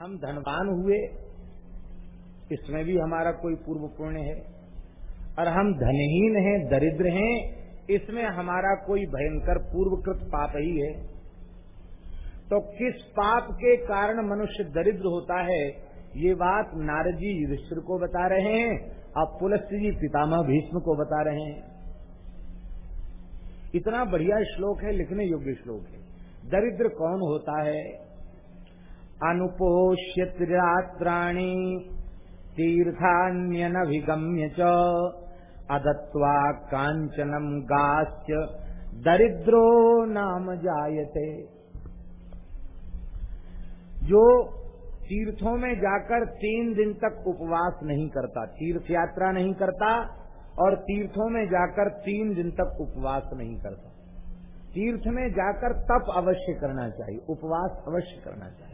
हम धनवान हुए, इसमें भी हमारा कोई पूर्व पुण्य है। और हम धनहीन हैं, दरिद्र हैं इसमें हमारा कोई भयंकर पूर्वकृत पाप ही है। तो किस पाप के कारण मनुष्य दरिद्र होता है, ये बात नारद जी युधिष्ठिर को बता रहे हैं, और पुलस्त जी पितामह भीष्म को बता रहे हैं। इतना बढ़िया श्लोक है, लिखने योग्य श्लोक है। दरिद्र कौन होता है? अनुपोष्य त्रिरात्राणि तीर्थान्यनभिगम्य च। अदत्वा कांचनम गाश्च। दरिद्रो नाम जायते। जो तीर्थों में जाकर तीन दिन तक उपवास नहीं करता तीर्थ यात्रा नहीं करता, और तीर्थों में जाकर तीन दिन तक उपवास नहीं करता। तीर्थ में जाकर तप अवश्य करना चाहिए, उपवास अवश्य करना चाहिए।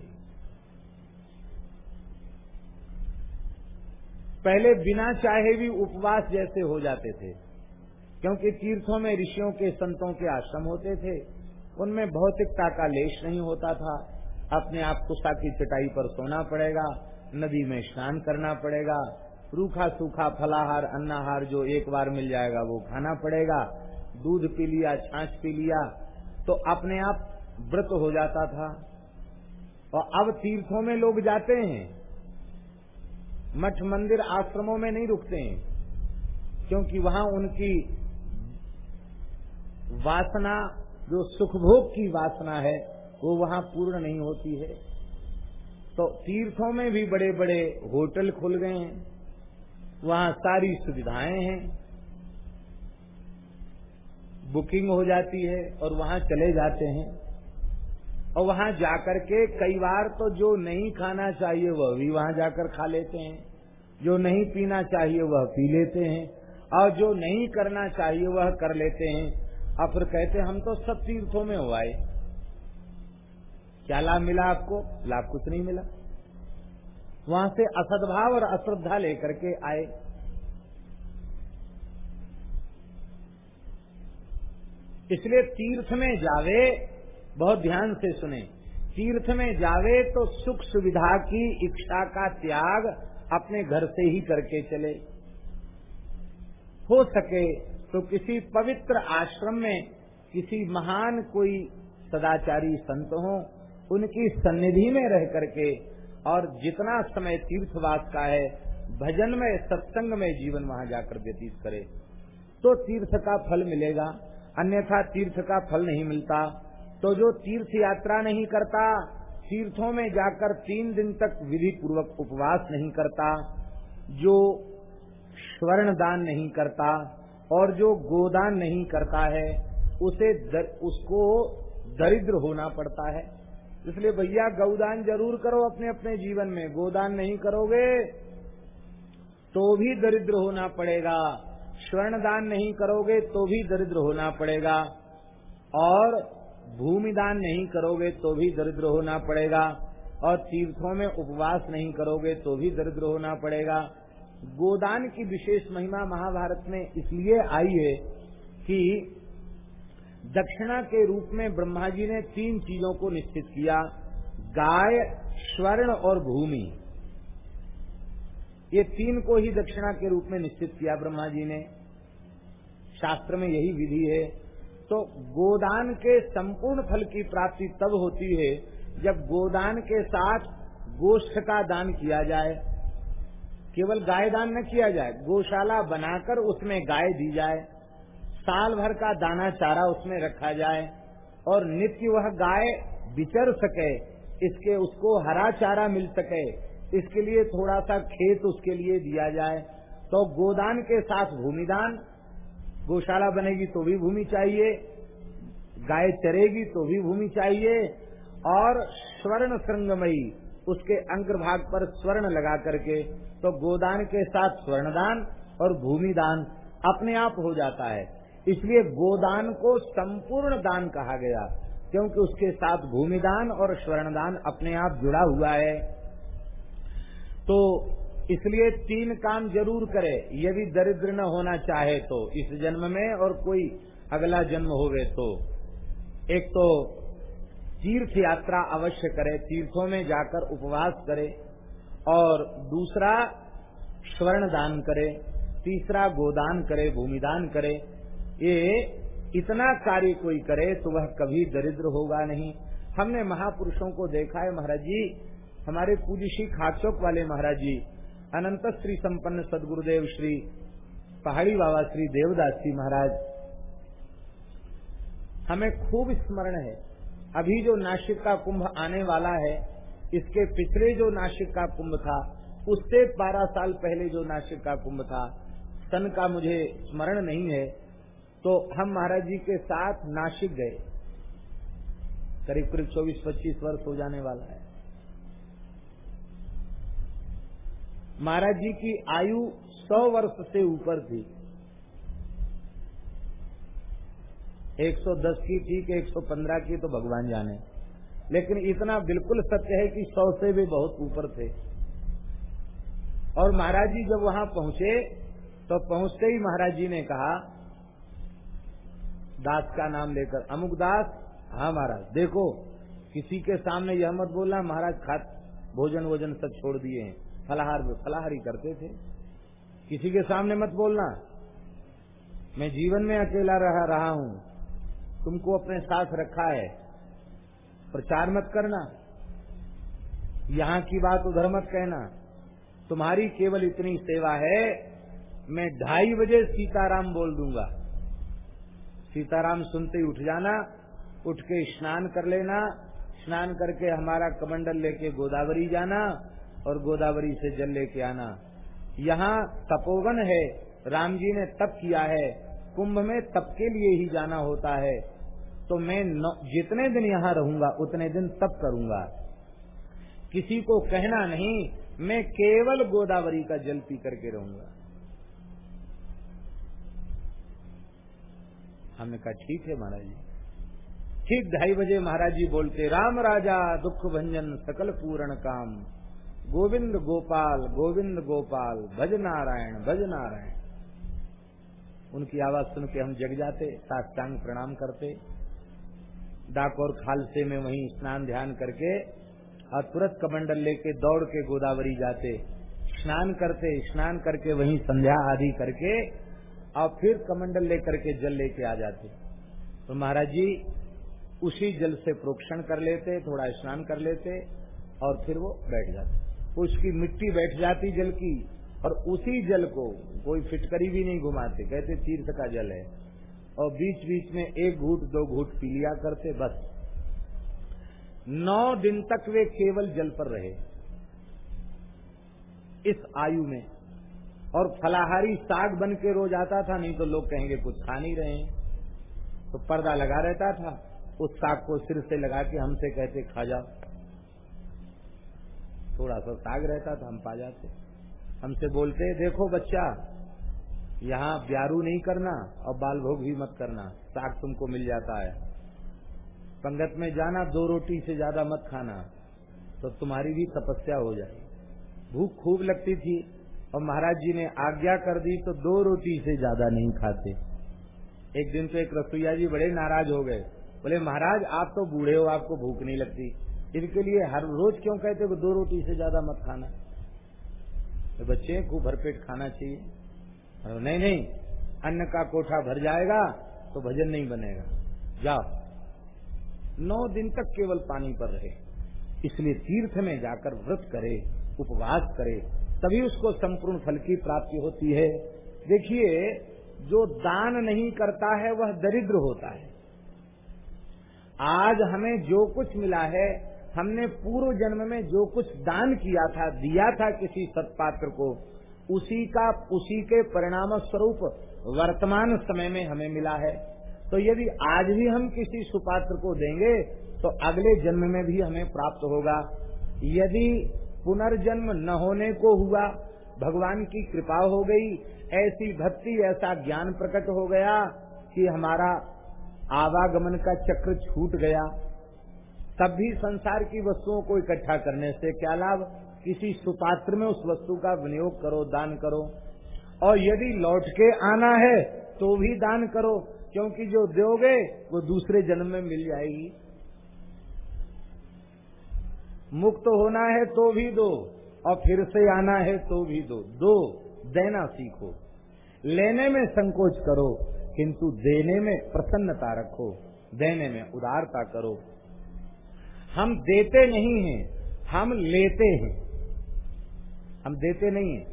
पहले बिना चाहे भी उपवास जैसे हो जाते थे, क्योंकि तीर्थों में ऋषियों के संतों के आश्रम होते थे। उनमें भौतिकता का लेश नहीं होता था। अपने आप कुशा की चटाई पर सोना पड़ेगा, नदी में स्नान करना पड़ेगा, रूखा सूखा फलाहार, अन्नाहार जो एक बार मिल जाएगा वो खाना पड़ेगा, दूध पी लिया, छाछ पी लिया तो अपने आप व्रत हो जाता था। और अब तीर्थों में लोग जाते हैं। मठ मंदिर आश्रमों में नहीं रुकते हैं, क्योंकि वहाँ उनकी वासना, जो सुखभोग की वासना है, वो वहाँ पूर्ण नहीं होती है। तो तीर्थों में भी बड़े बड़े होटल खुल गए हैं, वहाँ सारी सुविधाएँ हैं। बुकिंग हो जाती है और वहाँ चले जाते हैं। और वहाँ जाकर के कई बार तो जो नहीं खाना चाहिए, वह भी वहाँ जाकर खा लेते हैं। जो नहीं पीना चाहिए वह पी लेते हैं, और जो नहीं करना चाहिए वह कर लेते हैं। और फिर कहते, हम तो सब तीर्थों में हो आए। क्या लाभ मिला आपको? लाभ कुछ नहीं मिला। वहाँ से असदभाव और अश्रद्धा लेकर के आए। इसलिए तीर्थ में जावे, बहुत ध्यान से सुने। तीर्थ में जावे तो सुख सुविधा की इच्छा का त्याग अपने घर से ही करके चले। हो सके तो किसी पवित्र आश्रम में किसी महान कोई सदाचारी संत हो, उनकी सन्निधि में रह करके और जितना समय तीर्थवास का है, भजन में, सत्संग में जीवन वहाँ जाकर व्यतीत करे तो तीर्थ का फल मिलेगा। अन्यथा तीर्थ का फल नहीं मिलता तो जो तीर्थ यात्रा नहीं करता तीर्थों में जाकर तीन दिन तक विधि पूर्वक उपवास नहीं करता जो स्वर्ण दान नहीं करता और जो गोदान नहीं करता है उसे दर, उसको दरिद्र होना पड़ता है। इसलिए भैया गौदान ज़रूर करो अपने अपने जीवन में। गोदान नहीं करोगे तो भी दरिद्र होना पड़ेगा। स्वर्ण दान नहीं करोगे तो भी दरिद्र होना पड़ेगा। और भूमि दान नहीं करोगे तो भी दरिद्र होना पड़ेगा, और तीर्थों में उपवास नहीं करोगे तो भी दरिद्र होना पड़ेगा। गोदान की विशेष महिमा महाभारत में इसलिए आई है कि दक्षिणा के रूप में ब्रह्मा जी ने तीन चीज़ों को निश्चित किया, गाय, स्वर्ण और भूमि। ये तीन को ही दक्षिणा के रूप में निश्चित किया ब्रह्मा जी ने। शास्त्र में यही विधि है। तो गोदान के संपूर्ण फल की प्राप्ति तब होती है जब गोदान के साथ गोष्ठ का दान किया जाए। केवल गाय दान न किया जाए, गौशाला बनाकर उसमें गाय दी जाए, साल भर का दाना चारा उसमें रखा जाए और नित्य वह गाय विचर सके, इसके उसको हरा चारा मिल सके, इसके लिए थोड़ा सा खेत उसके लिए दिया जाए। तो गोदान के साथ भूमिदान गौशाला बनेगी तो भी भूमि चाहिए, गाय चरेगी तो भी भूमि चाहिए, और स्वर्ण श्रृंगमयी उसके अंग्रभाग पर स्वर्ण लगा करके तो गोदान के साथ स्वर्णदान और भूमि दान अपने आप हो जाता है। इसलिए गोदान को संपूर्ण दान कहा गया, क्योंकि उसके साथ भूमिदान और स्वर्णदान अपने आप जुड़ा हुआ है। तो इसलिए तीन काम ज़रूर करे यदि दरिद्र न होना चाहे तो इस जन्म में और कोई अगला जन्म होवे तो। एक तो तीर्थ यात्रा अवश्य करे, तीर्थों में जाकर उपवास करे और दूसरा स्वर्ण दान करे, तीसरा गोदान करे, भूमिदान करे। ये इतना कार्य कोई करे तो वह कभी दरिद्र होगा नहीं। हमने महापुरुषों को देखा है महाराज जी, हमारे पूज्य श्री खाचौक वाले महाराज जी अनंत श्री संपन्न सदगुरुदेव श्री पहाड़ी बाबा श्री देवदास जी महाराज। हमें खूब स्मरण है। अभी जो नासिक का कुंभ आने वाला है, इसके पिछले जो नासिक का कुंभ था, उससे बारह साल पहले जो नासिक का कुंभ था, सन का मुझे स्मरण नहीं है। तो हम महाराज जी के साथ नासिक गए। करीब करीब चौबीस पच्चीस वर्ष हो जाने वाला है। महाराज जी की आयु सौ वर्ष से ऊपर थी। 110 की थी कि 115 की तो भगवान जाने। लेकिन इतना बिल्कुल सत्य है कि सौ से भी बहुत ऊपर थे। और महाराज जी जब वहाँ पहुँचे तो पहुँचते ही महाराज जी ने कहा, दास का नाम लेकर, अमुक दास हाँ महाराज, देखो, किसी के सामने यह मत बोलना, महाराज खात भोजन वोजन सब छोड़ दिए हैं। फलाहार में फलाहारी करते थे। किसी के सामने मत बोलना। मैं जीवन में अकेला रहा रहा हूँ। तुमको अपने साथ रखा है। प्रचार मत करना। यहाँ की बात उधर मत कहना। तुम्हारी केवल इतनी सेवा है। मैं ढाई बजे सीताराम बोल दूँगा। सीताराम सुनते ही उठ जाना, उठ के स्नान कर लेना। स्नान करके हमारा कमंडल लेके गोदावरी जाना। और गोदावरी से जल लेके आना। यहाँ तपोवन है। राम जी ने तप किया है। कुंभ में तप के लिए ही जाना होता है। तो मैं जितने दिन यहाँ रहूँगा, उतने दिन तप करूँगा। किसी को कहना नहीं, मैं केवल गोदावरी का जल पी करके रहूँगा। हमने कहा, ठीक है महाराज जी। ठीक ढाई बजे महाराज जी बोलते, राम राजा, दुख भंजन सकल पूर्ण काम। गोविंद गोपाल गोविंद गोपाल, भज नारायण भज नारायण। उनकी आवाज़ सुन के हम जग जाते, साष्टांग प्रणाम करते। डाकोर खालसे में वहीं स्नान ध्यान करके और तुरंत कमंडल लेके दौड़ के गोदावरी जाते। स्नान करते, स्नान करके वहीं संध्या आदि करके और फिर कमंडल लेकर के जल लेके आ जाते। तो महाराज जी, उसी जल से प्रोक्षण कर लेते, थोड़ा स्नान कर लेते और फिर वो बैठ जाते। उसकी मिट्टी बैठ जाती जल की, और उसी जल को कोई फिटकरी भी नहीं घुमाते। कहते, तीर्थ का जल है। और बीच बीच में एक घूट, दो घूट पी लिया करते, बस। नौ दिन तक वे केवल जल पर रहे। इस आयु में। और फलाहारी साग बन के रोज आता था, नहीं तो लोग कहेंगे, कुछ खा नहीं रहे तो पर्दा लगा रहता था। उस साग को सिर से लगा के हमसे कहते, खा जाओ। थोड़ा सा साग रहता था हम पा जाते। हमसे बोलते देखो बच्चा, यहाँ ब्यारू नहीं करना और बाल भोग भी मत करना, साग तुमको मिल जाता है। पंगत में जाना, दो रोटी से ज़्यादा मत खाना तो तुम्हारी भी तपस्या हो जाए भूख खूब लगती थी और महाराज जी ने आज्ञा कर दी तो दो रोटी से ज़्यादा नहीं खाते। एक दिन तो एक रसोईया जी बड़े नाराज़ हो गए। बोले, महाराज, आप तो बूढ़े हो, आपको भूख नहीं लगती। इनके लिए हर रोज क्यों कहते हो दो रोटी से ज़्यादा मत खाना? तो बच्चे खूब भरपेट खाना चाहिए। नहीं नहीं, अन्न का कोठा भर जाएगा तो भजन नहीं बनेगा। जाओ। नौ दिन तक केवल पानी पर रहे। इसलिए तीर्थ में जाकर व्रत करे, उपवास करे, तभी उसको संपूर्ण फल की प्राप्ति होती है। देखिए, जो दान नहीं करता है, वह दरिद्र होता है। आज हमें जो कुछ मिला है हमने पूर्व जन्म में जो कुछ दान किया था, दिया था किसी सत्पात्र को, उसी का, उसी के परिणाम स्वरूप वर्तमान समय में हमें मिला है। तो यदि आज भी हम किसी सुपात्र को देंगे तो अगले जन्म में भी हमें प्राप्त होगा। यदि पुनर्जन्म न होने को हुआ, भगवान की कृपा हो गई, ऐसी भक्ति, ऐसा ज्ञान प्रकट हो गया कि हमारा आवागमन का चक्र छूट गया। तब भी संसार की वस्तुओं को इकट्ठा करने से क्या लाभ? किसी सुपात्र में उस वस्तु का विनियोग करो, दान करो। और यदि लौट के आना है तो भी दान करो, क्योंकि जो दोगे, वो दूसरे जन्म में मिल जाएगी। मुक्त होना है तो भी दो, और फिर से आना है तो भी दो। दो, देना सीखो। लेने में संकोच करो, किंतु देने में प्रसन्नता रखो। देने में उदारता करो। हम देते नहीं हैं, हम लेते हैं। हम देते नहीं हैं।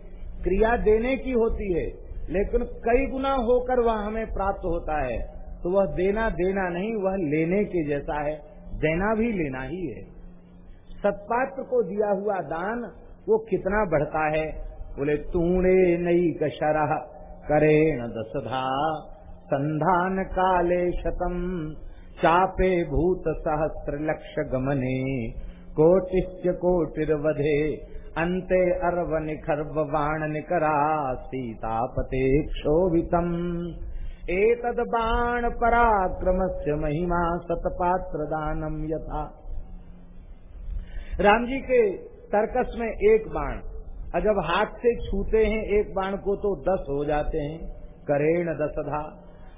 क्रिया देने की होती है, लेकिन कई गुना होकर वह हमें प्राप्त होता है। तो वह देना देना नहीं, वह लेने के जैसा है। देना भी लेना ही है। सत्पात्र को दिया हुआ दान, वो कितना बढ़ता है? बोले तूणे नई कशरा करे न दसधा, संधान काले शतम चापे भूत सहस्र लक्ष्य गमने कोटिश्च कोटिर्वधे अन्ते अर्व निखर्व बाण निकरा सीतापते क्षोभितम एतद बाण पराक्रम से महिमा सतपात्र दानम यथा। राम जी के तर्कस में एक बाण जब हाथ से छूते हैं एक बाण को तो दस हो जाते हैं, करेण दसधा।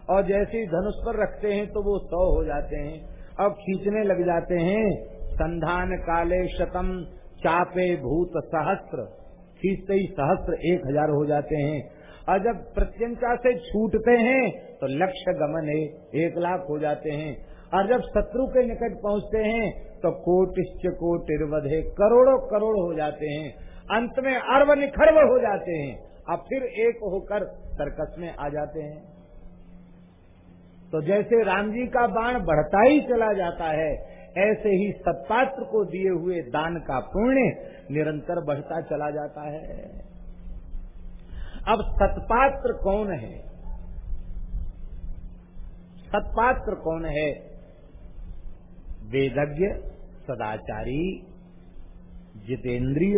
और जैसे ही धनुष पर रखते हैं तो वो सौ हो जाते हैं। अब खींचने लग जाते हैं। संधान काले शतम, चापे भूत सहस्त्र। खींचते ही सहस्त्र एक हज़ार हो जाते हैं। और जब प्रत्यंता से छूटते हैं तो लक्ष्य गमन है एक लाख हो जाते हैं। और जब शत्रु के निकट पहुँचते हैं तो कोटिश्च कोटिर्वधे करोड़ों करोड़ हो जाते हैं। अंत में अर्व निखर्व हो जाते हैं। अब फिर एक होकर सर्कस में आ जाते हैं। तो जैसे राम जी का बाण बढ़ता ही चला जाता है, ऐसे ही सत्पात्र को दिए हुए दान का पुण्य निरंतर बढ़ता चला जाता है। अब सत्पात्र कौन है? सत्पात्र कौन है? वेदज्ञ, सदाचारी, जितेंद्रिय,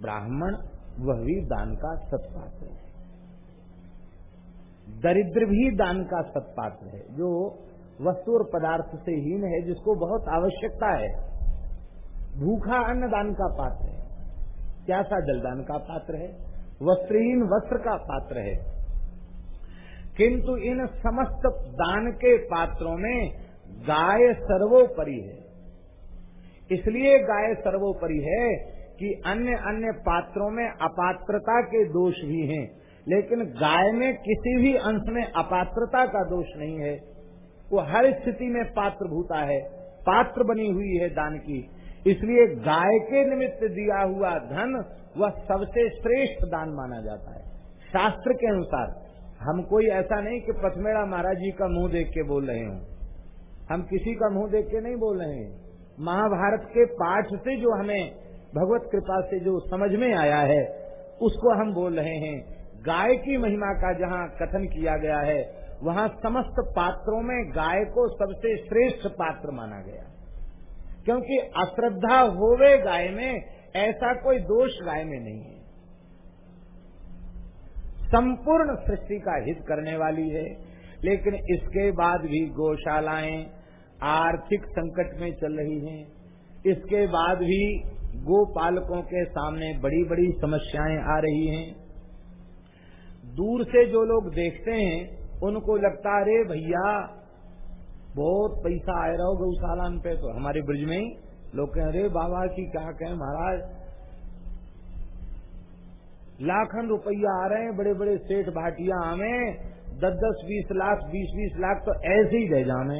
ब्राह्मण, वह भी दान का सत्पात्र है। दरिद्र भी दान का सत्पात्र है। जो वस्तु और पदार्थ से हीन है, जिसको बहुत आवश्यकता है। भूखा अन्न दान का पात्र है। प्यासा जलदान का पात्र है। वस्त्रहीन वस्त्र का पात्र है। किंतु इन समस्त दान के पात्रों में गाय सर्वोपरि है। इसलिए गाय सर्वोपरि है कि अन्य अन्य पात्रों में अपात्रता के दोष भी हैं। लेकिन गाय में किसी भी अंश में अपात्रता का दोष नहीं है। वो हर स्थिति में पात्र भूता है, पात्र बनी हुई है दान की। इसलिए गाय के निमित्त दिया हुआ धन वह सबसे श्रेष्ठ दान माना जाता है। शास्त्र के अनुसार, हम कोई ऐसा नहीं कि पथमेड़ा महाराज जी का मुँह देख के बोल रहे हो। हम किसी का मुँह देख के नहीं बोल रहे हैं। महाभारत के पाठ से जो हमें भगवत कृपा से जो समझ में आया है, उसको हम बोल रहे हैं। गाय की महिमा का जहाँ कथन किया गया है, वहाँ समस्त पात्रों में गाय को सबसे श्रेष्ठ पात्र माना गया। क्योंकि अश्रद्धा होवे गाय में, ऐसा कोई दोष गाय में नहीं है। संपूर्ण सृष्टि का हित करने वाली है, लेकिन इसके बाद भी गौशालाएँ आर्थिक संकट में चल रही हैं। इसके बाद भी गोपालकों के सामने बड़ी बड़ी समस्याएँ आ रही हैं। दूर से जो लोग देखते हैं, उनको लगता, अरे भैया, बहुत पैसा आए रहो गौशाला पे। तो हमारे ब्रिज में ही लोग कहें, अरे बाबा की क्या कहें महाराज? लाखन रुपया आ रहे हैं बड़े बड़े सेठ भाटिया आवे दस दस बीस लाख बीस बीस लाख तो ऐसे ही दे जाने।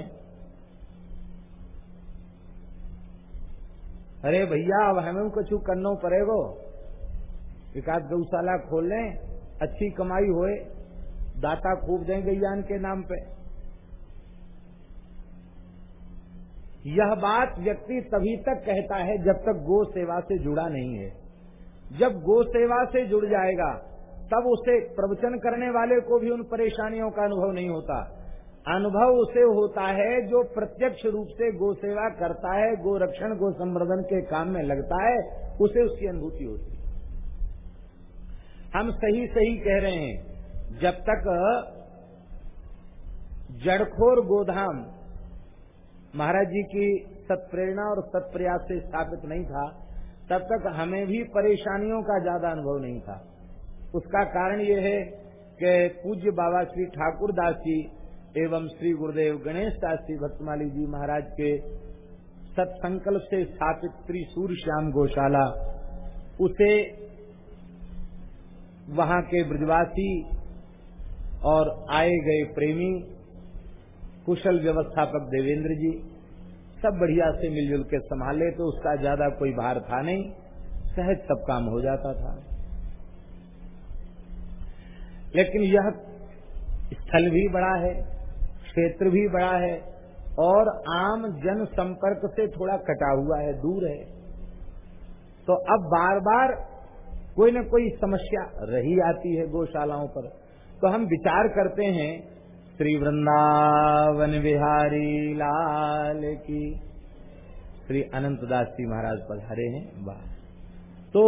अरे भैया, अब हमें कुछ करना पड़ेगा। एक आध गौशाला खोल लें अच्छी कमाई होए, दाता खूब देंगे ज्ञान के नाम पे। यह बात व्यक्ति तभी तक कहता है जब तक गो सेवा से जुड़ा नहीं है। जब गो सेवा से जुड़ जाएगा, तब उसे प्रवचन करने वाले को भी उन परेशानियों का अनुभव नहीं होता। अनुभव उसे होता है जो प्रत्यक्ष रूप से गो सेवा करता है, गो रक्षण, गो संवर्धन के काम में लगता है, उसे उसकी अनुभूति होती है। हम सही सही कह रहे हैं। जब तक जड़खोर गोधाम महाराज जी की सत्प्रेरणा और सत्प्रयास से स्थापित नहीं था, तब तक हमें भी परेशानियों का ज़्यादा अनुभव नहीं था। उसका कारण ये है कि पूज्य बाबा श्री ठाकुर दास जी एवं श्री गुरुदेव गणेश दास जी भक्तमाली जी महाराज के सत्संकल्प से स्थापित श्री सूर्य श्याम गौशाला, उसे वहाँ के ब्रजवासी और आए गए प्रेमी, कुशल व्यवस्थापक देवेंद्र जी, सब बढ़िया से मिलजुल के संभाले तो उसका ज़्यादा कोई भार था नहीं, सहज सब काम हो जाता था। लेकिन यह स्थल भी बड़ा है, क्षेत्र भी बड़ा है, और आम जन संपर्क से थोड़ा कटा हुआ है, दूर है। तो अब बार बार कोई न कोई समस्या रही आती है गौशालाओं पर। तो हम विचार करते हैं श्री वृंदावन बिहारी लाल की। श्री अनंत दास जी महाराज पधारे हैं, वाह। तो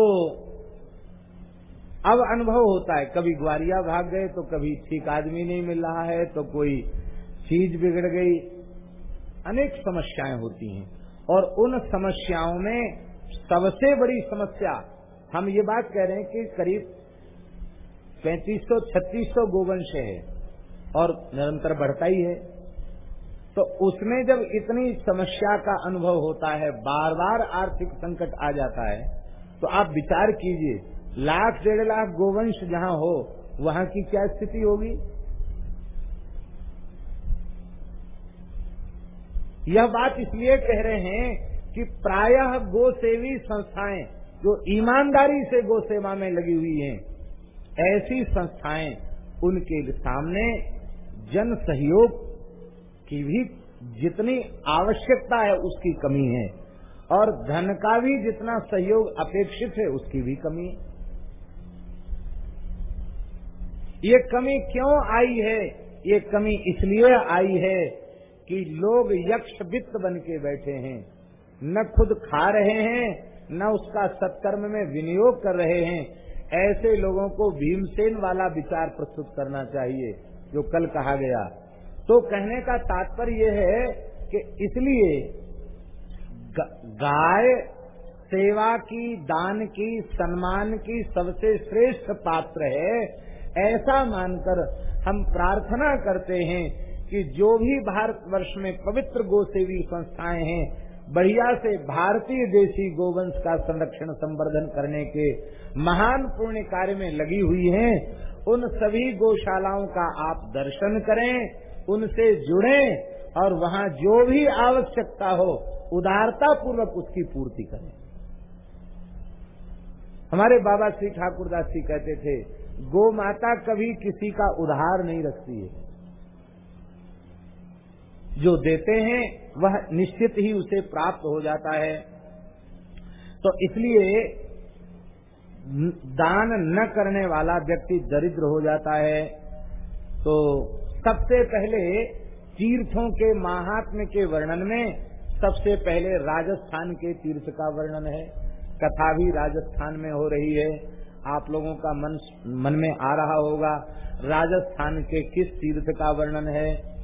अब अनुभव होता है, कभी ग्वारिया भाग गए तो कभी ठीक आदमी नहीं मिल रहा है तो कोई चीज़ बिगड़ गई। अनेक समस्याएँ होती हैं, और उन समस्याओं में सबसे बड़ी समस्या हम ये बात कह रहे हैं कि करीब पैंतीस सौ, छत्तीस सौ गोवंश है और निरंतर बढ़ता ही है। तो उसमें जब इतनी समस्या का अनुभव होता है बार बार आर्थिक संकट आ जाता है तो आप विचार कीजिए, लाख, डेढ़ लाख गोवंश जहाँ हो, वहाँ की क्या स्थिति होगी? यह बात इसलिए कह रहे हैं कि प्रायः गो सेवी संस्थाएँ जो ईमानदारी से गो सेवा में लगी हुई हैं, ऐसी संस्थाएँ उनके सामने जन सहयोग की भी जितनी आवश्यकता है उसकी कमी है, और धन का भी जितना सहयोग अपेक्षित है उसकी भी कमी। है ये कमी क्यों आई है? ये कमी इसलिए आई है कि लोग यक्ष वित्त बन के बैठे हैं, न खुद खा रहे हैं न उसका सत्कर्म में विनियोग कर रहे हैं। ऐसे लोगों को भीमसेन वाला विचार प्रस्तुत करना चाहिए, जो कल कहा गया। तो कहने का तात्पर्य यह है कि इसलिए गाय सेवा की, दान की, सम्मान की सबसे श्रेष्ठ पात्र है। ऐसा मानकर हम प्रार्थना करते हैं कि जो भी भारतवर्ष में पवित्र गोसेवी संस्थाएँ हैं बढ़िया से भारतीय देशी गोवंश का संरक्षण संवर्धन करने के महान पुण्य कार्य में लगी हुई हैं। उन सभी गौशालाओं का आप दर्शन करें, उनसे जुड़ें और वहाँ जो भी आवश्यकता हो उदारता पूर्वक उसकी पूर्ति करें। हमारे बाबा श्री ठाकुरदास जी कहते थे, गो माता कभी किसी का उधार नहीं रखती है। जो देते हैं, वह निश्चित ही उसे प्राप्त हो जाता है। तो इसलिए दान न करने वाला व्यक्ति दरिद्र हो जाता है। तो सबसे पहले तीर्थों के महात्म्य के वर्णन में सबसे पहले राजस्थान के तीर्थ का वर्णन है। कथा भी राजस्थान में हो रही है। आप लोगों का मन मन में आ रहा होगा, राजस्थान के किस तीर्थ का वर्णन है?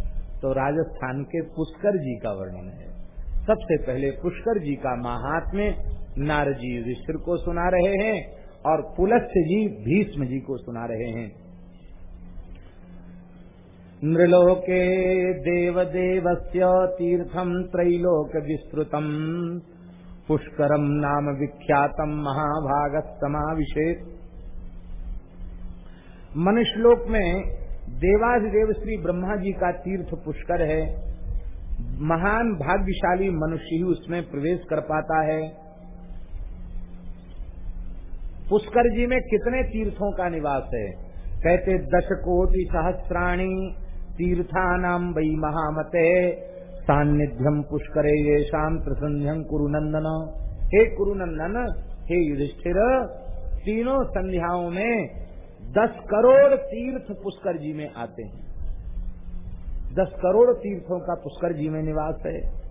तो राजस्थान के पुष्कर जी का वर्णन है। सबसे पहले पुष्कर जी का महात्म्य नारजी युधिष्ठिर को सुना रहे हैं और पुलस्य जी भीष्म जी को सुना रहे हैं। नृलोके देव देवदेवस्य तीर्थम त्रैलोक विस्तृतम पुष्करम नाम विख्यातम महाभाग समाविशेष मनुष्यलोक में देवाधिदेव श्री ब्रह्मा जी का तीर्थ पुष्कर है। महान, भाग्यशाली मनुष्य ही उसमें प्रवेश कर पाता है। पुष्कर जी में कितने तीर्थों का निवास है? कहते दश कोटि सहस्राणी तीर्थानाम वही महामते। सान्निध्यम पुष्करे ये शाम प्रसन्ध्यम कुरुनंदन हे कुरुनंदन हे युधिष्ठिर, तीनों संध्याओं में दस करोड़ तीर्थ पुष्कर जी में आते हैं। दस करोड़ तीर्थों का पुष्कर जी में निवास है।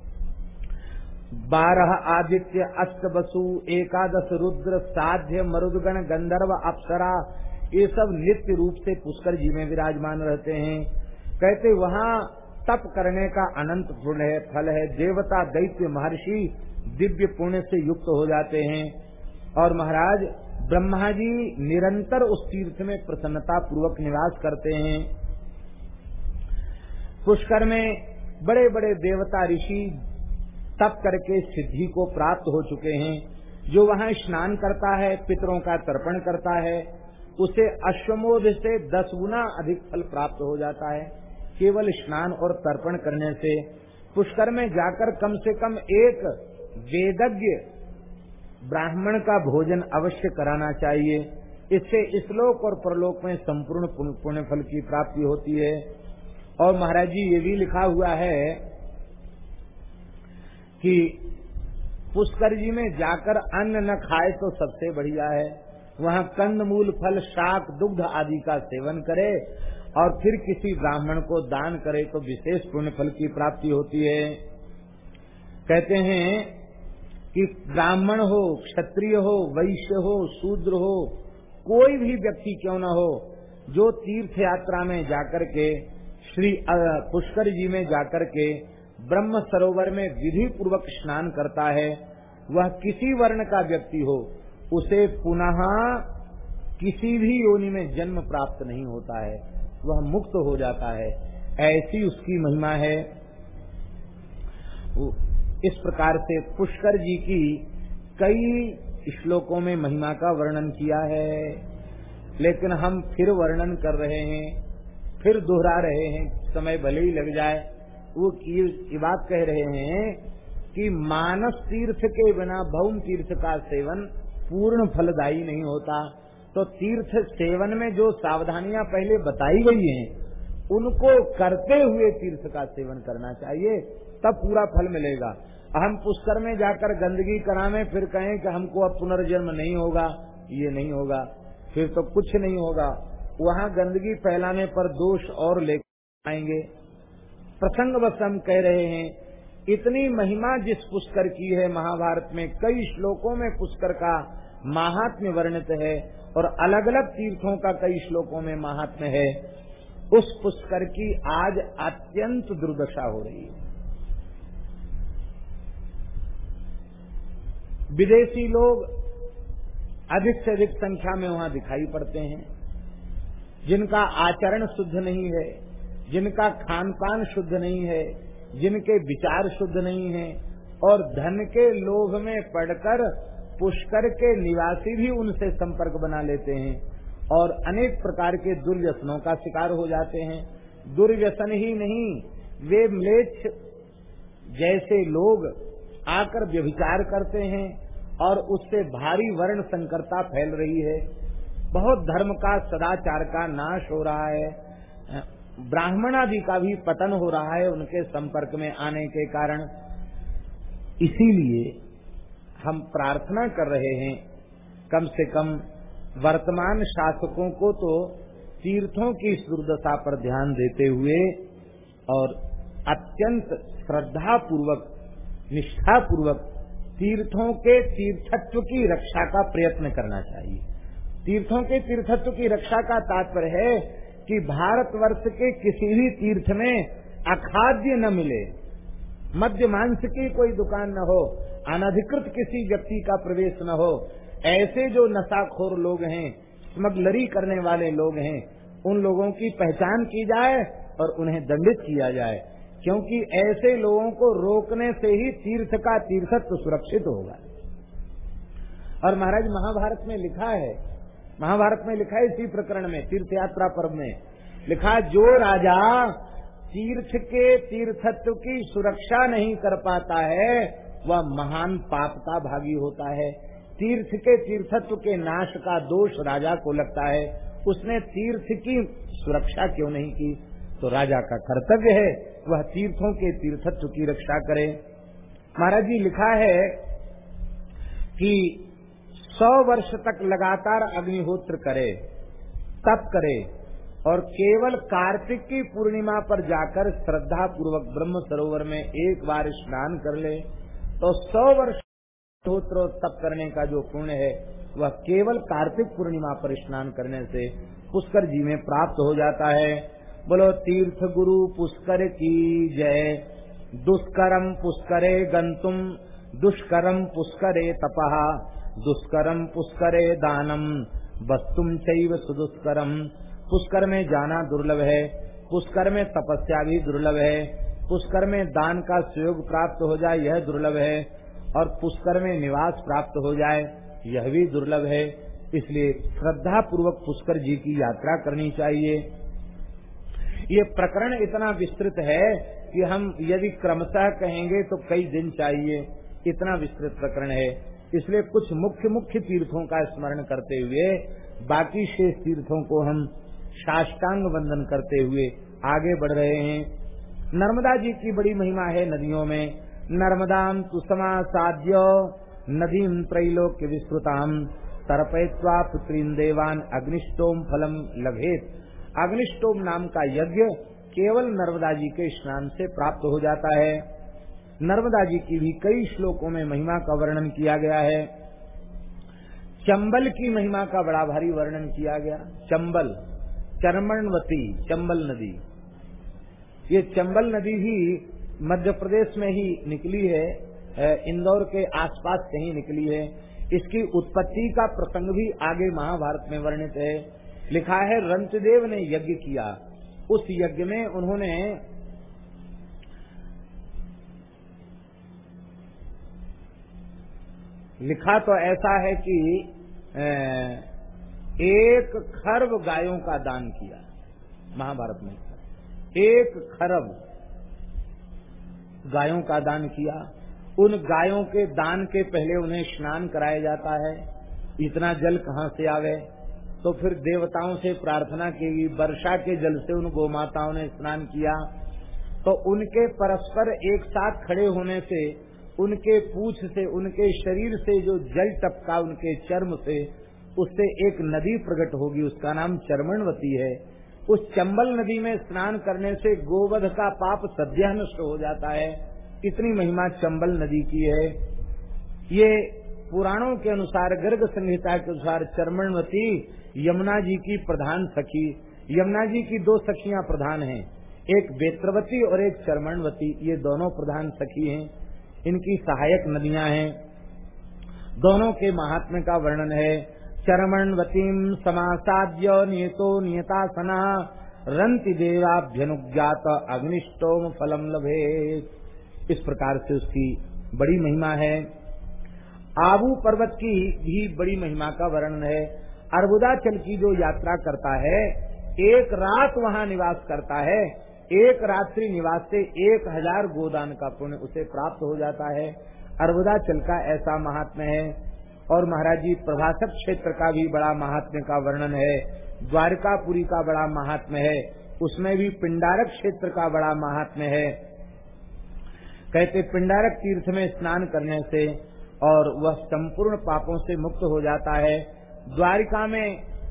बारह आदित्य अष्ट वसु एकादश रुद्र, साध्य, मरुदगण, गंधर्व, अप्सरा, ये सब नित्य रूप से पुष्कर जी में विराजमान रहते हैं। कहते वहाँ तप करने का अनंत पुण्य है, फल है। देवता, दैत्य, महर्षि दिव्य पुण्य से युक्त हो जाते हैं। और महाराज ब्रह्मा जी निरंतर उस तीर्थ में प्रसन्नता पूर्वक निवास करते हैं। पुष्कर में बड़े बड़े देवता ऋषि तप करके सिद्धि को प्राप्त हो चुके हैं। जो वहाँ स्नान करता है, पितरों का तर्पण करता है, उसे अश्वमोध से दस गुना अधिक फल प्राप्त हो जाता है। केवल स्नान और तर्पण करने से पुष्कर में जाकर कम से कम एक वेदज्ञ ब्राह्मण का भोजन अवश्य कराना चाहिए। इससे इसलोक और परलोक में संपूर्ण पुण्य फल की प्राप्ति होती है। और महाराज जी, ये भी लिखा हुआ है कि पुष्कर जी में जाकर अन्न न खाए तो सबसे बढ़िया है। वहाँ कंद मूल फल, शाक, दुग्ध आदि का सेवन करे और फिर किसी ब्राह्मण को दान करे तो विशेष पुण्य फल की प्राप्ति होती है। कहते हैं कि ब्राह्मण हो, क्षत्रिय हो, वैश्य हो, शूद्र हो, कोई भी व्यक्ति क्यों न हो, जो तीर्थ यात्रा में जाकर के, श्री पुष्कर जी में जाकर के ब्रह्म सरोवर में विधि पूर्वक स्नान करता है, वह किसी वर्ण का व्यक्ति हो, उसे पुनः किसी भी योनि में जन्म प्राप्त नहीं होता है, वह मुक्त हो जाता है। ऐसी उसकी महिमा है। इस प्रकार से पुष्कर जी की कई श्लोकों में महिमा का वर्णन किया है। लेकिन हम फिर वर्णन कर रहे हैं, फिर दोहरा रहे हैं, समय भले ही लग जाए। वो ये बात कह रहे हैं कि मानस तीर्थ के बिना भौम तीर्थ का सेवन पूर्ण फलदायी नहीं होता। तो तीर्थ सेवन में जो सावधानियाँ पहले बताई गई हैं, उनको करते हुए तीर्थ का सेवन करना चाहिए, तब पूरा फल मिलेगा। हम पुष्कर में जाकर गंदगी करावे, फिर कहें कि हमको अब पुनर्जन्म नहीं होगा, ये नहीं होगा, फिर तो कुछ नहीं होगा। वहाँ गंदगी फैलाने पर दोष और ले आएँगे। प्रसंग हम कह रहे हैं, इतनी महिमा जिस पुष्कर की है महाभारत में, कई श्लोकों में पुष्कर का महात्म्य वर्णित है और अलग अलग तीर्थों का कई श्लोकों में महात्म्य है। उस पुष्कर की आज अत्यंत दुर्दशा हो रही है। विदेशी लोग अधिक से अधिक संख्या में वहाँ दिखाई पड़ते हैं। जिनका आचरण शुद्ध नहीं है, जिनका खान पान शुद्ध नहीं है, जिनके विचार शुद्ध नहीं है, और धन के लोभ में पड़कर पुष्कर के निवासी भी उनसे संपर्क बना लेते हैं, और अनेक प्रकार के दुर्व्यसनों का शिकार हो जाते हैं। दुर्व्यसन ही नहीं, वे म्लेच्छ जैसे लोग आकर व्यभिचार करते हैं और उससे भारी वर्ण संकरता फैल रही है। बहुत धर्म का, सदाचार का नाश हो रहा है। ब्राह्मण आदि का भी पतन हो रहा है उनके संपर्क में आने के कारण। इसीलिए हम प्रार्थना कर रहे हैं, कम से कम वर्तमान शासकों को तो तीर्थों की दुर्दशा पर ध्यान देते हुए और अत्यंत श्रद्धा पूर्वक निष्ठा पूर्वक तीर्थों के तीर्थत्व की रक्षा का प्रयत्न करना चाहिए। तीर्थों के तीर्थत्व की रक्षा का तात्पर्य है कि भारतवर्ष के किसी भी तीर्थ में अखाद्य न मिले मध्य मांस की कोई दुकान न हो, अनधिकृत किसी व्यक्ति का प्रवेश न हो, ऐसे जो नशाखोर लोग हैं, स्मगलरी करने वाले लोग हैं, उन लोगों की पहचान की जाए और उन्हें दंडित किया जाए। क्योंकि ऐसे लोगों को रोकने से ही तीर्थ का तीर्थत्व सुरक्षित होगा। और महाराज, महाभारत में लिखा है, महाभारत में लिखा है इसी प्रकरण में तीर्थ यात्रा पर्व में, लिखा जो राजा तीर्थ के तीर्थत्व की सुरक्षा नहीं कर पाता है, वह महान पाप का भागी होता है। तीर्थ के तीर्थत्व के नाश का दोष राजा को लगता है। उसने तीर्थ की सुरक्षा क्यों नहीं की? तो राजा का कर्तव्य है वह तीर्थों के तीर्थत्व की रक्षा करे। महाराज जी लिखा है कि सौ वर्ष तक लगातार अग्निहोत्र करे, तप करे और केवल कार्तिक की पूर्णिमा पर जाकर श्रद्धा पूर्वक ब्रह्म सरोवर में एक बार स्नान कर ले तो सौ वर्ष होत्र तप करने का जो पुण्य है, वह केवल कार्तिक पूर्णिमा पर स्नान करने से पुष्कर जी में प्राप्त हो जाता है। बोलो तीर्थ गुरु पुष्कर की जय। दुष्करम पुष्करे गंतुम दुष्करम पुष्करे तपहा दुष्करम पुष्करे दानम वस्तुम चैव सुदुष्करम पुष्कर में जाना दुर्लभ है, पुष्कर में तपस्या भी दुर्लभ है, पुष्कर में दान का सुयोग प्राप्त हो जाए यह दुर्लभ है, और पुष्कर में निवास प्राप्त हो जाए यह भी दुर्लभ है। इसलिए श्रद्धा पूर्वक पुष्कर जी की यात्रा करनी चाहिए। ये प्रकरण इतना विस्तृत है कि हम यदि क्रमशः कहेंगे तो कई दिन चाहिए। इतना विस्तृत प्रकरण है। इसलिए कुछ मुख्य मुख्य तीर्थों का स्मरण करते हुए, बाकी शेष तीर्थों को हम साष्टांग वंदन करते हुए आगे बढ़ रहे हैं। नर्मदा जी की बड़ी महिमा है नदियों में। नर्मदाम तुसमा साध्य नदीम त्रैलोक्य विस्तृताम तर्पय्वा पुत्रीन देवान अग्निष्टोम फलम लभेत। अग्निष्टोम नाम का यज्ञ केवल नर्मदा जी के स्नान से प्राप्त हो जाता है। नर्मदा जी की भी कई श्लोकों में महिमा का वर्णन किया गया है। चंबल की महिमा का बड़ा भारी वर्णन किया गया। चंबल, चरमणवती, चंबल नदी। ये चंबल नदी भी मध्य प्रदेश में ही निकली है इंदौर के आसपास से ही निकली है। इसकी उत्पत्ति का प्रसंग भी आगे महाभारत में वर्णित है। लिखा है, रंतदेव ने यज्ञ किया। उस यज्ञ में उन्होंने लिखा तो ऐसा है कि एक खरब गायों का दान किया, महाभारत में। एक खरब गायों का दान किया। उन गायों के दान के पहले उन्हें स्नान कराया जाता है। इतना जल कहाँ से आवे? तो फिर देवताओं से प्रार्थना की, वर्षा के जल से उन गौ माताओं ने स्नान किया। तो उनके परस्पर एक साथ खड़े होने से, उनके पूछ से, उनके शरीर से जो जल टपका उनके चर्म से, उससे एक नदी प्रकट होगी, उसका नाम चरमणवती है। उस चंबल नदी में स्नान करने से गोवध का पाप सद्या नष्ट हो जाता है। इतनी महिमा चंबल नदी की है। ये पुराणों के अनुसार, गर्ग संहिता के अनुसार चरमणवती यमुना जी की प्रधान सखी, यमुना जी की दो सखियाँ प्रधान हैं। एक बेत्रवती और एक चरमणवती, ये दोनों प्रधान सखी हैं। इनकी सहायक नदियाँ हैं। दोनों के महात्म्य का वर्णन है। चरमणवतीम समासाद्य नियतो नियता सना रंति देवाभ्यनुज्ञात अग्निष्टोम फलम लभे इस प्रकार से उसकी बड़ी महिमा है। आबू पर्वत की भी बड़ी महिमा का वर्णन है। अर्बुदाचल की जो यात्रा करता है, एक रात वहाँ निवास करता है, एक रात्रि निवास से एक हज़ार गोदान का पुण्य उसे प्राप्त हो जाता है। अर्बुदाचल का ऐसा महात्मा है, और महाराज जी प्रभाषक क्षेत्र का भी बड़ा महात्म्य का वर्णन है, द्वारकापुरी का बड़ा महात्म्य है, उसमें भी पिंडारक क्षेत्र का बड़ा महात्म्य है। कहते, पिंडारक तीर्थ में स्नान करने से और वह संपूर्ण पापों से मुक्त हो जाता है द्वारिका में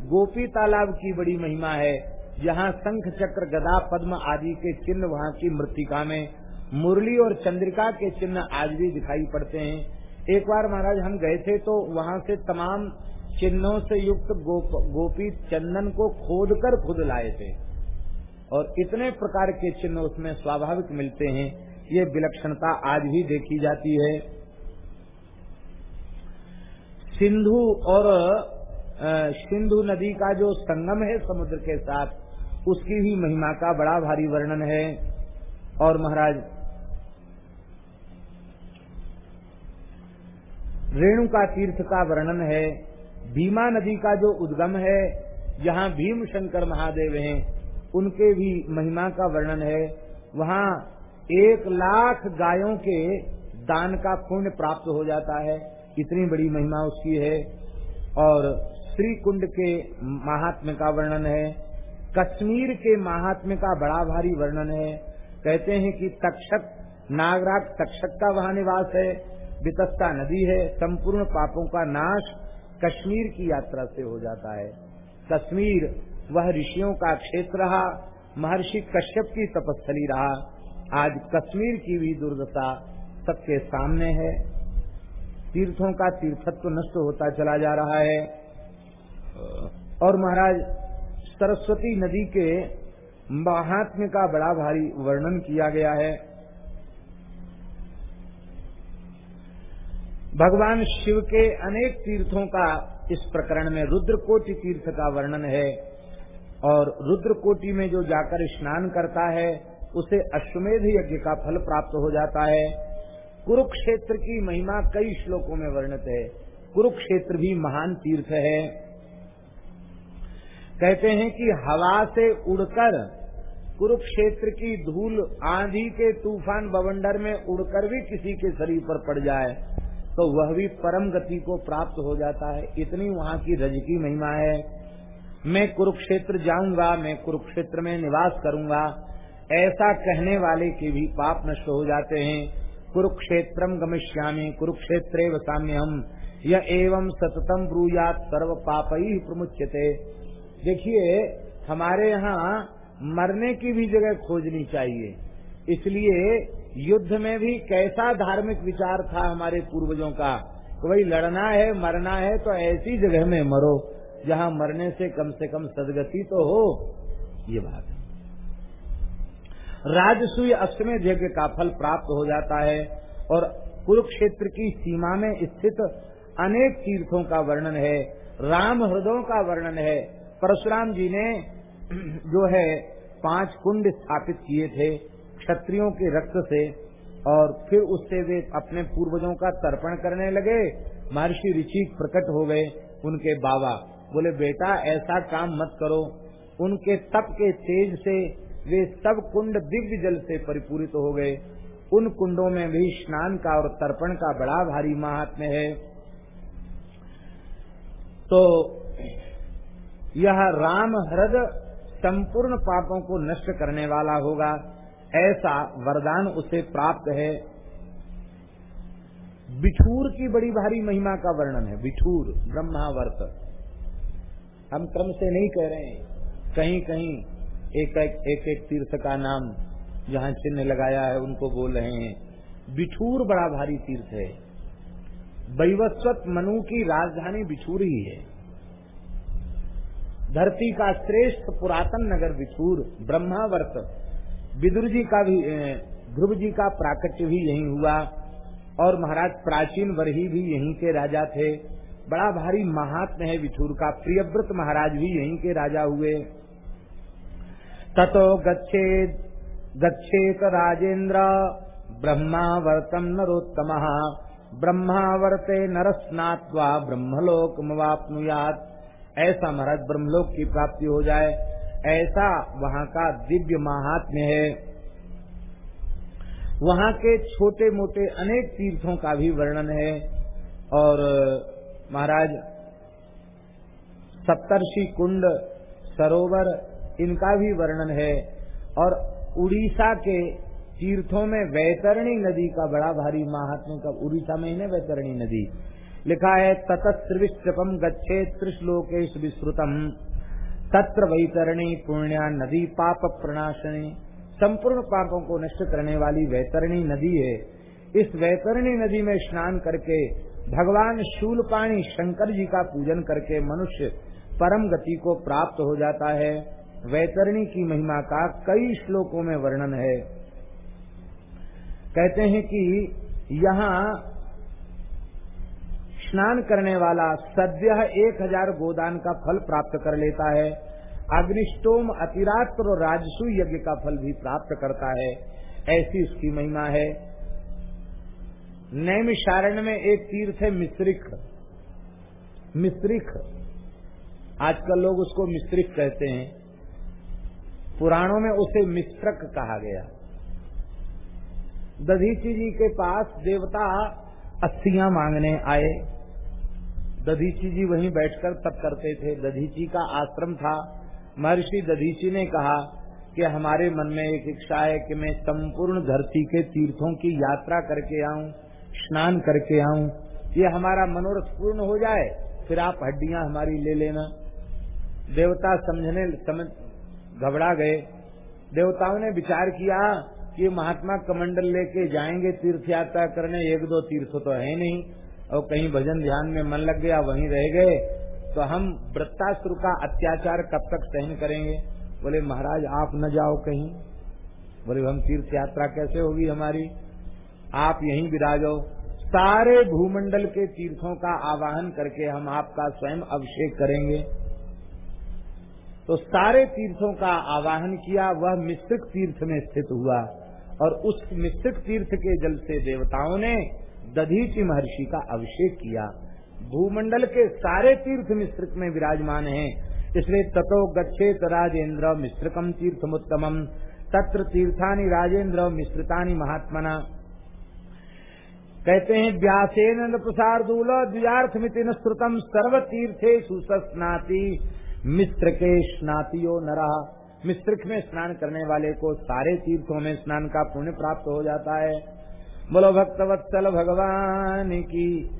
गोपी तालाब की बड़ी महिमा है। जहाँ शंख चक्र गदा पद्म आदि के चिन्ह वहाँ की मृतिका में मुरली और चंद्रिका के चिन्ह आज भी दिखाई पड़ते हैं। एक बार महाराज हम गए थे तो वहाँ से तमाम चिन्हों से युक्त गोप, गोपी चंदन को खोद कर खुद लाए थे। और इतने प्रकार के चिन्ह उसमें स्वाभाविक मिलते हैं। ये विलक्षणता आज भी देखी जाती है। सिंधु और सिंधु नदी का जो संगम है समुद्र के साथ, उसकी भी महिमा का बड़ा भारी वर्णन है। और महाराज, रेणु का तीर्थ का वर्णन है। भीमा नदी का जो उद्गम है, जहाँ भीम शंकर महादेव हैं, उनके भी महिमा का वर्णन है। वहाँ एक लाख गायों के दान का पुण्य प्राप्त हो जाता है। इतनी बड़ी महिमा उसकी है। और श्री कुंड के महात्म्य का वर्णन है। कश्मीर के महात्म्य का बड़ा भारी वर्णन है। कहते हैं कि तक्षक, नागराज तक्षक का वहाँ निवास है। वितस्ता नदी है। संपूर्ण पापों का नाश कश्मीर की यात्रा से हो जाता है। कश्मीर, वह ऋषियों का क्षेत्र रहा। महर्षि कश्यप की तपस्थली रहा। आज कश्मीर की भी दुर्दशा सबके सामने है। तीर्थों का तीर्थत्व नष्ट होता चला जा रहा है। और महाराज, सरस्वती नदी के महात्म्य का बड़ा भारी वर्णन किया गया है। भगवान शिव के अनेक तीर्थों का इस प्रकरण में रुद्रकोटि तीर्थ का वर्णन है और रुद्रकोटि में जो जाकर स्नान करता है, उसे अश्वमेध यज्ञ का फल प्राप्त हो जाता है। कुरुक्षेत्र की महिमा कई श्लोकों में वर्णित है। कुरुक्षेत्र भी महान तीर्थ है। कहते हैं कि हवा से उड़कर कुरुक्षेत्र की धूल आंधी के तूफ़ान बवंडर में उड़कर भी किसी के शरीर पर पड़ जाए तो वह भी परम गति को प्राप्त हो जाता है। इतनी वहाँ की रज की महिमा है। मैं कुरुक्षेत्र जाऊँगा, मैं कुरुक्षेत्र में निवास करूँगा। ऐसा कहने वाले के भी पाप नष्ट हो जाते हैं। कुरुक्षेत्रम गमिष्यामी कुरुक्षेत्रे वसाम्य हम यह एवं सततम ब्रूयात सर्व पाप ही प्रमुचते देखिए, हमारे यहाँ मरने की भी जगह खोजनी चाहिए। इसलिए युद्ध में भी कैसा धार्मिक विचार था हमारे पूर्वजों का तो वही लड़ना है, मरना है तो ऐसी जगह में मरो, जहाँ मरने से कम से कम सदगति तो हो। ये बात है। राजसूय अष्टमेध यज्ञ का फल प्राप्त हो जाता है और कुरुक्षेत्र की सीमा में स्थित अनेक तीर्थों का वर्णन है, राम हृदयों का वर्णन है। परशुराम जी ने जो है पाँच कुंड स्थापित किए थे क्षत्रियों के रक्त से, और फिर उससे वे अपने पूर्वजों का तर्पण करने लगे। महर्षि ऋषिक प्रकट हो गए उनके बाबा। बोले, बेटा, ऐसा काम मत करो। उनके तप के तेज से वे सब कुंड दिव्य जल से परिपूरित हो गए। उन कुंडों में भी स्नान का और तर्पण का बड़ा भारी महात्म्य है। तो यह राम हृद संपूर्ण पापों को नष्ट करने वाला होगा। ऐसा वरदान उसे प्राप्त है। बिठूर की बड़ी भारी महिमा का वर्णन है। बिठूर ब्रह्मावर्त। हम क्रम से नहीं कह रहे हैं। कहीं कहीं एक एक एक, एक तीर्थ का नाम जहाँ चिन्ह लगाया है उनको बोल रहे हैं। बिठूर बड़ा भारी तीर्थ है। वैवस्वत मनु की राजधानी बिठूर ही है। धरती का श्रेष्ठ पुरातन नगर बिठूर ब्रह्मावर्त। विदुर जी का भी ध्रुव जी का प्राकट्य भी यही हुआ और महाराज प्राचीन वरही भी यहीं के राजा थे। बड़ा भारी महात्म है बिठूर का। प्रियव्रत महाराज भी यहीं के राजा हुए। ततो गच्छेद गच्छेत राजेन्द्र ब्रह्मावर्तम नरोत्तम। ब्रह्मावर्ते नर स्नात्वा ब्रह्मलोक मवापनुयात ऐसा महाराज ब्रह्मलोक की प्राप्ति हो जाए, ऐसा वहाँ का दिव्य महात्म्य है। वहाँ के छोटे मोटे अनेक तीर्थों का भी वर्णन है और, महाराज, सप्तर्षि कुंड, सरोवर, इनका भी वर्णन है और उड़ीसा के तीर्थों में वैतरणी नदी का बड़ा भारी महात्मा का उड़ीसा में ही ना वैतरणी नदी? लिखा है ततस्त्रिविश्रपम गच्छे त्रिश्लोकेश विश्रुतम तत्र वैतरणी, पुण्या, नदी, पाप प्रणाशनी। संपूर्ण पापों को नष्ट करने वाली वैतरणी नदी है। इस वैतरणी नदी में स्नान करके, भगवान शूलपाणी शंकर जी का पूजन करके मनुष्य परम गति को प्राप्त हो जाता है। वैतरणी की महिमा का कई श्लोकों में वर्णन है। कहते हैं कि यहाँ स्नान करने वाला सद्य एक हज़ार गोदान का फल प्राप्त कर लेता है। अग्निष्टोम अतिरात्र और राजसु यज्ञ का फल भी प्राप्त करता है। ऐसी उसकी महिमा है। नैमिशारण में एक तीर्थ है मिश्रिक मिश्रिक आजकल लोग उसको मिश्रिक कहते हैं। पुराणों में उसे मिश्रक कहा गया। दधीची जी के पास देवता अस्थियाँ मांगने आए। दधीची जी वहीं बैठकर तप करते थे। दधीची का आश्रम था। महर्षि दधीची ने कहा कि हमारे मन में एक इच्छा है कि मैं संपूर्ण धरती के तीर्थों की यात्रा करके आऊँ, स्नान करके आऊँ। ये हमारा मनोरथ पूर्ण हो जाए, फिर आप हड्डियाँ हमारी ले लेना। देवता समझने समझ घबरा गए। देवताओं ने विचार किया कि महात्मा कमंडल लेके जाएँगे तीर्थ यात्रा करने। एक दो तीर्थ तो है नहीं। और कहीं भजन ध्यान में मन लग गया, वहीं रह गए तो हम वृत्तासुर का अत्याचार कब तक सहन करेंगे? बोले, महाराज, आप न जाओ कहीं। बोले, हम तीर्थ यात्रा कैसे होगी हमारी? आप यहीं विराजो। सारे भूमंडल के तीर्थों का आवाहन करके हम आपका स्वयं अभिषेक करेंगे। तो सारे तीर्थों का आवाहन किया, वह मिश्रिक तीर्थ में स्थित हुआ। और उस मिश्रिक तीर्थ के जल से देवताओं ने दधीची महर्षि का अभिषेक किया। भूमंडल के सारे तीर्थ मिश्रिक में विराजमान हैं। इसलिए ततो गच्छेत राजेंद्र मिश्रकम तीर्थमुत्तमम। तत्र तीर्थानी राजेंद्र मिश्रितानी महात्मना। कहते हैं, व्यासेन प्रसार दूल द्विजार्थ मितिन श्रुतम सर्व तीर्थे सुस्नाति मिश्र के स्नातियो नरा। मिश्रिक में स्नान करने वाले को सारे तीर्थों में स्नान का पुण्य प्राप्त हो जाता है। बोलो, भक्तवत्सल भगवान की।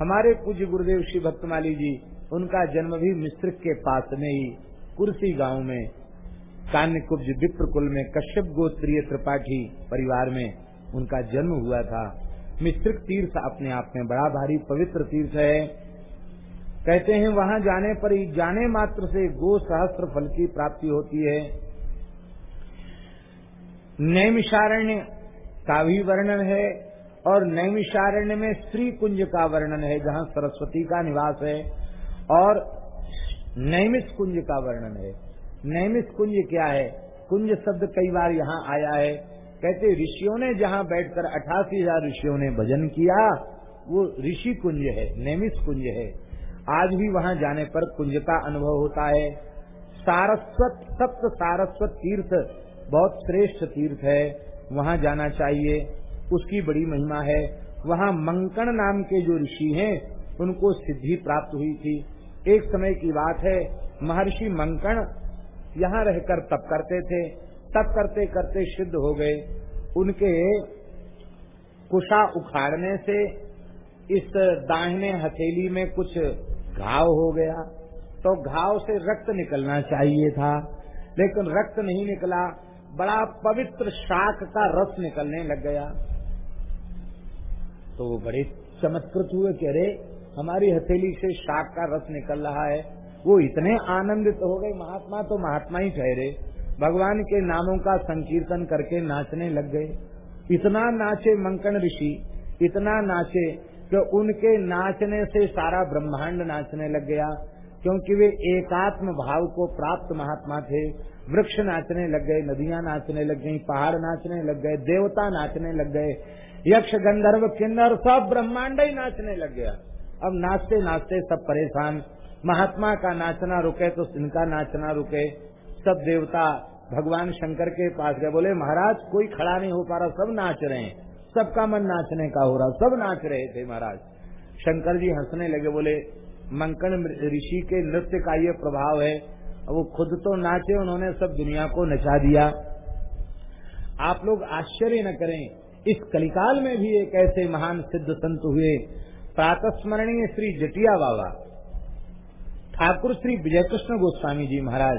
हमारे पूज्य गुरुदेव श्री भक्तमाली जी, उनका जन्म भी मिश्रिक के पास में ही, कुर्सी गाँव में कान्य कुब्ज विप्र कुल में, कश्यप गोत्रीय त्रिपाठी परिवार में उनका जन्म हुआ था। मिश्रिक तीर्थ अपने आप में बड़ा भारी पवित्र तीर्थ है। कहते हैं, वहाँ जाने पर ही जाने मात्र से गो सहस्त्र फल की प्राप्ति होती है। नैमिषारण्य का भी वर्णन है और नैमिषारण्य में श्री कुंज का वर्णन है, जहाँ सरस्वती का निवास है, और नैमिष कुंज का वर्णन है। नैमिष कुंज क्या है? कुंज शब्द कई बार यहाँ आया है। कहते ऋषियों ने जहाँ बैठकर अठासी हज़ार ऋषियों ने भजन किया, वो ऋषि कुंज है, नैमिष कुंज है। आज भी वहाँ जाने पर कुंज का अनुभव होता है। सारस्वत, सप्त सारस्वत तीर्थ, बहुत श्रेष्ठ तीर्थ है। वहाँ जाना चाहिए। उसकी बड़ी महिमा है। वहाँ मंकण नाम के जो ऋषि हैं, उनको सिद्धि प्राप्त हुई थी। एक समय की बात है, महर्षि मंकण यहाँ रहकर तप करते थे। तप करते करते सिद्ध हो गए। उनके कुशा उखाड़ने से इस दाहिने हथेली में कुछ घाव हो गया। तो घाव से रक्त निकलना चाहिए था। लेकिन रक्त नहीं निकला। बड़ा पवित्र शाख का रस निकलने लग गया। तो वो बड़े चमत्कृत हुए कि अरे, हमारी हथेली से शाख का रस निकल रहा है। वो इतने आनंदित हो गए, महात्मा तो महात्मा ही ठहरे। भगवान के नामों का संकीर्तन करके नाचने लग गए। इतना नाचे मंकन ऋषि, इतना नाचे कि उनके नाचने से सारा ब्रह्मांड नाचने लग गया, क्योंकि वे एकात्म भाव को प्राप्त महात्मा थे। वृक्ष नाचने लग गए, नदियाँ नाचने लग गई, पहाड़ नाचने लग गए, देवता नाचने लग गए, यक्ष गंधर्व किन्नर सब ब्रह्मांड ही नाचने लग गया। अब नाचते नाचते सब परेशान। महात्मा का नाचना रुके तो इनका नाचना रुके। सब देवता भगवान शंकर के पास गए, बोले, महाराज, कोई खड़ा नहीं हो पा रहा, सब नाच रहे हैं। सबका मन नाचने का हो रहा, सब नाच रहे थे महाराज। शंकर जी हंसने लगे, बोले मंकन ऋषि के नृत्य का ये प्रभाव है वो खुद तो नाचे, उन्होंने सब दुनिया को नचा दिया। आप लोग आश्चर्य न करें, इस कलिकाल में भी एक ऐसे महान सिद्ध संत हुए। प्रातस्मरणीय श्री जटिया बाबा, ठाकुर श्री विजय कृष्ण गोस्वामी जी महाराज,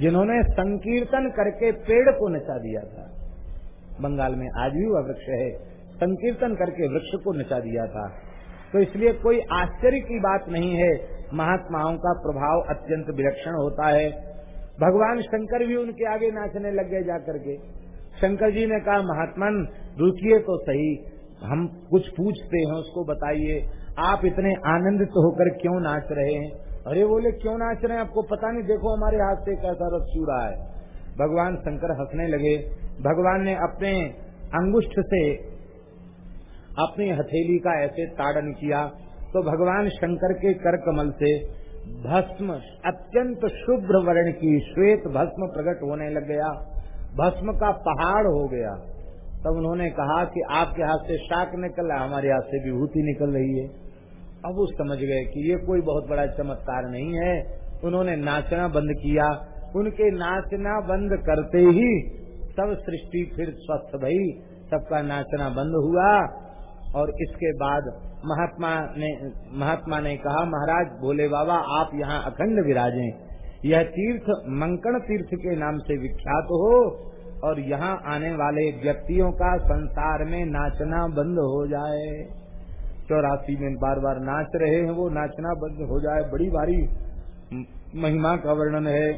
जिन्होंने संकीर्तन करके पेड़ को नचा दिया था। बंगाल में आज भी वह वृक्ष है, संकीर्तन करके वृक्ष को नचा दिया था। तो इसलिए कोई आश्चर्य की बात नहीं है महात्माओं का प्रभाव अत्यंत विलक्षण होता है। भगवान शंकर भी उनके आगे नाचने लग गए जाकर के। शंकर जी ने कहा, महात्मन, रुकिए तो सही। हम कुछ पूछते हैं, उसको बताइए। आप इतने आनंदित होकर क्यों नाच रहे हैं? अरे, बोले, क्यों नाच रहे हैं? आपको पता नहीं, देखो हमारे हाथ से कैसा रस छू रहा है। भगवान शंकर हंसने लगे। भगवान ने अपने अंगुष्ठ से अपनी हथेली का ऐसे ताड़न किया। तो भगवान शंकर के कर कमल से भस्म, अत्यंत शुभ्र वर्ण की श्वेत भस्म प्रकट होने लग गया। भस्म का पहाड़ हो गया। तब उन्होंने कहा कि आपके हाथ से शाक निकल रहा हमारे हाथ से विभूति निकल रही है। अब वो समझ गए कि ये कोई बहुत बड़ा चमत्कार नहीं है। उन्होंने नाचना बंद किया। उनके नाचना बंद करते ही सब सृष्टि फिर स्वस्थ भई। सबका नाचना बंद हुआ और इसके बाद महात्मा ने महात्मा ने कहा, महाराज, भोले बाबा, आप यहाँ अखंड विराजे। यह तीर्थ मंकण तीर्थ के नाम से विख्यात हो और यहाँ आने वाले व्यक्तियों का संसार में नाचना बंद हो जाए। चौरासी में बार बार नाच रहे हैं वो, नाचना बंद हो जाए। बड़ी भारी महिमा का वर्णन है।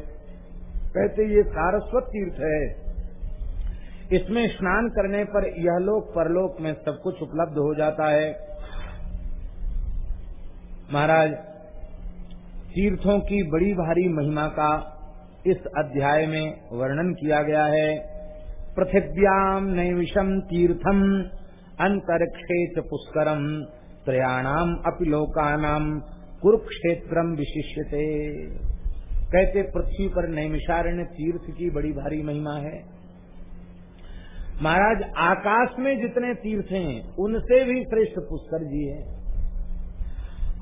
कहते, ये सारस्वत तीर्थ है। इसमें स्नान करने पर यह लोक परलोक में सब कुछ उपलब्ध हो जाता है। महाराज, तीर्थों की बड़ी भारी महिमा का इस अध्याय में वर्णन किया गया है। पृथिव्याम नैविषम तीर्थम अंतरिक्षे च पुष्करम त्रयाणाम अपि लोकानाम कुरुक्षेत्रम विशिष्यते। कहते पृथ्वी पर नैमिषारण्य तीर्थ की बड़ी भारी महिमा है। महाराज, आकाश में जितने तीर्थ हैं, उनसे भी श्रेष्ठ पुष्कर जी है।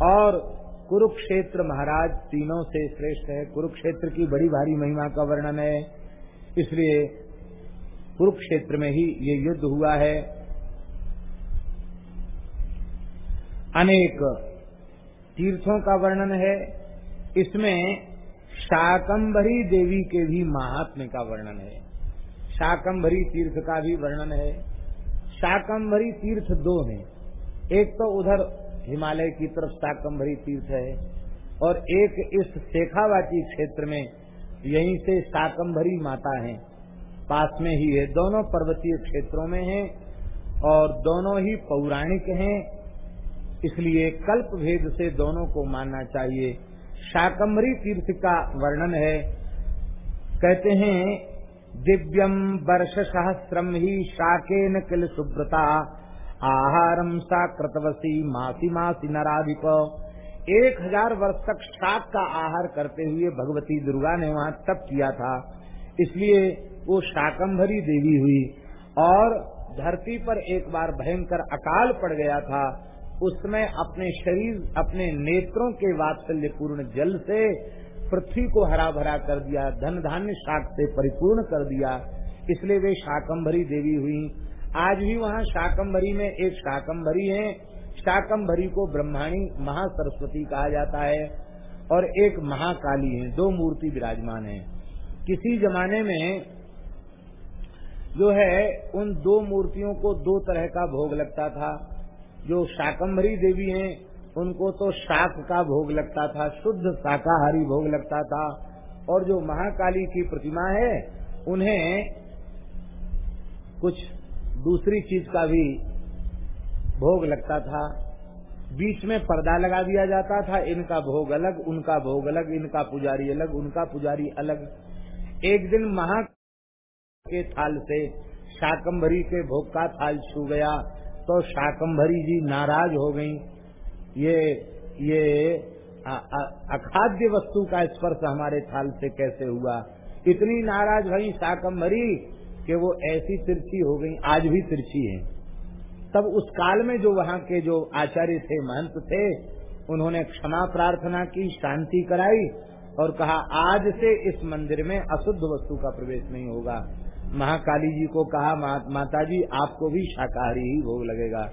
और कुरुक्षेत्र महाराज तीनों से श्रेष्ठ है। कुरुक्षेत्र की बड़ी भारी महिमा का वर्णन है। इसलिए कुरुक्षेत्र में ही ये युद्ध हुआ है। अनेक तीर्थों का वर्णन है। इसमें शाकंभरी देवी के भी महात्म्य का वर्णन है। शाकंभरी तीर्थ का भी वर्णन है। शाकंभरी तीर्थ दो हैं। एक तो उधर हिमालय की तरफ़ शाकंभरी तीर्थ है और एक इस शेखावाटी क्षेत्र में यहीं से शाकंभरी माता है। पास में ही है। दोनों पर्वतीय क्षेत्रों में हैं और दोनों ही पौराणिक हैं। इसलिए कल्प भेद से दोनों को मानना चाहिए। शाकंभरी तीर्थ का वर्णन है। कहते हैं दिव्यम वर्ष सहस्रम ही शाके न किल सुब्रता आहारम सा कृतवसी मासी मासी नराधिप। एक हज़ार वर्ष तक शाक का आहार करते हुए भगवती दुर्गा ने वहाँ तप किया था। इसलिए वो शाकंभरी देवी हुई और धरती पर एक बार भयंकर अकाल पड़ गया था। उसमें अपने शरीर, अपने नेत्रों के वात्सल्य पूर्ण जल से पृथ्वी को हरा भरा कर दिया, धन धान्य शाक से परिपूर्ण कर दिया। इसलिए वे शाकंभरी देवी हुई। आज भी वहाँ शाकंभरी में एक शाकंभरी है। शाकंभरी को ब्रह्माणी महासरस्वती कहा जाता है और एक महाकाली है। दो मूर्ति विराजमान है। किसी जमाने में जो है, उन दो मूर्तियों को दो तरह का भोग लगता था। जो शाकंभरी देवी हैं, उनको तो शाक का भोग लगता था, शुद्ध शाकाहारी भोग लगता था। और जो महाकाली की प्रतिमा है, उन्हें कुछ दूसरी चीज़ का भी भोग लगता था। बीच में पर्दा लगा दिया जाता था, इनका भोग अलग, उनका भोग अलग, इनका पुजारी अलग, उनका पुजारी अलग। एक दिन महा के थाल से, शाकंभरी के भोग का थाल छू गया तो शाकंभरी जी नाराज़ हो गई। ये ये अखाद्य वस्तु का स्पर्श हमारे थाल से कैसे हुआ? इतनी नाराज़ भई शाकंभरी कि वो ऐसी तिरछी हो गई आज भी तिरछी है। तब उस काल में जो वहाँ के जो आचार्य थे महंत थे उन्होंने क्षमा प्रार्थना की शांति कराई और कहा आज से इस मंदिर में अशुद्ध वस्तु का प्रवेश नहीं होगा। महाकाली जी को कहा मा, माता जी आपको भी शाकाहारी ही भोग लगेगा।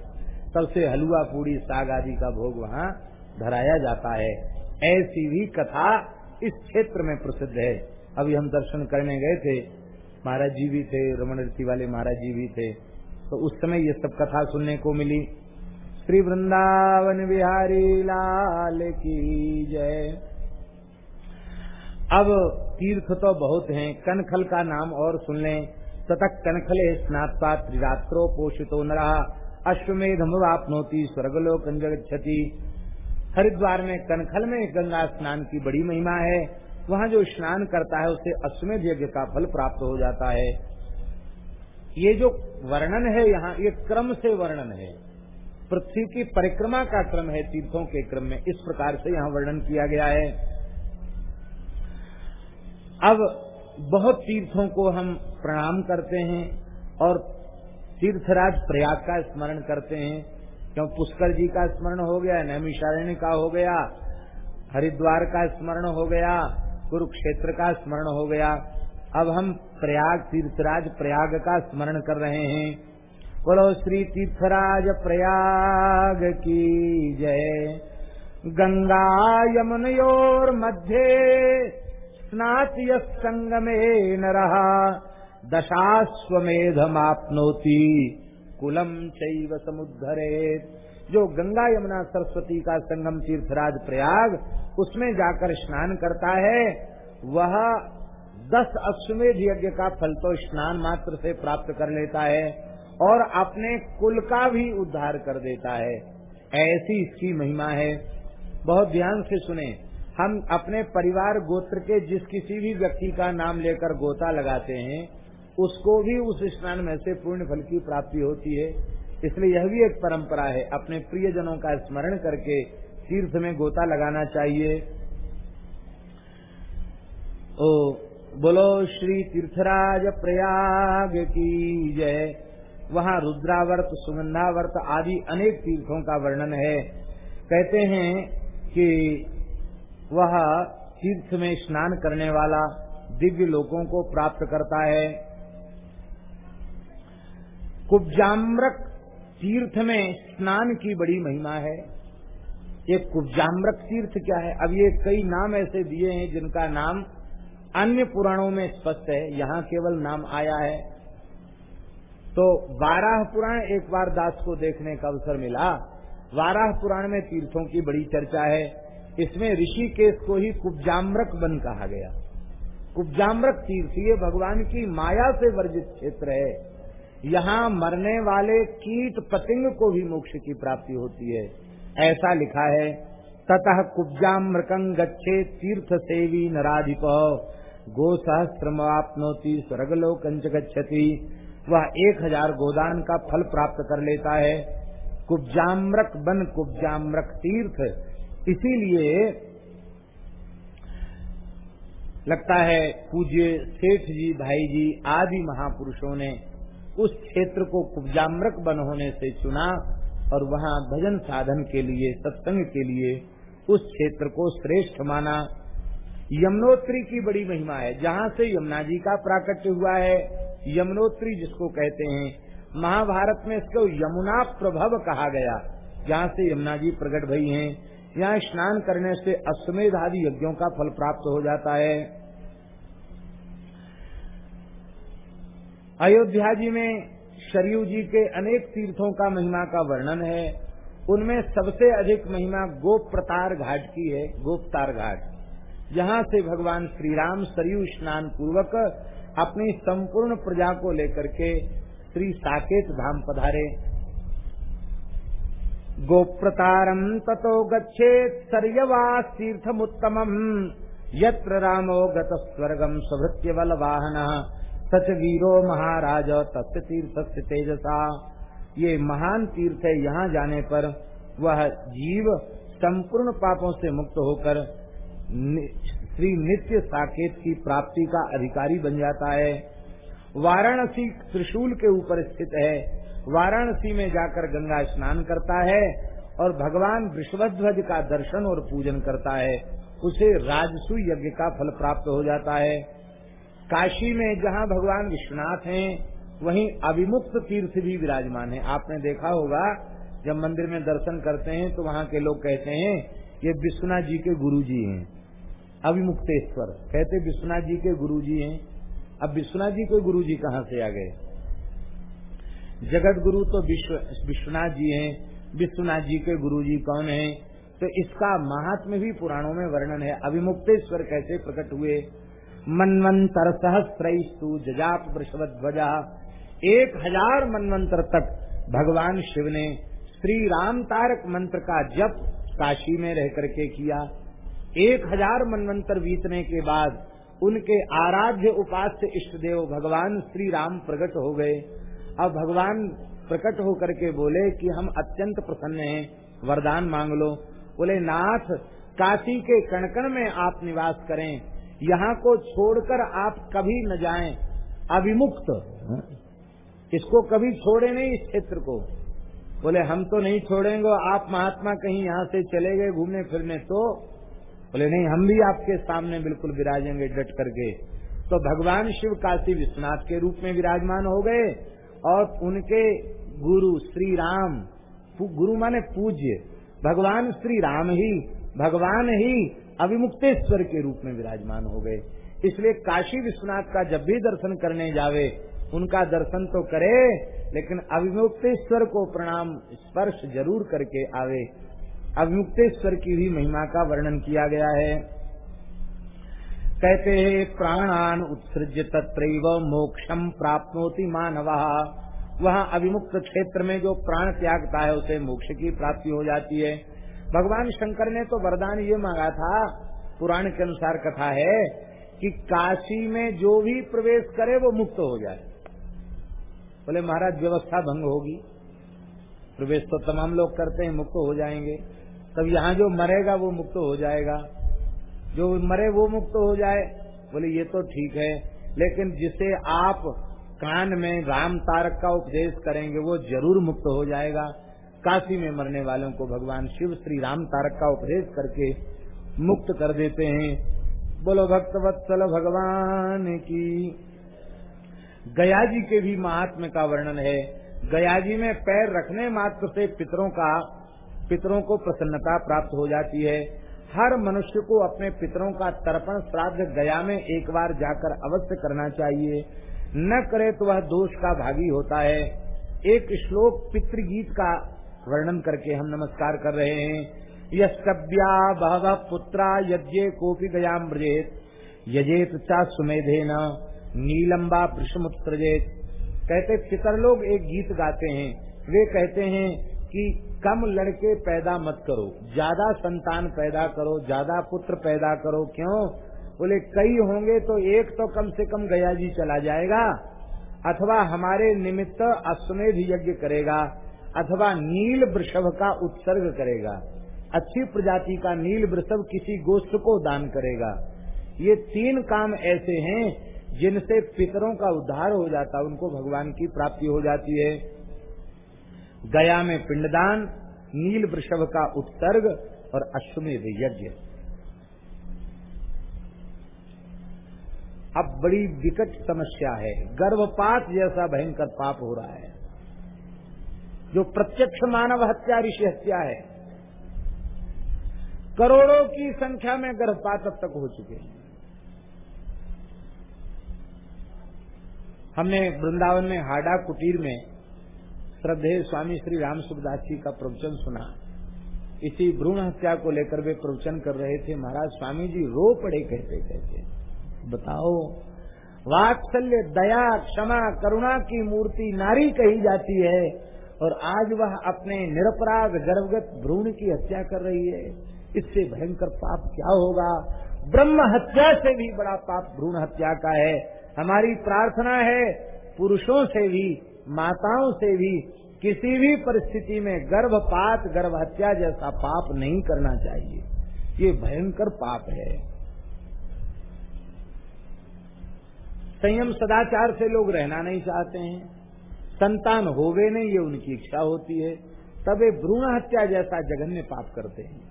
तब से हलवा पूड़ी साग आदि का भोग वहाँ धराया जाता है। ऐसी भी कथा इस क्षेत्र में प्रसिद्ध है। अभी हम दर्शन करने गए थे महाराज जी भी थे रमन रीति वाले महाराज जी भी थे। तो उस समय ये सब कथा सुनने को मिली। श्री वृंदावन बिहारी लाल की जय। अब तीर्थ तो बहुत हैं, कनखल का नाम और सुन लें। ततक कनखले स्नात्वा त्रिरात्रो पोषितो न रहा अश्वमेध आपनोती स्वर्गलोक क्षति हरिद्वार में कनखल में गंगा स्नान की बड़ी महिमा है। वहाँ जो स्नान करता है, उसे अश्वमेध यज्ञ का फल प्राप्त हो जाता है। ये जो वर्णन है यहाँ, ये क्रम से वर्णन है। पृथ्वी की परिक्रमा का क्रम है, तीर्थों के क्रम में। इस प्रकार से यहाँ वर्णन किया गया है। अब बहुत तीर्थों को हम प्रणाम करते हैं और तीर्थराज प्रयाग का स्मरण करते हैं। क्यों? पुष्कर जी का स्मरण हो गया, नैमिषारण्य का हो गया, हरिद्वार का स्मरण हो गया कुरुक्षेत्र का स्मरण हो गया। अब हम प्रयाग, तीर्थराज प्रयाग का स्मरण कर रहे हैं। बोलो, श्री तीर्थराज प्रयाग की जय। गंगा यमुनयोर मध्य स्नाति संगमे न रहा दशाश्वमेधमापनोति। कुलम चैव समुद्धरे जो गंगा यमुना सरस्वती का संगम तीर्थराज प्रयाग, उसमें जाकर स्नान करता है, वह दस अश्वमेध यज्ञ का फल तो स्नान मात्र से प्राप्त कर लेता है और अपने कुल का भी उद्धार कर देता है। ऐसी इसकी महिमा है। बहुत ध्यान से सुने। हम अपने परिवार गोत्र के जिस किसी भी व्यक्ति का नाम लेकर गोता लगाते हैं, उसको भी उस स्नान में से पूर्ण फल की प्राप्ति होती है। इसलिए यह भी एक परंपरा है, अपने प्रियजनों का स्मरण करके तीर्थ में गोता लगाना चाहिए। ओ, बोलो श्री तीर्थराज प्रयाग की जय। वहाँ रुद्रावर्त, सुगंधावर्त आदि अनेक तीर्थों का वर्णन है। कहते हैं कि वह तीर्थ में स्नान करने वाला दिव्य लोगों को प्राप्त करता है। कुब्जाम्रक तीर्थ में स्नान की बड़ी महिमा है। ये कुब्जाम्रक तीर्थ क्या है? अब ये कई नाम ऐसे दिए हैं जिनका नाम अन्य पुराणों में स्पष्ट है। यहाँ केवल नाम आया है। तो बारह पुराण एक बार दास को देखने का अवसर मिला। बारह पुराण में तीर्थों की बड़ी चर्चा है। इसमें ऋषिकेश को ही कुब्जाम्रक बन कहा गया। कुब्जाम्रक तीर्थ, ये भगवान की माया से वर्जित क्षेत्र है। यहाँ मरने वाले कीट पतिंग को भी मोक्ष की प्राप्ति होती है। ऐसा लिखा है, ततः कुब्जाम मृकंग गच्छे तीर्थ सेवी नाधिप गो सहस्त्रमापनोति स्वर्गलोकंच गच्छति। वह एक हज़ार गोदान का फल प्राप्त कर लेता है। कुब्जाम्रक बन कुब्जाम्रक तीर्थ। इसीलिए लगता है, पूज्य सेठ जी, भाई जी, आदि महापुरुषों ने उस क्षेत्र को कुब्जाम्रक बन होने से चुना और वहाँ भजन साधन के लिए, सत्संग के लिए उस क्षेत्र को श्रेष्ठ माना। यमुनोत्री की बड़ी महिमा है। जहाँ से यमुना जी का प्राकट्य हुआ है, यमुनोत्री जिसको कहते हैं, महाभारत में इसको यमुना प्रभव कहा गया। जहाँ से यमुना जी प्रकट भई हैं, यहाँ स्नान करने से अश्वमेध आदि यज्ञों का फल प्राप्त हो जाता है। अयोध्या जी में शरीय जी के अनेक तीर्थों का महिमा का वर्णन है। उनमें सबसे अधिक महिमा गोप प्रतार घाट की है, गोपतार घाट। जहाँ से भगवान श्री राम सरयू स्नान पूर्वक अपनी संपूर्ण प्रजा को लेकर के श्री साकेत धाम पधारे। गोप्रतारम ततो गच्छेत सरयवास तीर्थमुत्तम यत्र रामो गत स्वर्गम स्वभृत्य बल वाहन सच वीरो महाराज, तत्व तीर्थ तेजसा। ये महान तीर्थ है, यहाँ जाने पर वह जीव संपूर्ण पापों से मुक्त होकर श्री नित्य साकेत की प्राप्ति का अधिकारी बन जाता है। वाराणसी त्रिशूल के ऊपर स्थित है। वाराणसी में जाकर गंगा स्नान करता है और भगवान विश्वध्वज का दर्शन और पूजन करता है। उसे राजसु यज्ञ का फल प्राप्त हो जाता है। काशी में जहाँ भगवान विश्वनाथ हैं, वहीं अभिमुक्त तीर्थ भी विराजमान है। आपने देखा होगा, जब मंदिर में दर्शन करते हैं तो वहाँ के लोग कहते हैं, ये विश्वनाथ जी के गुरु जी हैं। अभिमुक्तेश्वर कहते, विश्वनाथ जी के गुरु जी हैं। अब विश्वनाथ जी के गुरु जी कहाँ से आ गए? जगत गुरु तो विश्व, विश्वनाथ जी हैं। विश्वनाथ जी के गुरु जी कौन है? तो इसका महात्म भी पुराणों में वर्णन है। अभिमुक्तेश्वर कैसे प्रकट हुए? मनवंतर सहस्रस्तु जजाप वृषभध्वजा एक हज़ार मनवंतर तक भगवान शिव ने श्री राम तारक मंत्र का जप काशी में रह करके किया। एक हज़ार मनवंतर बीतने के बाद उनके आराध्य उपास्य इष्ट देव भगवान श्री राम प्रकट हो गए। अब भगवान प्रकट होकर के बोले कि हम अत्यंत प्रसन्न हैं, वरदान मांग लो। बोले, नाथ, काशी के कणकण में आप निवास करें। यहाँ को छोड़कर आप कभी न जाएँ। अभिमुक्त। इसको कभी छोड़े नहीं इस क्षेत्र को। बोले, हम तो नहीं छोड़ेंगे, आप महात्मा कहीं यहाँ से चले गए घूमने फिरने तो? बोले, नहीं, हम भी आपके सामने बिल्कुल विराजेंगे डट करके। तो भगवान शिव काशी विश्वनाथ के रूप में विराजमान हो गए और उनके गुरु श्री राम गुरु माने पूज्य। भगवान श्री राम ही, भगवान ही अभिमुक्तेश्वर के रूप में विराजमान हो गए। इसलिए काशी विश्वनाथ का जब भी दर्शन करने जावे, उनका दर्शन तो करे, लेकिन अभिमुक्तेश्वर को प्रणाम, स्पर्श ज़रूर करके आवे। अभिमुक्तेश्वर की भी महिमा का वर्णन किया गया है। कहते हैं, प्राणान उत्सृज्य तत्र मोक्षम प्राप्त मानव। वहाँ अभिमुक्त क्षेत्र में जो प्राण त्यागता है, उसे मोक्ष की प्राप्ति हो जाती है। भगवान शंकर ने तो वरदान ये मांगा था, पुराण के अनुसार कथा है, कि काशी में जो भी प्रवेश करे वो मुक्त हो जाए। बोले, महाराज, व्यवस्था भंग होगी। प्रवेश तो तमाम लोग करते हैं, मुक्त हो जाएँगे। तब यहाँ जो मरेगा, वो मुक्त हो जाएगा। जो मरे, वो मुक्त हो जाए। बोले, ये तो ठीक है, लेकिन जिसे आप कान में राम तारक का उपदेश करेंगे, वो ज़रूर मुक्त हो जाएगा। काशी में मरने वालों को भगवान शिव श्री राम तारक का उपदेश करके मुक्त कर देते हैं। बोलो, भक्त वत्सल भगवान की। गया जी के भी महात्म का वर्णन है। गया जी में पैर रखने मात्र से पितरों का, पितरों को प्रसन्नता प्राप्त हो जाती है। हर मनुष्य को अपने पितरों का तर्पण श्राद्ध गया में एक बार जाकर अवश्य करना चाहिए। न करे तो वह दोष का भागी होता है। एक श्लोक पितृगीत का वर्णन करके हम नमस्कार कर रहे हैं। यस्तव्या बहव पुत्रा यज्ञे कोपी गयाम ब्रजेत यजेत चा सुमेधे न नीलम्बा वृषमुत्सृजेत कहते पितर लोग एक गीत गाते हैं। वे कहते हैं कि कम लड़के पैदा मत करो, ज़्यादा संतान पैदा करो, ज़्यादा पुत्र पैदा करो। क्यों? बोले, कई होंगे तो एक तो कम से कम गया जी चला जाएगा, अथवा हमारे निमित्त अश्वमेध यज्ञ करेगा। अथवा नील वृषभ का उत्सर्ग करेगा। अच्छी प्रजाति का नील वृषभ किसी गोष्ठ को दान करेगा। ये तीन काम ऐसे हैं जिनसे पितरों का उद्धार हो जाता, उनको भगवान की प्राप्ति हो जाती है। गया में पिंडदान, नील वृषभ का उत्सर्ग और अश्वमेध यज्ञ। अब बड़ी विकट समस्या है। गर्भपात जैसा भयंकर पाप हो रहा है। जो प्रत्यक्ष मानव हत्या ऋषि हत्या है, करोड़ों की संख्या में गर्भपात अब तक हो चुके हैं। हमने वृंदावन में हाडा कुटीर में श्रद्धे स्वामी श्री राम सुखदास जी का प्रवचन सुना। इसी भ्रूण हत्या को लेकर वे प्रवचन कर रहे थे। महाराज स्वामी जी रो पड़े, कहते कहते, बताओ, वात्सल्य, दया, क्षमा, करुणा की मूर्ति नारी कही जाती है और आज वह अपने निरपराध गर्भगत भ्रूण की हत्या कर रही है। इससे भयंकर पाप क्या होगा? ब्रह्म हत्या से भी बड़ा पाप भ्रूण हत्या का है। हमारी प्रार्थना है, पुरुषों से भी, माताओं से भी, किसी भी परिस्थिति में गर्भपात गर्भ हत्या जैसा पाप नहीं करना चाहिए। ये भयंकर पाप है। संयम सदाचार से लोग रहना नहीं चाहते हैं। संतान होवे नहीं, ये उनकी इच्छा होती है। तब वे भ्रूण हत्या जैसा जघन्य पाप करते हैं।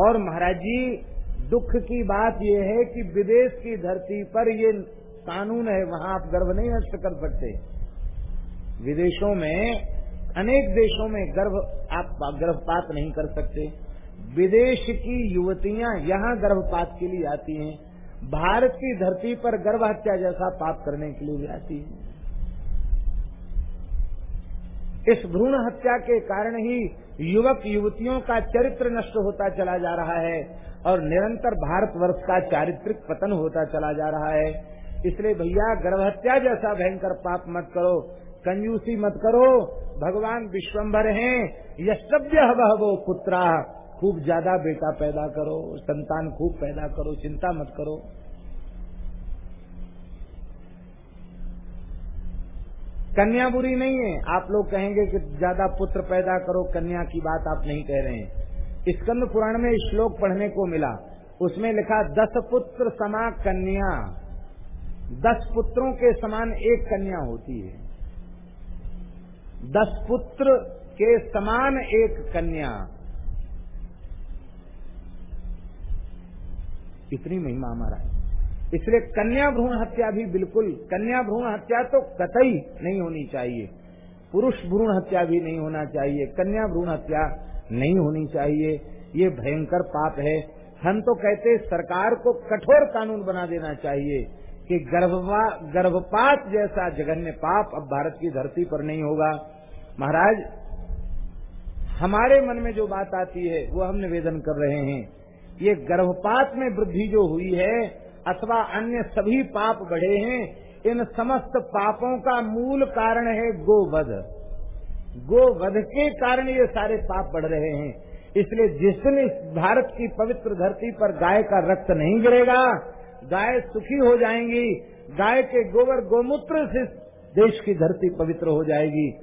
और महाराज जी, दुख की बात यह है कि विदेश की धरती पर ये कानून है, वहाँ आप गर्भ नहीं नष्ट कर सकते। विदेशों में, अनेक देशों में गर्भ, आप गर्भपात नहीं कर सकते। विदेश की युवतियाँ यहाँ गर्भपात के लिए आती हैं। भारत की धरती पर गर्भ हत्या जैसा पाप करने के लिए भी आती है। इस भ्रूण हत्या के कारण ही युवक युवतियों का चरित्र नष्ट होता चला जा रहा है और निरंतर भारतवर्ष का चारित्रिक पतन होता चला जा रहा है। इसलिए भैया गर्भ हत्या जैसा भयंकर पाप मत करो, कंजूसी मत करो, भगवान विश्वम्भर हैं यस्तव्य वो पुत्रा। खूब ज़्यादा बेटा पैदा करो, संतान खूब पैदा करो, चिंता मत करो। कन्या बुरी नहीं है। आप लोग कहेंगे कि ज़्यादा पुत्र पैदा करो, कन्या की बात आप नहीं कह रहे हैं। स्कंद पुराण में श्लोक पढ़ने को मिला। उसमें लिखा, दस पुत्र समा कन्या। दस पुत्रों के समान एक कन्या होती है। दस पुत्र के समान एक कन्या। इतनी महिमा हमारा। है इसलिए कन्या भ्रूण हत्या भी बिल्कुल, कन्या भ्रूण हत्या तो कतई नहीं होनी चाहिए। पुरुष भ्रूण हत्या भी नहीं होना चाहिए, कन्या भ्रूण हत्या नहीं होनी चाहिए। ये भयंकर पाप है। हम तो कहते सरकार को कठोर कानून बना देना चाहिए कि गर्भवा, गर्भपात जैसा जघन्य पाप अब भारत की धरती पर नहीं होगा। महाराज, हमारे मन में जो बात आती है, वो हम निवेदन कर रहे हैं। ये गर्भपात में वृद्धि जो हुई है अथवा अन्य सभी पाप बढ़े हैं, इन समस्त पापों का मूल कारण है गोवध। गोवध के कारण ये सारे पाप बढ़ रहे हैं। इसलिए जिस दिन इस भारत की पवित्र धरती पर गाय का रक्त नहीं गिरेगा, गाय सुखी हो जाएँगी, गाय के गोबर गोमूत्र से देश की धरती पवित्र हो जाएगी।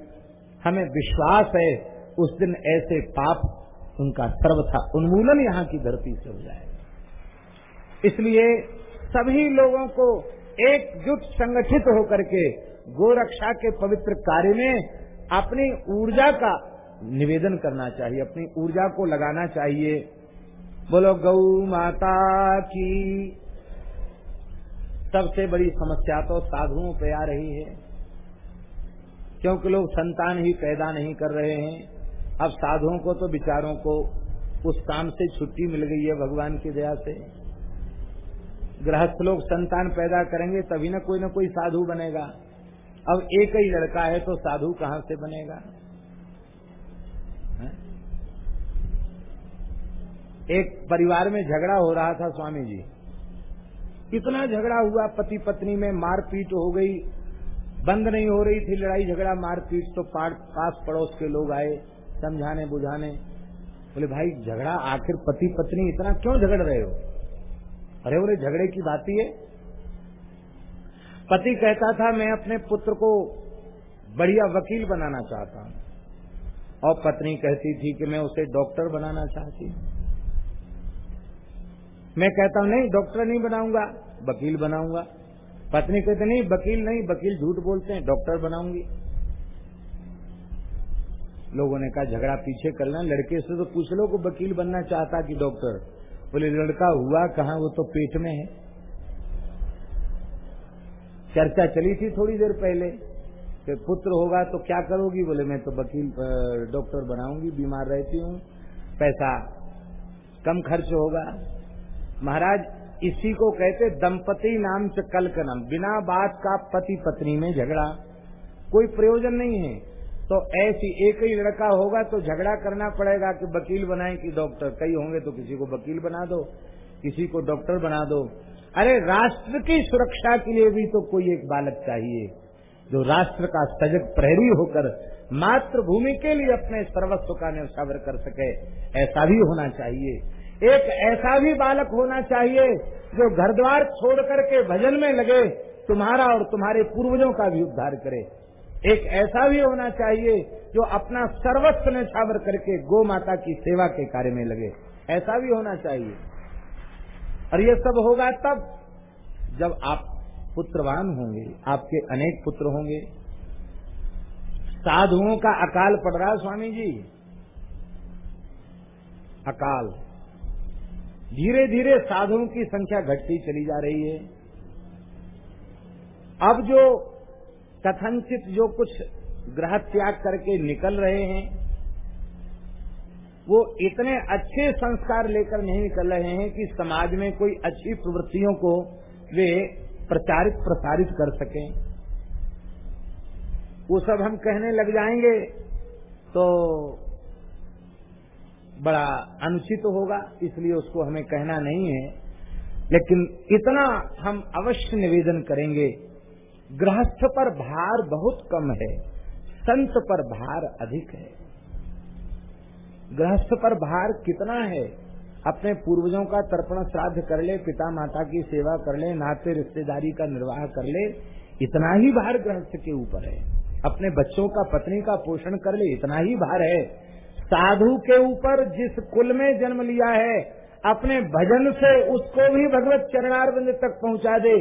हमें विश्वास है, उस दिन ऐसे पाप उनका सर्वथा उन्मूलन यहाँ की धरती से हो जाएगा। इसलिए सभी लोगों को एकजुट संगठित होकर के गोरक्षा के पवित्र कार्य में अपनी ऊर्जा का निवेदन करना चाहिए, अपनी ऊर्जा को लगाना चाहिए। बोलो, गौ माता की सबसे बड़ी समस्या तो साधुओं पे आ रही है। क्योंकि लोग संतान ही पैदा नहीं कर रहे हैं। अब साधुओं को तो विचारों को उस काम से छुट्टी मिल गई है भगवान की दया से। गृहस्थ लोग संतान पैदा करेंगे, तभी ना कोई न कोई साधु बनेगा। अब एक ही लड़का है तो साधु कहाँ से बनेगा? एक परिवार में झगड़ा हो रहा था स्वामी जी। इतना झगड़ा हुआ पति पत्नी में मारपीट हो गई, बंद नहीं हो रही थी लड़ाई, झगड़ा, मारपीट तो पास पड़ोस के लोग आए समझाने बुझाने बोले, भाई, झगड़ा आखिर पति पत्नी इतना क्यों झगड़ रहे हो? अरे बोले, झगड़े की बात ही है। पति कहता था, मैं अपने पुत्र को बढ़िया वकील बनाना चाहता हूँ। और पत्नी कहती थी कि, मैं उसे डॉक्टर बनाना चाहती मैं कहता हूँ, नहीं, डॉक्टर नहीं बनाऊँगा, वकील बनाऊँगा। पत्नी कहते, नहीं, वकील नहीं, वकील झूठ बोलते हैं, डॉक्टर बनाऊँगी। लोगों ने कहा, झगड़ा पीछे करना लड़के से तो पूछ लो को वकील बनना चाहता कि डॉक्टर? बोले, लड़का हुआ, कहा वो तो पेट में है? चर्चा चली थी थोड़ी देर पहले। कि पुत्र होगा तो क्या करोगी? बोले, मैं तो वकील डॉक्टर बनाऊँगी, बीमार रहती हूँ, पैसा कम खर्च होगा। महाराज, इसी को कहते दंपति नाम से कलकनम। बिना बात का पति पत्नी में झगड़ा, कोई प्रयोजन नहीं है। तो ऐसी एक ही लड़का होगा तो झगड़ा करना पड़ेगा कि वकील बनाए कि डॉक्टर। कई होंगे तो किसी को वकील बना दो, किसी को डॉक्टर बना दो। अरे राष्ट्र की सुरक्षा के लिए भी तो कोई एक बालक चाहिए, जो राष्ट्र का सजग प्रहरी होकर मातृभूमि के लिए अपने सर्वस्व का न्यौछावर कर सके, ऐसा भी होना चाहिए। एक ऐसा भी बालक होना चाहिए, जो घर द्वार छोड़ करके भजन में लगे, तुम्हारा और तुम्हारे पूर्वजों का भी उद्धार करे। एक ऐसा भी होना चाहिए जो अपना सर्वस्व ने छावर करके गो माता की सेवा के कार्य में लगे। ऐसा भी होना चाहिए। और ये सब होगा तब, जब आप पुत्रवान होंगे, आपके अनेक पुत्र होंगे। साधुओं का अकाल पड़ रहा है स्वामी जी। अकाल। धीरे धीरे साधुओं की संख्या घटती चली जा रही है। अब जो कथनचित जो कुछ ग्रह त्याग करके निकल रहे हैं, वो इतने अच्छे संस्कार लेकर नहीं निकल रहे हैं कि समाज में कोई अच्छी प्रवृत्तियों को वे प्रचारित प्रसारित कर सकें। वो सब हम कहने लग जाएँगे तो बड़ा अनुचित होगा, इसलिए उसको हमें कहना नहीं है। लेकिन इतना हम अवश्य निवेदन करेंगे गृहस्थ पर भार बहुत कम है, संत पर भार अधिक है। गृहस्थ पर भार कितना है, अपने पूर्वजों का तर्पण श्राद्ध कर ले पिता माता की सेवा कर ले, नाते रिश्तेदारी का निर्वाह कर ले, इतना ही भार गृहस्थ के ऊपर है। अपने बच्चों का, पत्नी का पोषण कर ले, इतना ही भार है। साधु के ऊपर जिस कुल में जन्म लिया है अपने भजन से उसको भी भगवत चरणारविंद तक पहुँचा दे।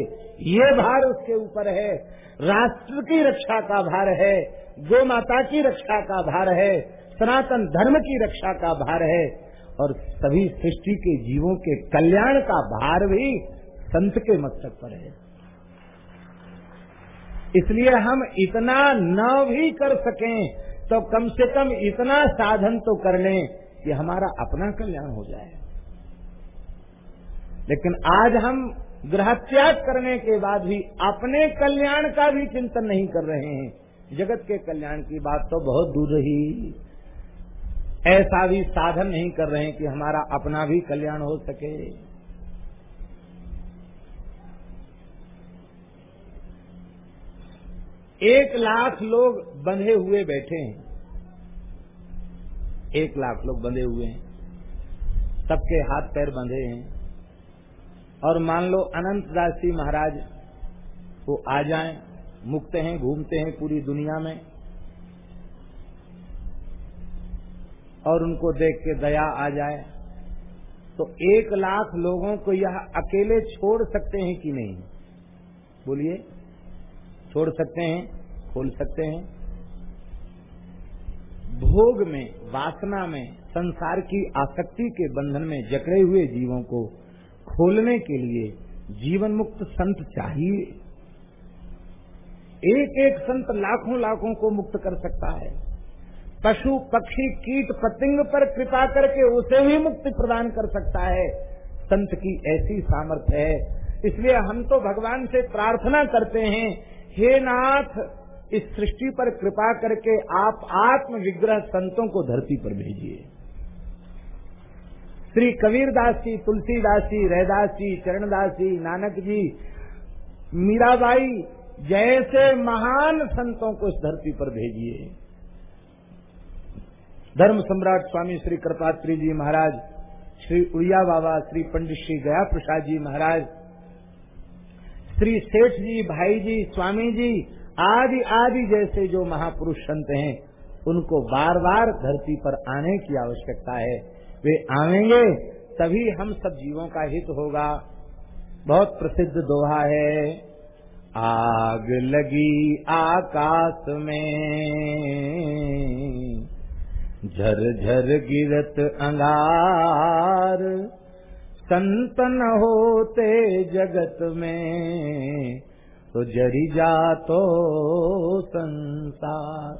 ये भार उसके ऊपर है। राष्ट्र की रक्षा का भार है। गो माता की रक्षा का भार है। सनातन धर्म की रक्षा का भार है। और सभी सृष्टि के जीवों के कल्याण का भार भी संत के मस्तक पर है। इसलिए हम इतना न भी कर सकें तो कम से कम इतना साधन तो कर लें कि हमारा अपना कल्याण हो जाए। लेकिन आज हम गृहत्याग त्याग करने के बाद भी अपने कल्याण का भी चिंतन नहीं कर रहे हैं। जगत के कल्याण की बात तो बहुत दूर रही। ऐसा भी साधन नहीं कर रहे हैं कि हमारा अपना भी कल्याण हो सके। एक लाख लोग बंधे हुए बैठे हैं। एक लाख लोग बंधे हुए हैं। सबके हाथ पैर बंधे हैं। और मान लो अनंत दास जी महाराज वो आ जाएँ, मुक्त हैं, घूमते हैं पूरी दुनिया में। और उनको देख के दया आ जाए। तो एक लाख लोगों को यह अकेले छोड़ सकते हैं कि नहीं? बोलिए, छोड़ सकते हैं, खोल सकते हैं। भोग में, वासना में, संसार की आसक्ति के बंधन में जकड़े हुए जीवों को खोलने के लिए जीवन मुक्त संत चाहिए। एक एक संत लाखों लाखों को मुक्त कर सकता है। पशु, पक्षी, कीट, पतिंग पर कृपा करके उसे भी मुक्ति प्रदान कर सकता है। संत की ऐसी सामर्थ्य है। इसलिए हम तो भगवान से प्रार्थना करते हैं, हे नाथ, इस सृष्टि पर कृपा करके आप आत्म विग्रह संतों को धरती पर भेजिए। श्री कबीरदास जी तुलसीदास जी रहदास जी चरणदास जी नानक जी मीराबाई, जैसे महान संतों को इस धरती पर भेजिए। धर्म सम्राट स्वामी श्री कृपात्री जी महाराज, श्री उड़िया बाबा, श्री पंडित श्री गया प्रसाद जी महाराज, श्री सेठ जी, भाई जी, स्वामी जी, आदि आदि जैसे जो महापुरुष संत हैं, उनको बार बार धरती पर आने की आवश्यकता है। वे आवेंगे तभी हम सब जीवों का हित होगा। बहुत प्रसिद्ध दोहा है, आग लगी आकाश में झर झर गिरत अंगार, संतन होते जगत में तो जरी जा तो संसार।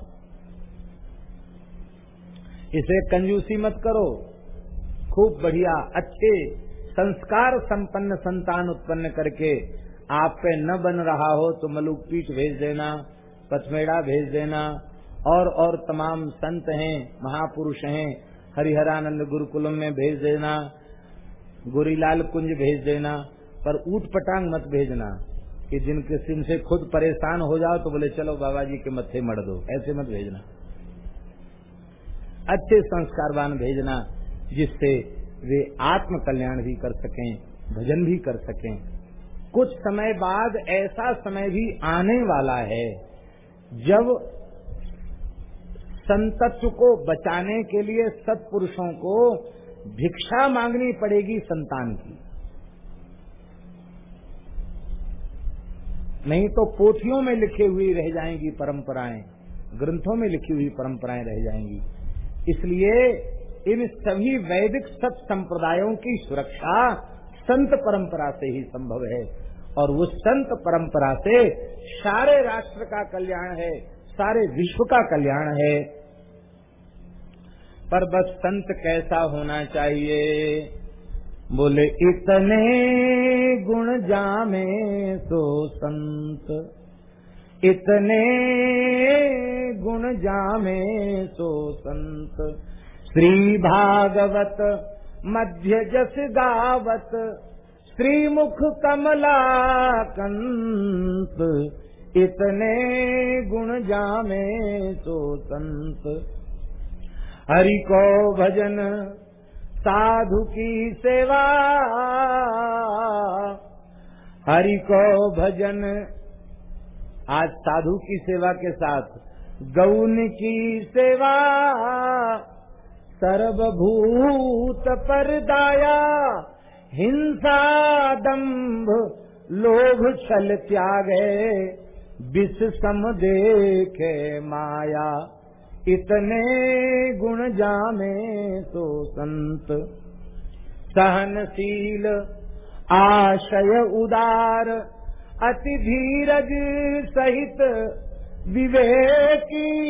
इसे कंजूसी मत करो। खूब बढ़िया, अच्छे, संस्कार संपन्न, संतान उत्पन्न करके आप पे न बन रहा हो तो मलुक पीठ भेज देना पथमेड़ा भेज देना। और और तमाम संत हैं, महापुरुष हैं, हरिहरानंद गुरुकुलम में भेज देना, गुरीलाल कुंज भेज देना, पर ऊट पटांग मत भेजना कि जिनके सिम से खुद परेशान हो जाओ तो बोले, चलो बाबा जी के मत्थे मर दो। ऐसे मत भेजना। अच्छे संस्कारवान भेजना। जिससे वे आत्म कल्याण भी कर सकें, भजन भी कर सकें। कुछ समय बाद ऐसा समय भी आने वाला है, जब संतत्व को बचाने के लिए सत्पुरुषों को भिक्षा मांगनी पड़ेगी संतान की। नहीं तो पोथियों में लिखी हुई रह जाएँगी परंपराएँ, ग्रंथों में लिखी हुई परंपराएँ रह जाएँगी। इसलिए इन सभी वैदिक सत संप्रदायों की सुरक्षा संत परंपरा से ही संभव है। और वो संत परंपरा से सारे राष्ट्र का कल्याण है, सारे विश्व का कल्याण है। पर बस संत कैसा होना चाहिए? बोले, इतने गुण जामे सो संत। इतने गुण जामे सो संत। श्री भागवत मध्य जस गावत श्रीमुख कमला कंत इतने गुण जामे सो संत। हरि को भजन, साधु की सेवा, हरि को भजन, आज साधु की सेवा के साथ गौन की सेवा सर्वभूत पर दाया हिंसा दंभ, लोभ छल त्यागे विष सम देखे माया। इतने गुण जामे तो संत। सहनशील, आशय उदार, अति धीरज सहित विवेकी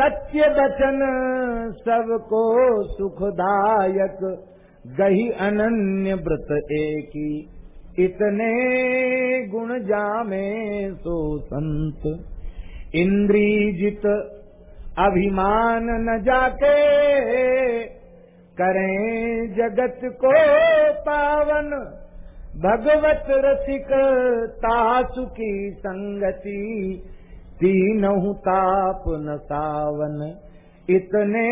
सत्य वचन सबको सुखदायक, गही अनन्य व्रत एकी। इतने गुण जामे सो संत, इंद्रीजित अभिमान न जाके करें जगत को पावन, भगवत रसिक तासु की संगति। तीनहु ताप न सावन। इतने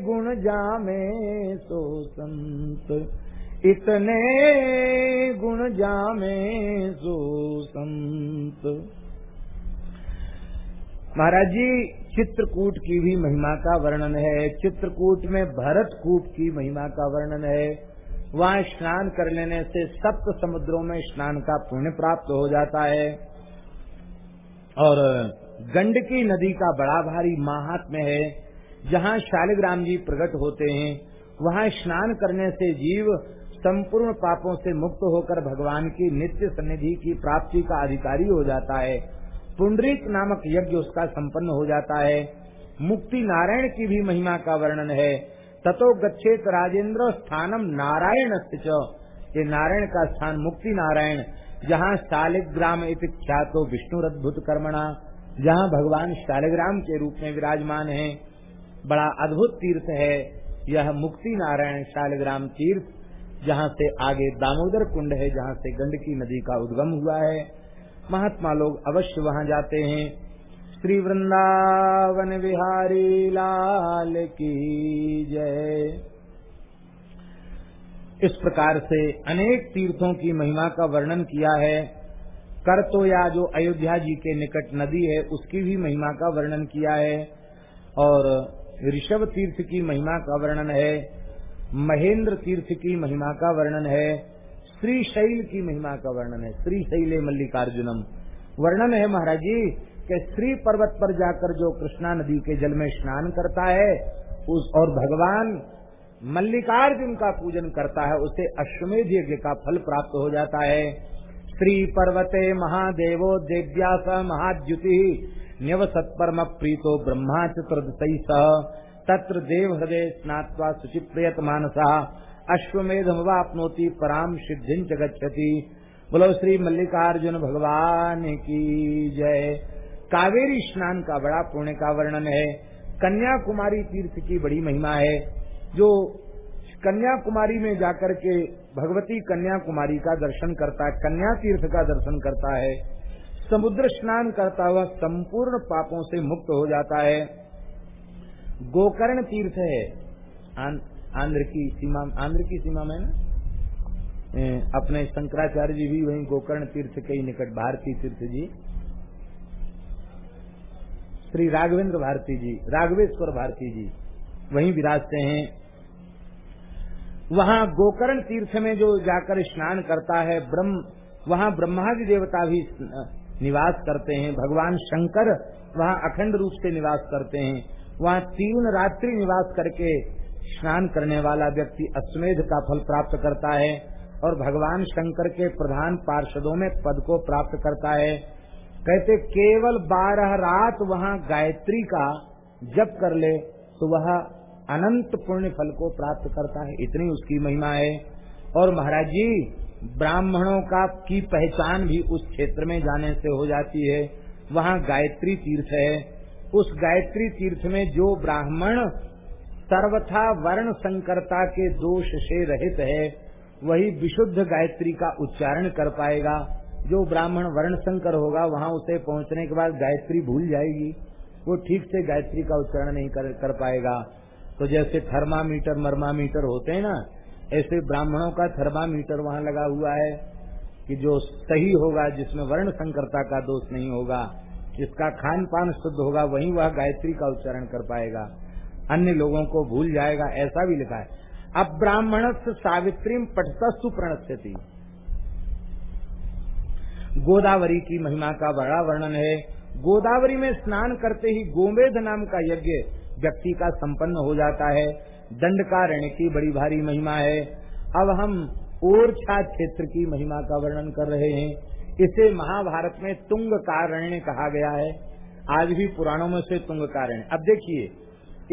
गुण जामे सो संत। इतने गुण जामे सो संत। महाराज जी, चित्रकूट की भी महिमा का वर्णन है। चित्रकूट में भरत कूट की महिमा का वर्णन है। वहाँ स्नान कर लेने से सप्त समुद्रों में स्नान का पुण्य प्राप्त हो जाता है। और गंडकी नदी का बड़ा भारी महात्म्य है, जहाँ शालिग्राम जी प्रकट होते हैं, वहाँ स्नान करने से जीव संपूर्ण पापों से मुक्त होकर भगवान की नित्य सन्निधि की प्राप्ति का अधिकारी हो जाता है। पुंडरीक नामक यज्ञ उसका संपन्न हो जाता है। मुक्ति नारायण की भी महिमा का वर्णन है। ततो गच्छेत राजेंद्र स्थानम नारायण ये नारायण का स्थान मुक्ति नारायण जहाँ शालिग्राम ख्यातो विष्णु अद्भुत कर्मणा जहाँ भगवान शालिग्राम के रूप में विराजमान है। बड़ा अद्भुत तीर्थ है यह मुक्ति नारायण शालिग्राम तीर्थ, जहाँ से आगे दामोदर कुंड है, जहाँ से गंडकी नदी का उद्गम हुआ है। महात्मा लोग अवश्य वहाँ जाते हैं। श्री वृंदावन बिहारी लाल की जय। इस प्रकार से अनेक तीर्थों की महिमा का वर्णन किया है। कर तो या जो अयोध्या जी के निकट नदी है, उसकी भी महिमा का वर्णन किया है। और ऋषभ तीर्थ की महिमा का वर्णन है, महेंद्र तीर्थ की महिमा का वर्णन है श्री शैल की महिमा का वर्णन है। श्रीशैल मल्लिकार्जुनम। वर्णन है महाराज जी, के श्री पर्वत पर जाकर जो कृष्णा नदी के जल में स्नान करता है, उस और भगवान मल्लिकार्जुन का पूजन करता है, उसे अश्वमेध यज्ञ का फल प्राप्त हो जाता है। श्री पर्वते महादेवो देव्यास महाद्युति न्यवसत परम प्रीतो ब्रह्मा चतुर्दशी सह। तत्र देव हृदय स्नात्वा सुचिप्रियत मानसा। अश्वमेध वापनोति पराम सिद्धि गच्छति। बोलो, श्री मल्लिकार्जुन भगवान की जय। कावेरी स्नान का बड़ा पुण्य का वर्णन है। कन्याकुमारी तीर्थ की बड़ी महिमा है। जो कन्याकुमारी में जाकर के भगवती कन्याकुमारी का दर्शन करता है कन्या तीर्थ का दर्शन करता है, समुद्र स्नान करता हुआ संपूर्ण पापों से मुक्त हो जाता है। गोकर्ण तीर्थ है। आंध्र की सीमा, आंध्र की सीमा में ना? अपने शंकराचार्य जी भी वहीं गोकर्ण तीर्थ के ही निकट, भारती तीर्थ जी। श्री राघवेंद्र भारती जी, राघवेश्वर भारती जी। वहीं विराजते हैं। वहाँ गोकर्ण तीर्थ में जो जाकर स्नान करता है, ब्रह्म, वहाँ ब्रह्मादि देवता भी निवास करते हैं। भगवान शंकर वहाँ अखंड रूप से निवास करते हैं। वहाँ तीन रात्रि निवास करके स्नान करने वाला व्यक्ति अश्वेध का फल प्राप्त करता है और भगवान शंकर के प्रधान पार्षदों में पद को प्राप्त करता है। कहते, केवल बारह रात वहाँ गायत्री का जप कर ले तो वह अनंत पुण्य फल को प्राप्त करता है इतनी उसकी महिमा है। और महाराज जी ब्राह्मणों का की पहचान भी उस क्षेत्र में जाने से हो जाती है। वहाँ गायत्री तीर्थ है। उस गायत्री तीर्थ में जो ब्राह्मण सर्वथा वर्ण संकरता के दोष से रहित है वही विशुद्ध गायत्री का उच्चारण कर पाएगा। जो ब्राह्मण वर्ण संकर होगा वहाँ उसे पहुँचने के बाद गायत्री भूल जाएगी। वो ठीक से गायत्री का उच्चारण नहीं कर, कर पाएगा। तो जैसे थर्मामीटर, मर्मामीटर होते हैं ना, ऐसे ब्राह्मणों का थर्मामीटर वहाँ लगा हुआ है कि जो सही होगा, जिसमें वर्ण संकरता का दोष नहीं होगा, जिसका खान पान शुद्ध होगा, वही वह गायत्री का उच्चारण कर पाएगा। अन्य लोगों को भूल जाएगा, ऐसा भी लिखा है। अब ब्राह्मण सावित्री पठतस्तु प्रणस्यति। गोदावरी की महिमा का बड़ा वर्णन है। गोदावरी में स्नान करते ही गोमेध नाम का यज्ञ व्यक्ति का संपन्न हो जाता है। दंडकारण्य की बड़ी भारी महिमा है। अब हम ओरछा क्षेत्र की महिमा का वर्णन कर रहे हैं। इसे महाभारत में तुंग कारण्य कहा गया है। आज भी पुराणों में से तुंग कारण्य। अब देखिए,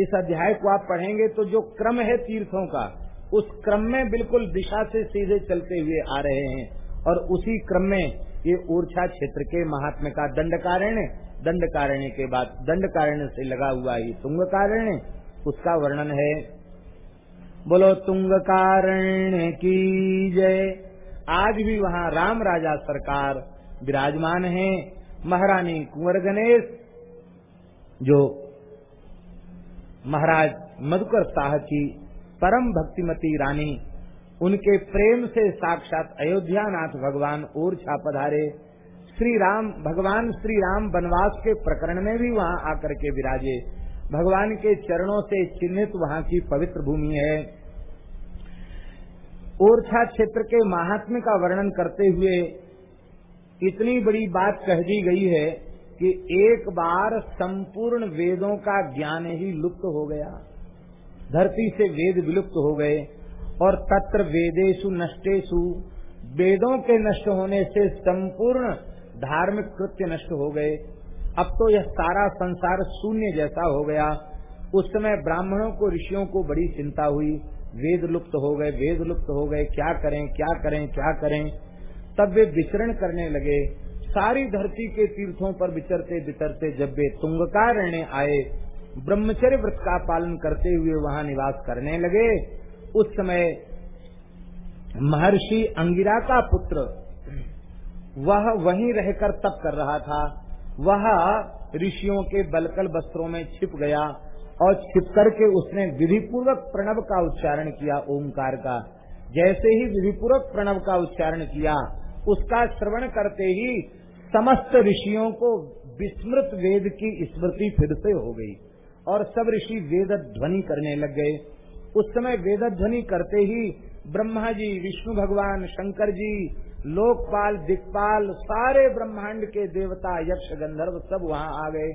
इस अध्याय को आप पढ़ेंगे तो जो क्रम है तीर्थों का, उस क्रम में बिल्कुल दिशा से सीधे चलते हुए आ रहे हैं। और उसी क्रम में ये ओरछा क्षेत्र के महात्मा का दंडकारण्य दंड कारण्य के बाद दंड कारण्य से लगा हुआ ये तुंग कारण्य उसका वर्णन है। बोलो तुंग कारण्य की जय। आज भी वहाँ राम राजा सरकार विराजमान है। महारानी कुंवर गणेश, जो महाराज मधुकर शाह की परम भक्तिमती रानी, उनके प्रेम से साक्षात अयोध्या नाथ भगवान और पधारे। श्री राम भगवान श्री राम वनवास के प्रकरण में भी वहाँ आकर के विराजे। भगवान के चरणों से चिन्हित वहाँ की पवित्र भूमि है। ओरछा क्षेत्र के महात्म्य का वर्णन करते हुए इतनी बड़ी बात कह दी गई है कि एक बार संपूर्ण वेदों का ज्ञान ही लुप्त हो गया। धरती से वेद विलुप्त हो गए और तत्र वेदेशु नष्टेशु। वेदों के नष्ट होने से संपूर्ण धार्मिक कृत्य नष्ट हो गए। अब तो यह सारा संसार शून्य जैसा हो गया। उस समय ब्राह्मणों को, ऋषियों को बड़ी चिंता हुई। वेद लुप्त हो गए, वेद लुप्त हो गए। क्या करें क्या करें क्या करें? तब वे विचरण करने लगे। सारी धरती के तीर्थों पर विचरते विचरते जब वे तुंगकारण्य आए, ब्रह्मचर्य व्रत का पालन करते हुए वहाँ निवास करने लगे। उस समय महर्षि अंगिरा का पुत्र वह वहीं रहकर तप कर रहा था। वह ऋषियों के बलकल वस्त्रों में छिप गया और छिप करके उसने विधि पूर्वक प्रणव का उच्चारण किया ओंकार का। जैसे ही विधि पूर्वक प्रणव का उच्चारण किया, उसका श्रवण करते ही समस्त ऋषियों को विस्मृत वेद की स्मृति फिर से हो गई और सब ऋषि वेद ध्वनि करने लग गए। उस समय वेद ध्वनि करते ही ब्रह्मा जी, विष्णु भगवान, शंकर जी लोकपाल दिक्पाल सारे ब्रह्मांड के देवता, यक्ष, गंधर्व सब वहाँ आ गए,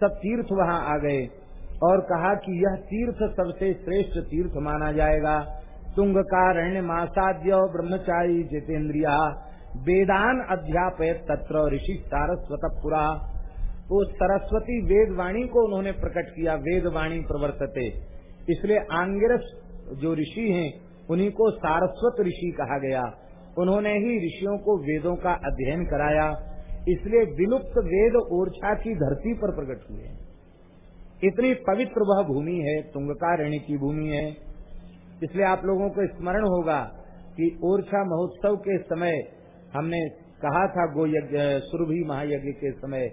सब तीर्थ वहाँ आ गए और कहा कि यह तीर्थ सबसे श्रेष्ठ तीर्थ माना जाएगा। तुंग कारण्य मासाद्य ब्रह्मचारी जितेन्द्रिया वेदान अध्यापय तत्र ऋषि सारस्वत पुरा। तो सरस्वती वेदवाणी को उन्होंने प्रकट किया, वेदवाणी प्रवर्तते। इसलिए आंगिरस जो ऋषि हैं, उन्हीं को सारस्वत ऋषि कहा गया। उन्होंने ही ऋषियों को वेदों का अध्ययन कराया, इसलिए विलुप्त वेद ओरछा की धरती पर प्रकट हुए इतनी पवित्र वह भूमि है, तुंगकारिणी की भूमि है। इसलिए आप लोगों को स्मरण होगा कि ओरछा महोत्सव के समय हमने कहा था गो यज्ञ सुरभि महायज्ञ के समय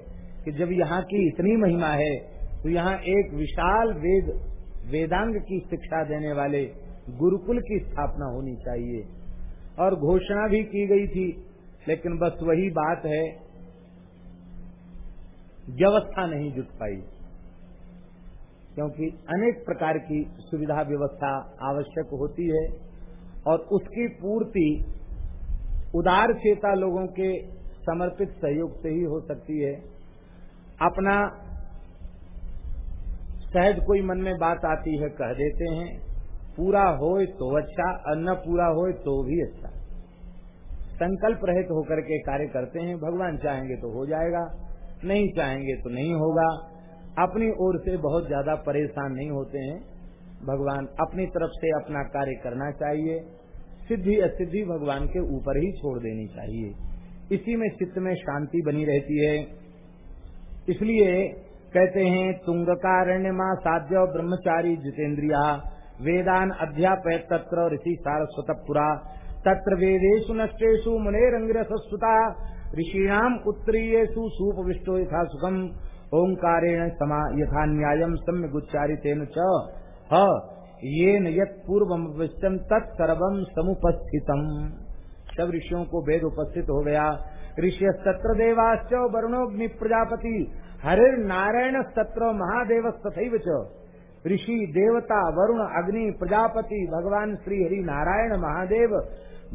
कि जब यहाँ की इतनी महिमा है तो यहाँ एक विशाल वेद, वेदांग की शिक्षा देने वाले गुरुकुल की स्थापना होनी चाहिए। और घोषणा भी की गई थी, लेकिन बस वही बात है, व्यवस्था नहीं जुट पाई। क्योंकि अनेक प्रकार की सुविधा व्यवस्था आवश्यक होती है, और उसकी पूर्ति उदार चेता लोगों के समर्पित सहयोग से ही हो सकती है। अपना सहज कोई मन में बात आती है, कह देते हैं पूरा हो तो अच्छा और न पूरा हो तो भी अच्छा। संकल्प रहित होकर के कार्य करते हैं, भगवान चाहेंगे तो हो जाएगा, नहीं चाहेंगे तो नहीं होगा। अपनी ओर से बहुत ज़्यादा परेशान नहीं होते हैं। भगवान अपनी तरफ़ से अपना कार्य करना चाहिए। सिद्धि असिद्धि भगवान के ऊपर ही छोड़ देनी चाहिए। इसी में चित्त में शांति बनी रहती है। इसलिए कहते हैं, तुंगकारण्य माँ साध्य ब्रह्मचारी जितेन्द्रिया वेदान अध्यापय तत्र ऋषि सारस्वत पुरा तत्र वेदेशु नष्टेशु मुनेरंगिरसुता ऋषीणाम उत्तरीयेशु सूपविष्टो यथा सुखम। ओंकारेण समा यथा न्यायम सम्य गुच्चारितेन च। ये नत पूर्वम समुपस्थितम। सब ऋषियों को वेद उपस्थित हो गया। ऋषि तत्र देवाश्च वरुणोग्नि प्रजापति हरिर नारायण सत्र महादेव तथैव ऋषि देवता, वरुण, अग्नि, प्रजापति, भगवान श्री हरि नारायण, महादेव,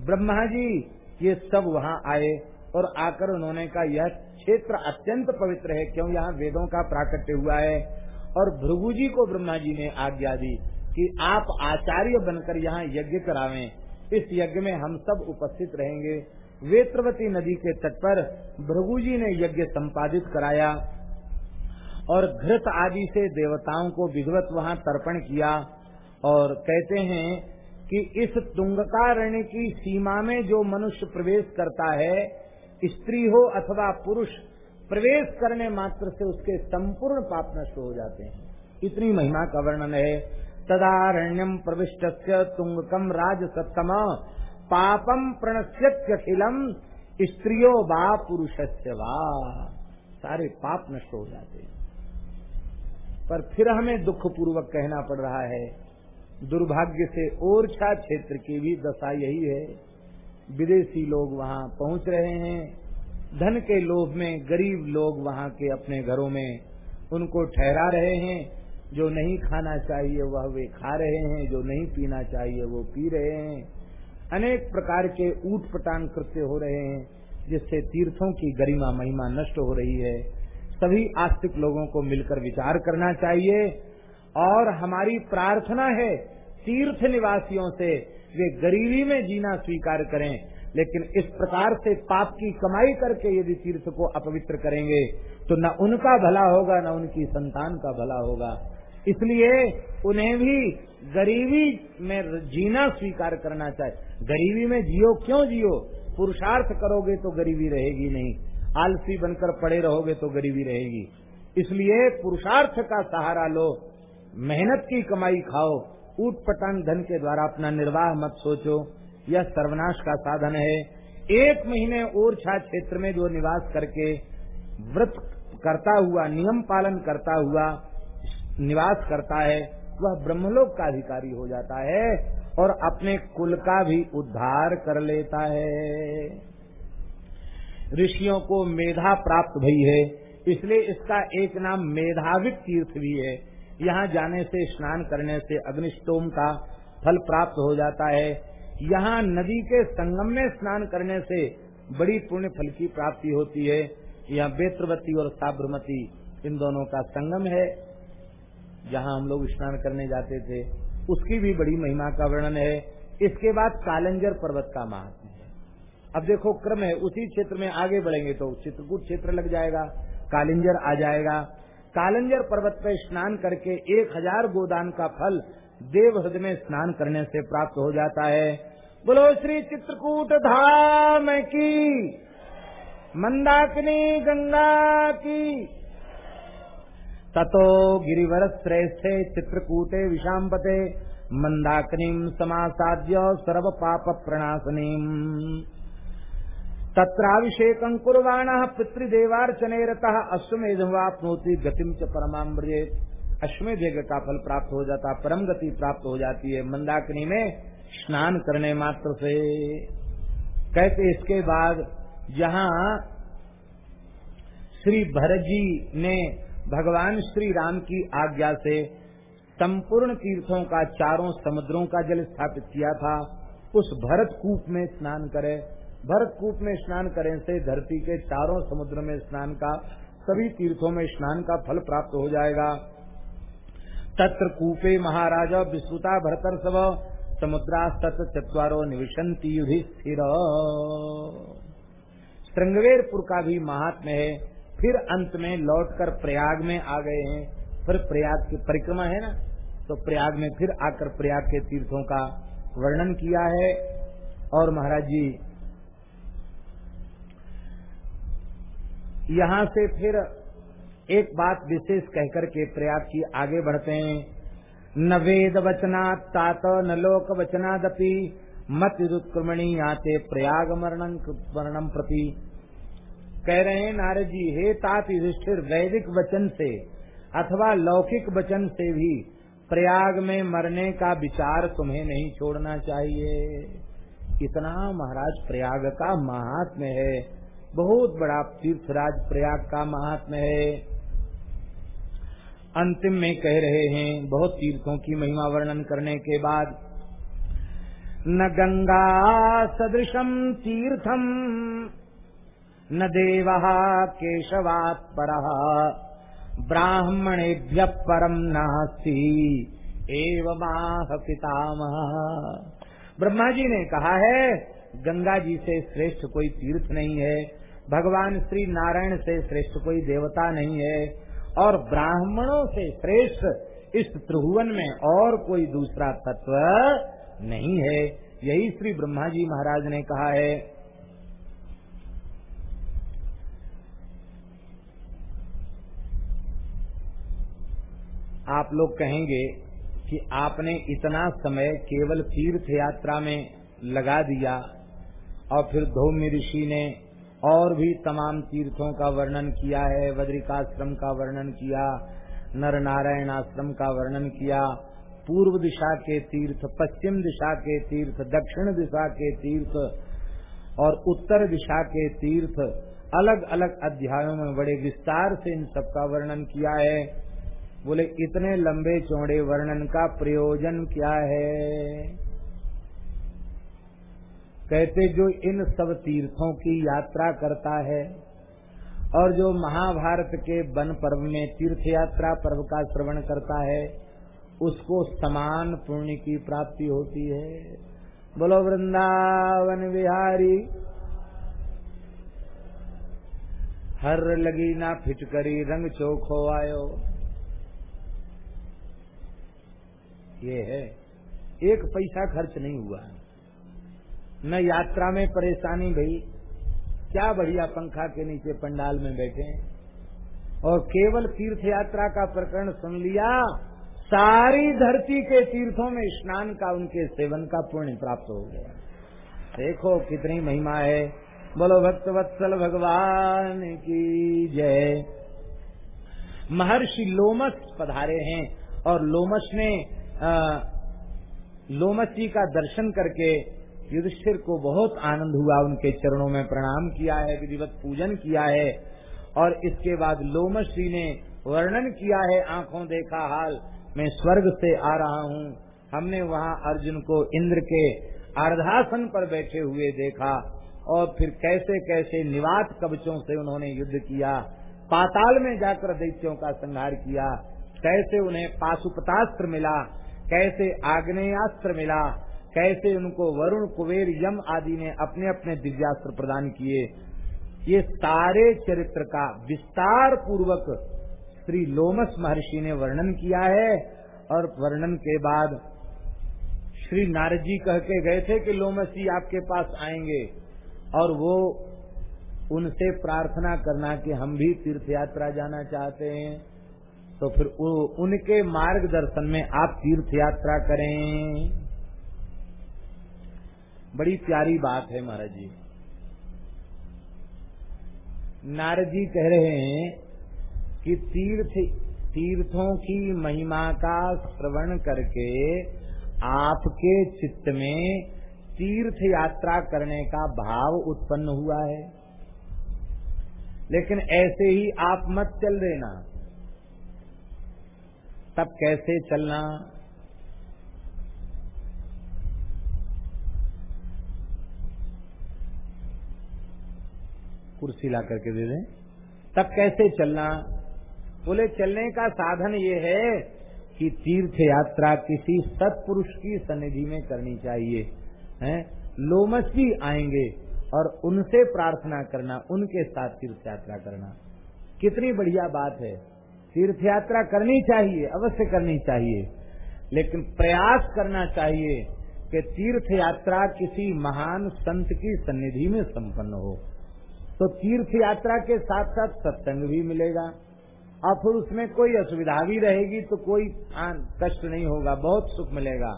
ब्रह्मा जी, ये सब वहाँ आए और आकर उन्होंने कहा, यह क्षेत्र अत्यंत पवित्र है, क्यों यहाँ वेदों का प्राकट्य हुआ है? और भृगु जी को ब्रह्मा जी ने आज्ञा दी कि आप आचार्य बनकर यहाँ यज्ञ करावें। इस यज्ञ में हम सब उपस्थित रहेंगे। वेत्रवती नदी के तट पर भृगु जी ने यज्ञ संपादित कराया। और घृत आदि से देवताओं को विधवत वहाँ तर्पण किया और कहते हैं कि इस तुंगकारण्य की सीमा में जो मनुष्य प्रवेश करता है, स्त्री हो अथवा पुरुष, प्रवेश करने मात्र से उसके संपूर्ण पाप नष्ट हो जाते हैं। इतनी महिमा का वर्णन है। तदारण्यम प्रविष्ट तुंगकम राज सत्तम पापम प्रणश्यखिलम स्त्रियो वा पुरुष वा। सारे पाप नष्ट हो जाते हैं। पर फिर हमें दुख पूर्वक कहना पड़ रहा है, दुर्भाग्य से ओरछा क्षेत्र की भी दशा यही है। विदेशी लोग वहाँ पहुँच रहे हैं, धन के लोभ में गरीब लोग वहाँ के अपने घरों में उनको ठहरा रहे हैं। जो नहीं खाना चाहिए वह वे खा रहे हैं, जो नहीं पीना चाहिए वो पी रहे हैं। अनेक प्रकार के ऊट पटांग कृत्य हो रहे हैं, जिससे तीर्थों की गरिमा महिमा नष्ट हो रही है। सभी आस्तिक लोगों को मिलकर विचार करना चाहिए। और हमारी प्रार्थना है, तीर्थ निवासियों से वे गरीबी में जीना स्वीकार करें, लेकिन इस प्रकार से पाप की कमाई करके यदि तीर्थ को अपवित्र करेंगे तो न उनका भला होगा, न उनकी संतान का भला होगा। इसलिए उन्हें भी गरीबी में जीना स्वीकार करना चाहिए। गरीबी में जियो, क्यों जियो? पुरुषार्थ करोगे तो गरीबी रहेगी नहीं। आलसी बनकर पड़े रहोगे तो गरीबी रहेगी। इसलिए पुरुषार्थ का सहारा लो, मेहनत की कमाई खाओ, ऊट पटांग धन के द्वारा अपना निर्वाह मत सोचो। यह सर्वनाश का साधन है। एक महीने ओरछा क्षेत्र में जो निवास करके व्रत करता हुआ, नियम पालन करता हुआ निवास करता है, वह ब्रह्मलोक का अधिकारी हो जाता है और अपने कुल का भी उद्धार कर लेता है। ऋषियों को मेधा प्राप्त भई है। इसलिए इसका एक नाम मेधाविक तीर्थ भी है। यहाँ जाने से, स्नान करने से अग्निष्टोम का फल प्राप्त हो जाता है। यहाँ नदी के संगम में स्नान करने से बड़ी पुण्य फल की प्राप्ति होती है। यहाँ बेत्रवती और साबरमती, इन दोनों का संगम है, जहाँ हम लोग स्नान करने जाते थे। उसकी भी बड़ी महिमा का वर्णन है। इसके बाद कालंजर पर्वत का महात्म है अब देखो क्रम है, उसी क्षेत्र में आगे बढ़ेंगे तो चित्रकूट क्षेत्र लग जाएगा, कालिंजर आ जाएगा। कालिंजर पर्वत पर स्नान करके एक हज़ार गोदान का फल देवहृद में स्नान करने से प्राप्त हो जाता है। बोलो, श्री चित्रकूट धाम की, मंदाकिनी गंगा की। ततो गिरिवर श्रेष्ठे चित्रकूटे विशाम्पते मंदाकिनीम समासाद्य सर्व पाप प्रणाशनीम तत्राभिषेकं कुर्वाणः पितृदेवार्चने रतः अश्वमेधवाप्नोति गतिम च परमामृजे अश्वमेध का फल प्राप्त हो जाता, परम गति प्राप्त हो जाती है। मंदाकिनी में स्नान करने मात्र से। कहते इसके बाद जहाँ श्री भरत जी ने भगवान श्री राम की आज्ञा से संपूर्ण तीर्थों का, चारों समुद्रों का जल स्थापित किया था। उस भरत कूप में स्नान करें। भरत कूप में स्नान करें से धरती के चारों समुद्र में स्नान का, सभी तीर्थों में स्नान का फल प्राप्त हो जाएगा। तत्र कूपे महाराजा विश्रुता भरतर सब समुद्रा तत् चतवारो निविशंति युधिष्ठिर। श्रृंगवेरपुर का भी महात्म है, फिर अंत में लौटकर प्रयाग में आ गए हैं। फिर प्रयाग की परिक्रमा है ना तो प्रयाग में फिर आकर प्रयाग के तीर्थों का वर्णन किया है। और महाराज जी यहाँ से फिर एक बात विशेष कहकर के प्रयाग की आगे बढ़ते हैं। न वेद वचना तात, न लोक वचनादपि। मत उत्क्रमणी आते प्रयाग मरणम प्रति। कह रहे हैं, नारद जी, हे तात युधिष्ठिर, वैदिक वचन से अथवा लौकिक वचन से भी प्रयाग में मरने का विचार तुम्हें नहीं छोड़ना चाहिए। इतना महाराज, प्रयाग का महात्म है। बहुत बड़ा तीर्थराज प्रयाग का महात्म है। अंतिम में कह रहे हैं, बहुत तीर्थों की महिमा वर्णन करने के बाद, न गंगा सदृशम तीर्थम न देव केशवात् पर, ब्राह्मणेभ्य परम नास्ती, एवं पितामह। ब्रह्मा जी ने कहा है, गंगा जी से श्रेष्ठ कोई तीर्थ नहीं है। भगवान श्री नारायण से श्रेष्ठ कोई देवता नहीं है और ब्राह्मणों से श्रेष्ठ इस त्रिभुवन में और कोई दूसरा तत्व नहीं है। यही श्री ब्रह्मा जी महाराज ने कहा है। आप लोग कहेंगे कि आपने इतना समय केवल तीर्थ यात्रा में लगा दिया और फिर धौम्य ऋषि ने और भी तमाम तीर्थों का वर्णन किया है, बद्रिकाश्रम का वर्णन किया नर नारायण आश्रम का वर्णन किया, पूर्व दिशा के तीर्थ, पश्चिम दिशा के तीर्थ, दक्षिण दिशा के तीर्थ और उत्तर दिशा के तीर्थ अलग अलग अध्यायों में बड़े विस्तार से इन सबका वर्णन किया है। बोले, इतने लंबे चौड़े वर्णन का प्रयोजन क्या है? कहते, जो इन सब तीर्थों की यात्रा करता है और जो महाभारत के वन पर्व में तीर्थ यात्रा पर्व का श्रवण करता है, उसको समान पुण्य की प्राप्ति होती है। बोलो, वृंदावन बिहारी, हर लगी ना फिटकरी, रंग चोखो आयो। ये है। एक पैसा खर्च नहीं हुआ। न यात्रा में परेशानी भई। क्या बढ़िया पंखा के नीचे पंडाल में बैठे और केवल तीर्थ यात्रा का प्रकरण सुन लिया सारी धरती के तीर्थों में स्नान का उनके सेवन का पुण्य प्राप्त हो गया। देखो कितनी महिमा है। बोलो भक्त वत्सल भगवान की जय। महर्षि लोमस पधारे हैं और लोमस ने आ, लोमस जी का दर्शन करके युधिष्ठिर को बहुत आनंद हुआ, उनके चरणों में प्रणाम किया है, विधिवत पूजन किया है, और इसके बाद लोमस जी ने वर्णन किया है, आँखों देखा हाल, मैं स्वर्ग से आ रहा हूँ। हमने वहाँ अर्जुन को इंद्र के अर्धासन पर बैठे हुए देखा, और फिर कैसे कैसे निवात कवचों से उन्होंने युद्ध किया, पाताल में जाकर दैत्यों का संहार किया, कैसे उन्हें पाशुपतास्त्र मिला, कैसे आग्नेयास्त्र मिला कैसे उनको वरुण, कुबेर, यम आदि ने अपने अपने दिव्यास्त्र प्रदान किए। ये सारे चरित्र का विस्तार पूर्वक श्री लोमस महर्षि ने वर्णन किया है और वर्णन के बाद श्री नारद जी कह के गए थे कि लोमस जी आपके पास आएँगे और वो उनसे प्रार्थना करना कि हम भी तीर्थ यात्रा जाना चाहते हैं। तो फिर उनके मार्गदर्शन में आप तीर्थ यात्रा करें। बड़ी प्यारी बात है महाराज जी। नारद जी कह रहे हैं कि तीर्थ, तीर्थों की महिमा का श्रवण करके आपके चित्त में तीर्थ यात्रा करने का भाव उत्पन्न हुआ है। लेकिन ऐसे ही आप मत चल देना। तब कैसे चलना? कुर्सी ला करके दे दें। तब कैसे चलना? बोले, चलने का साधन ये है कि तीर्थ यात्रा किसी सत्पुरुष की सन्निधि में करनी चाहिए, हैं? लोमस जी आएँगे और उनसे प्रार्थना करना, उनके साथ तीर्थ यात्रा करना। कितनी बढ़िया बात है। तीर्थ यात्रा करनी चाहिए, अवश्य करनी चाहिए। लेकिन प्रयास करना चाहिए कि तीर्थ यात्रा किसी महान संत की सन्निधि में संपन्न हो। तो तीर्थ यात्रा के साथ साथ सत्संग भी मिलेगा। और फिर उसमें कोई असुविधा भी रहेगी तो कोई कष्ट नहीं होगा, बहुत सुख मिलेगा।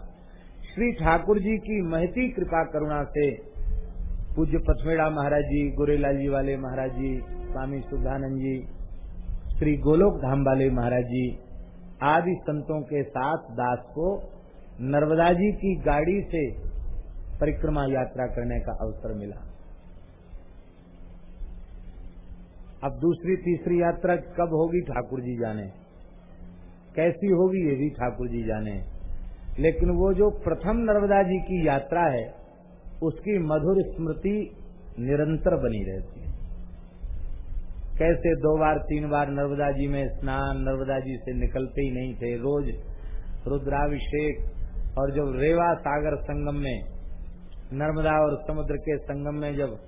श्री ठाकुर जी की महती कृपा करुणा से पूज्य पथमेड़ा महाराज जी, गोरेलाल जी वाले महाराज जी, स्वामी सुधानंद जी, श्री गोलोक धाम वाले महाराज जी आदि संतों के साथ दास को नर्मदा जी की गाड़ी से परिक्रमा यात्रा करने का अवसर मिला। अब दूसरी, तीसरी यात्रा कब होगी ठाकुर जी जाने? कैसी होगी ये भी ठाकुर जी जाने? लेकिन वो जो प्रथम नर्मदा जी की यात्रा है, उसकी मधुर स्मृति निरंतर बनी रहती है। कैसे दो बार, तीन बार नर्मदा जी में स्नान, नर्मदा जी से निकलते ही नहीं थे। रोज रुद्राभिषेक और जब रेवा सागर संगम में, नर्मदा और समुद्र के संगम में जब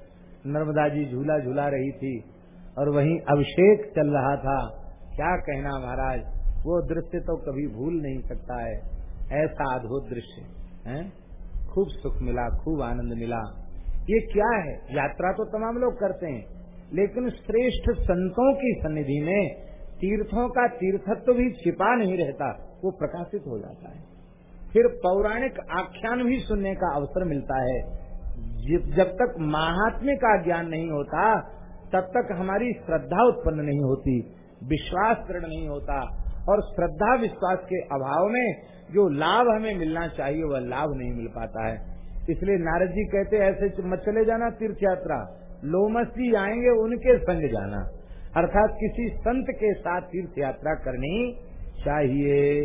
नर्मदा जी झूला झूला रही थी और वहीं अभिषेक चल रहा था। क्या कहना महाराज? वो दृश्य तो कभी भूल नहीं सकता है। ऐसा अद्भुत दृश्य, है? खूब सुख मिला, खूब आनंद मिला। ये क्या है? यात्रा तो तमाम लोग करते हैं, लेकिन श्रेष्ठ संतों की सन्निधि में तीर्थों का तीर्थत्व भी छिपा नहीं रहता, वो प्रकाशित हो जाता है। फिर पौराणिक आख्यान भी सुनने का अवसर मिलता है। जब तक महात्म्य का ज्ञान नहीं होता तब तक हमारी श्रद्धा उत्पन्न नहीं होती, विश्वास दृढ़ नहीं होता। और श्रद्धा विश्वास के अभाव में जो लाभ हमें मिलना चाहिए, वह लाभ नहीं मिल पाता है। इसलिए नारद जी कहते ऐसे मत चले जाना तीर्थ यात्रा लोमस आएँगे, उनके संग जाना। अर्थात किसी संत के साथ तीर्थ यात्रा करनी चाहिए।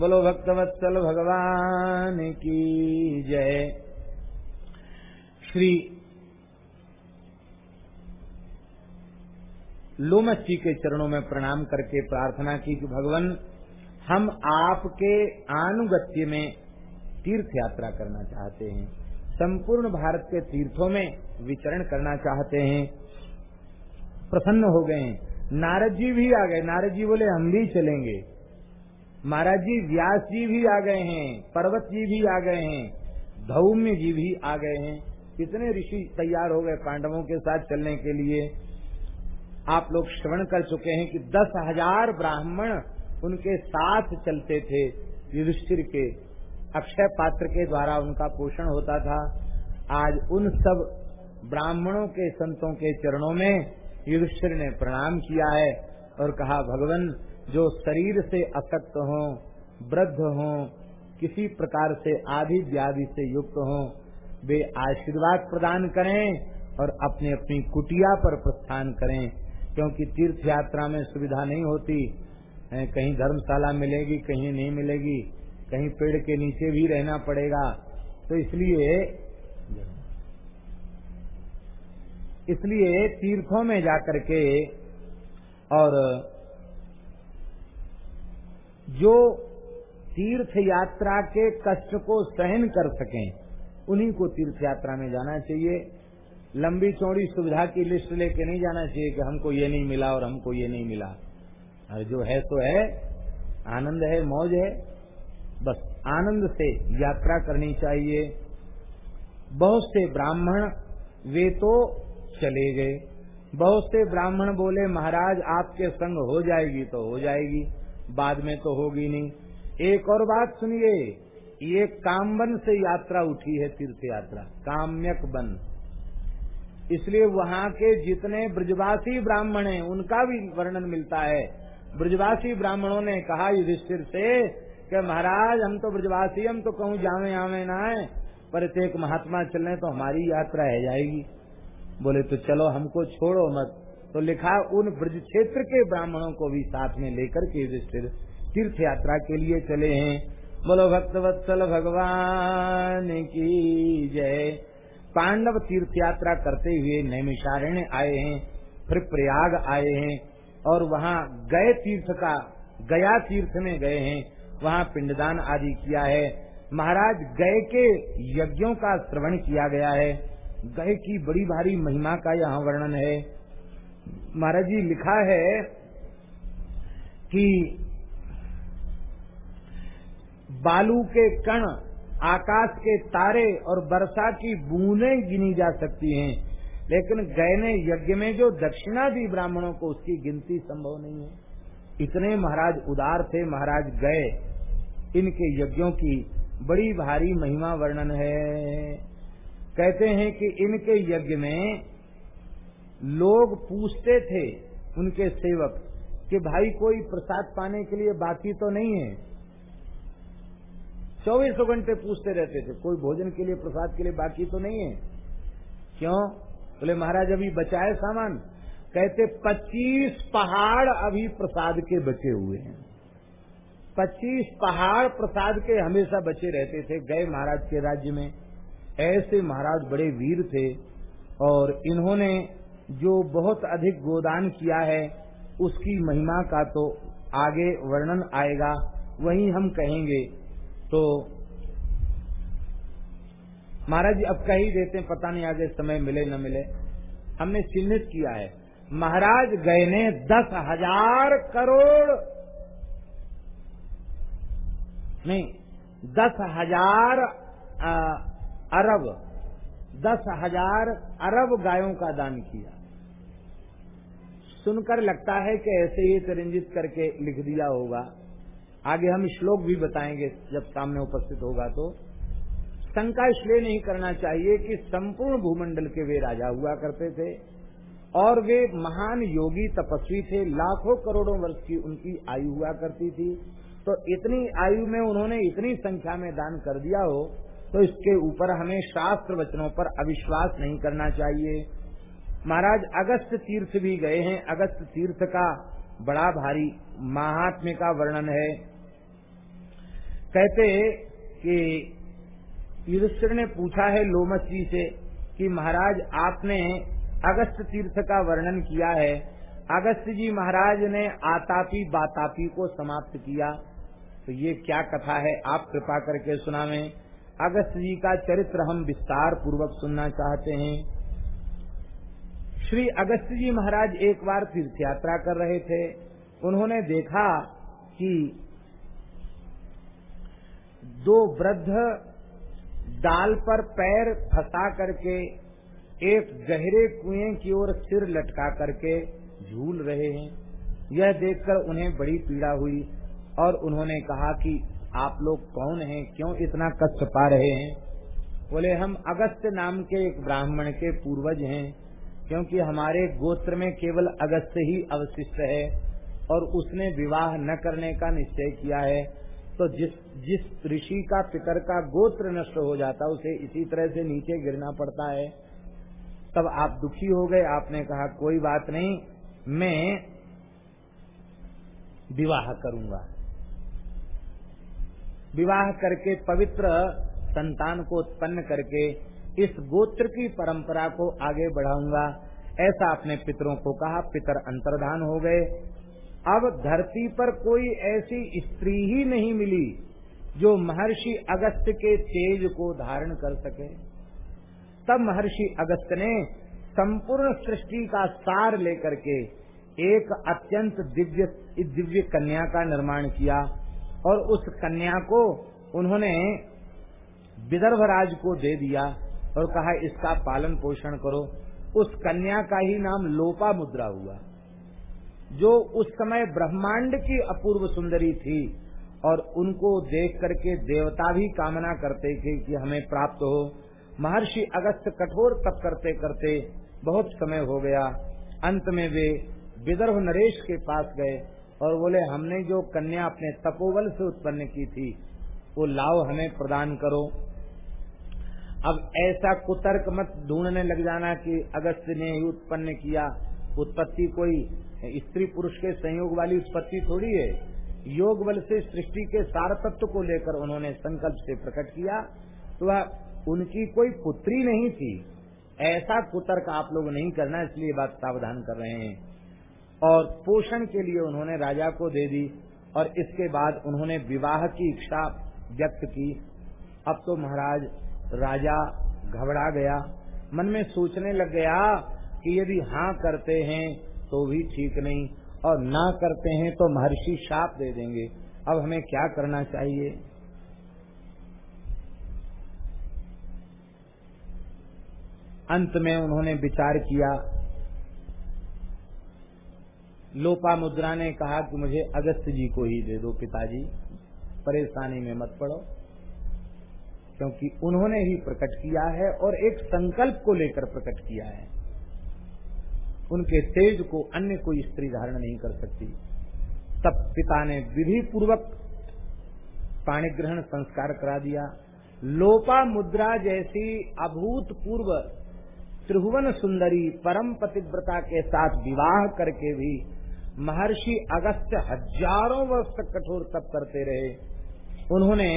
बोलो भक्तवत्सल भगवान की जय। श्री लोमस जी के चरणों में प्रणाम करके प्रार्थना की कि भगवान, हम आपके आनुगत्य में तीर्थ यात्रा करना चाहते हैं। संपूर्ण भारत के तीर्थों में विचरण करना चाहते हैं। प्रसन्न हो गए हैं। नारद जी भी आ गए। नारद जी बोले, हम भी चलेंगे। महाराज जी, व्यास जी भी आ गए हैं। पर्वत जी भी आ गए हैं। धौम्य जी भी आ गए हैं। कितने ऋषि तैयार हो गए पांडवों के साथ चलने के लिए। आप लोग श्रवण कर चुके हैं कि दस हज़ार ब्राह्मण उनके साथ चलते थे, युधिष्ठिर के, अक्षय पात्र के द्वारा उनका पोषण होता था। आज उन सब ब्राह्मणों के संतों के चरणों में युधिष्ठिर ने प्रणाम किया है और कहा, भगवान, जो शरीर से असक्त हो, वृद्ध हो, किसी प्रकार से आदि व्याधि से युक्त हो, वे आशीर्वाद प्रदान करें और अपनी अपनी कुटिया पर प्रस्थान करें। क्योंकि तीर्थ यात्रा में सुविधा नहीं होती कहीं धर्मशाला मिलेगी, कहीं नहीं मिलेगी, कहीं पेड़ के नीचे भी रहना पड़ेगा। तो इसलिए इसलिए तीर्थों में जाकर के और जो तीर्थ यात्रा के कष्ट को सहन कर सकें, उन्हीं को तीर्थ यात्रा में जाना चाहिए। लंबी चौड़ी सुविधा की लिस्ट लेके नहीं जाना चाहिए कि हमको ये नहीं मिला और हमको ये नहीं मिला। और जो है तो है, आनंद है, मौज है, बस आनंद से यात्रा करनी चाहिए। बहुत से ब्राह्मण वे तो चले गए। बहुत से ब्राह्मण बोले, महाराज, आपके संग हो जाएगी तो हो जाएगी, बाद में तो होगी नहीं। एक और बात सुनिए, ये कामबन से यात्रा उठी है तीर्थ यात्रा काम्यक बन। इसलिए वहाँ के जितने ब्रजवासी ब्राह्मण हैं, उनका भी वर्णन मिलता है। ब्रजवासी ब्राह्मणों ने कहा युधिष्ठिर से कि महाराज, हम तो ब्रजवासी, हम तो कहूँ जावे, आवे ना है पर एक महात्मा चलने तो हमारी यात्रा है जाएगी। बोले तो चलो, हमको छोड़ो मत। तो लिखा, उन ब्रज क्षेत्र के ब्राह्मणों को भी साथ में लेकर के युधिष्ठिर तीर्थ यात्रा के लिए चले हैं। बोलो भक्तवत्सल भगवान की जय। पांडव तीर्थ यात्रा करते हुए नैमिषारण्य आए हैं, फिर प्रयाग आए हैं और वहाँ गए तीर्थ का, गया तीर्थ में गए हैं, वहाँ पिंडदान आदि किया है। महाराज गए के यज्ञों का श्रवण किया गया है। गए की बड़ी भारी महिमा का यहाँ वर्णन है। महाराज जी लिखा है कि बालू के कण आकाश के तारे और वर्षा की बूंदें गिनी जा सकती हैं, लेकिन गयने यज्ञ में जो दक्षिणा दी ब्राह्मणों को उसकी गिनती संभव नहीं है। इतने महाराज उदार थे, महाराज गए। इनके यज्ञों की बड़ी भारी महिमा वर्णन है। कहते हैं कि इनके यज्ञ में लोग पूछते थे उनके सेवक कि भाई कोई प्रसाद पाने के लिए बाकी तो नहीं है? चौबीसों घंटे पूछते रहते थे। कोई भोजन के लिए, प्रसाद के लिए बाकी तो नहीं है। क्यों? बोले, महाराज, अभी बचाए सामान। कहते, पच्चीस पहाड़ अभी प्रसाद के बचे हुए हैं। पच्चीस पहाड़ प्रसाद के हमेशा बचे रहते थे। गए महाराज के राज्य में। ऐसे महाराज बड़े वीर थे और इन्होंने जो बहुत अधिक गोदान किया है, उसकी महिमा का तो आगे वर्णन आएगा। वही हम कहेंगे तो महाराज जी अब कही देते हैं, पता नहीं आगे समय मिले न मिले। हमने चिन्हित किया है, महाराज गए ने दस हज़ार करोड़। नहीं, दस हज़ार अरब, दस हज़ार अरब गायों का दान किया। सुनकर लगता है कि ऐसे ही तरंजित करके लिख दिया होगा। आगे हम श्लोक भी बताएँगे, जब सामने उपस्थित होगा तो। शंका इसलिए नहीं करना चाहिए कि संपूर्ण भूमंडल के वे राजा हुआ करते थे, और वे महान योगी तपस्वी थे। लाखों करोड़ों वर्ष की उनकी आयु हुआ करती थी। तो इतनी आयु में उन्होंने इतनी संख्या में दान कर दिया हो तो इसके ऊपर हमें शास्त्र वचनों पर अविश्वास नहीं करना चाहिए। महाराज, अगस्त तीर्थ भी गए हैं। अगस्त तीर्थ का बड़ा भारी महात्म्य का वर्णन है। कहते कि युधिष्ठिर ने पूछा है लोमस जी से कि महाराज, आपने अगस्त तीर्थ का वर्णन किया है। अगस्त जी महाराज ने आतापी बातापी को समाप्त किया। तो ये क्या कथा है? आप कृपा करके सुनावे। अगस्त जी का चरित्र हम विस्तार पूर्वक सुनना चाहते हैं। श्री अगस्त जी महाराज एक बार तीर्थ यात्रा कर रहे थे। उन्होंने देखा कि दो वृद्ध डाल पर पैर फंसा करके, एक गहरे कुएँ की ओर सिर लटका करके झूल रहे हैं। यह देखकर उन्हें बड़ी पीड़ा हुई और उन्होंने कहा कि आप लोग कौन हैं? क्यों इतना कष्ट पा रहे हैं? बोले, हम अगस्त नाम के एक ब्राह्मण के पूर्वज हैं, क्योंकि हमारे गोत्र में केवल अगस्त ही अवशिष्ट है और उसने विवाह न करने का निश्चय किया है। तो जिस जिस ऋषि का पितर का गोत्र नष्ट हो जाता, उसे इसी तरह से नीचे गिरना पड़ता है। तब आप दुखी हो गए। आपने कहा, कोई बात नहीं, मैं विवाह करूँगा। विवाह करके पवित्र संतान को उत्पन्न करके इस गोत्र की परंपरा को आगे बढ़ाऊँगा। ऐसा अपने पितरों को कहा। पितर अंतर्धान हो गए। अब धरती पर कोई ऐसी स्त्री ही नहीं मिली जो महर्षि अगस्त के तेज को धारण कर सके। तब महर्षि अगस्त ने संपूर्ण सृष्टि का सार लेकर के एक अत्यंत दिव्य दिव्य कन्या का निर्माण किया और उस कन्या को उन्होंने विदर्भ राज को दे दिया और कहा, इसका पालन पोषण करो। उस कन्या का ही नाम लोपा मुद्रा हुआ। जो उस समय ब्रह्मांड की अपूर्व सुंदरी थी और उनको देख करके देवता भी कामना करते थे कि हमें प्राप्त हो। महर्षि अगस्त कठोर तप करते करते बहुत समय हो गया। अंत में वे विदर्भ नरेश के पास गए और बोले, हमने जो कन्या अपने तपोबल से उत्पन्न की थी, वो लाओ हमें प्रदान करो। अब ऐसा कुतर्क मत ढूँढने लग जाना कि अगस्त ने ही उत्पन्न किया। उत्पत्ति कोई स्त्री पुरुष के संयोग वाली उत्पत्ति थोड़ी है। योग बल से सृष्टि के सार तत्व को लेकर उन्होंने संकल्प से प्रकट किया। तो वह उनकी कोई पुत्री नहीं थी। ऐसा कुतर्क आप लोग नहीं करना, इसलिए बात सावधान कर रहे हैं। और पोषण के लिए उन्होंने राजा को दे दी, और इसके बाद उन्होंने विवाह की इच्छा व्यक्त की। अब तो महाराज, राजा घबरा गया। मन में सोचने लग गया कि यदि हाँ करते हैं तो भी ठीक नहीं, और ना करते हैं तो महर्षि शाप दे देंगे। अब हमें क्या करना चाहिए? अंत में उन्होंने विचार किया। लोपा मुद्रा ने कहा कि मुझे अगस्त जी को ही दे दो पिताजी, परेशानी में मत पड़ो, क्योंकि उन्होंने ही प्रकट किया है और एक संकल्प को लेकर प्रकट किया है। उनके तेज को अन्य कोई स्त्री धारण नहीं कर सकती। तब पिता ने विधि पूर्वक पाणी ग्रहण संस्कार करा दिया। लोपा मुद्रा जैसी अभूतपूर्व त्रिभुवन सुंदरी परम पतिव्रता के साथ विवाह करके भी महर्षि अगस्त हज़ारों वर्ष तक कठोर तप करते रहे। उन्होंने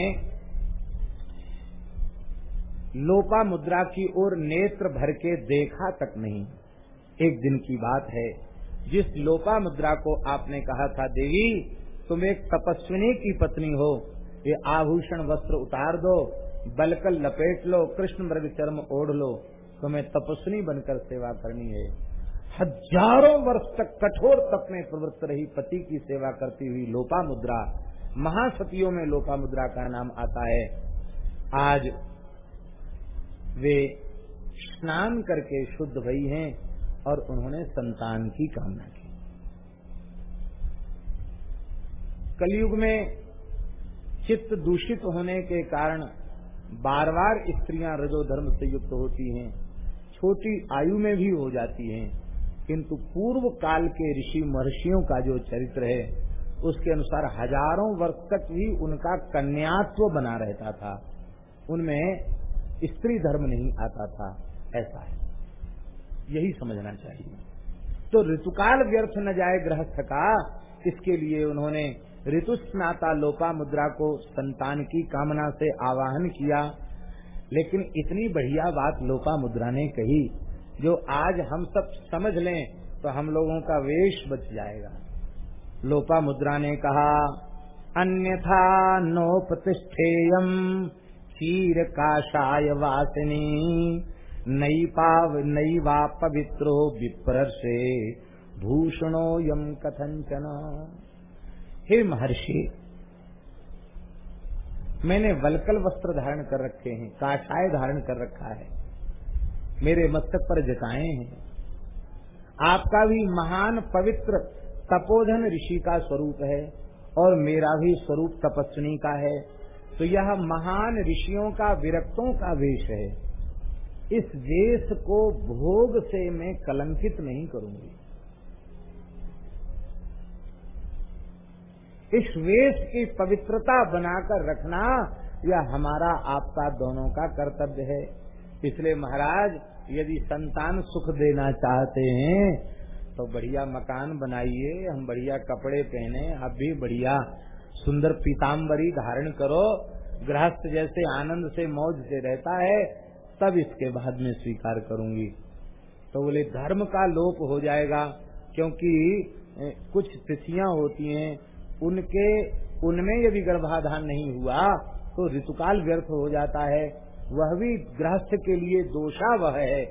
लोपा मुद्रा की ओर नेत्र भर के देखा तक नहीं। एक दिन की बात है। जिस लोपा मुद्रा को आपने कहा था, देवी, तुम एक तपस्विनी की पत्नी हो। ये आभूषण वस्त्र उतार दो बलकल लपेट लो, कृष्ण मृग चर्म ओढ़ लो। तुम्हें तपस्विनी बनकर सेवा करनी है। हज़ारों वर्ष तक कठोर तप में प्रवृत्त रही पति की सेवा करती हुई लोपा मुद्रा महासतियों में लोपा मुद्रा का नाम आता है। आज वे स्नान करके शुद्ध भई हैं। और उन्होंने संतान की कामना की। कलयुग में चित्त दूषित होने के कारण बार बार स्त्रियाँ रजोधर्म से युक्त होती हैं, छोटी आयु में भी हो जाती हैं, किंतु पूर्व काल के ऋषि महर्षियों का जो चरित्र है, उसके अनुसार हज़ारों वर्ष तक भी उनका कन्यात्व बना रहता था। उनमें स्त्री धर्म नहीं आता था, ऐसा है। यही समझना चाहिए। तो ऋतुकाल व्यर्थ न जाए गृहस्थ का, इसके लिए उन्होंने ऋतुस्नाता लोपा मुद्रा को संतान की कामना से आवाहन किया। लेकिन इतनी बढ़िया बात लोपा मुद्रा ने कही, जो आज हम सब समझ लें तो हम लोगों का वेश बच जाएगा। लोपा मुद्रा ने कहा, अन्यथा नोपतिष्ठेयम चीर काशाय वासिनी। नई पाव नई वा पवित्रो विप्र से भूषणो यम कथंचन हे महर्षि, मैंने वलकल वस्त्र धारण कर रखे हैं काशाय धारण कर रखा है। मेरे मस्तक पर जताए हैं। आपका भी महान पवित्र तपोधन ऋषि का स्वरूप है और मेरा भी स्वरूप तपस्विनी का है। तो यह महान ऋषियों का, विरक्तों का वेश है। इस वेश को भोग से मैं कलंकित नहीं करूँगी। इस वेश की पवित्रता बनाकर रखना यह हमारा आपका दोनों का कर्तव्य है। इसलिए महाराज, यदि संतान सुख देना चाहते हैं तो बढ़िया मकान बनाइए, हम बढ़िया कपड़े पहने अब भी बढ़िया सुंदर पीताम्बरी धारण करो। गृहस्थ जैसे आनंद से मौज से रहता है तब इसके बाद में स्वीकार करूँगी। तो बोले, धर्म का लोप हो जाएगा, क्योंकि कुछ तिथियाँ होती हैं, उनके, उनमें यदि गर्भाधान नहीं हुआ तो ऋतुकाल व्यर्थ हो जाता है। वह भी गृहस्थ के लिए दोषा वह है।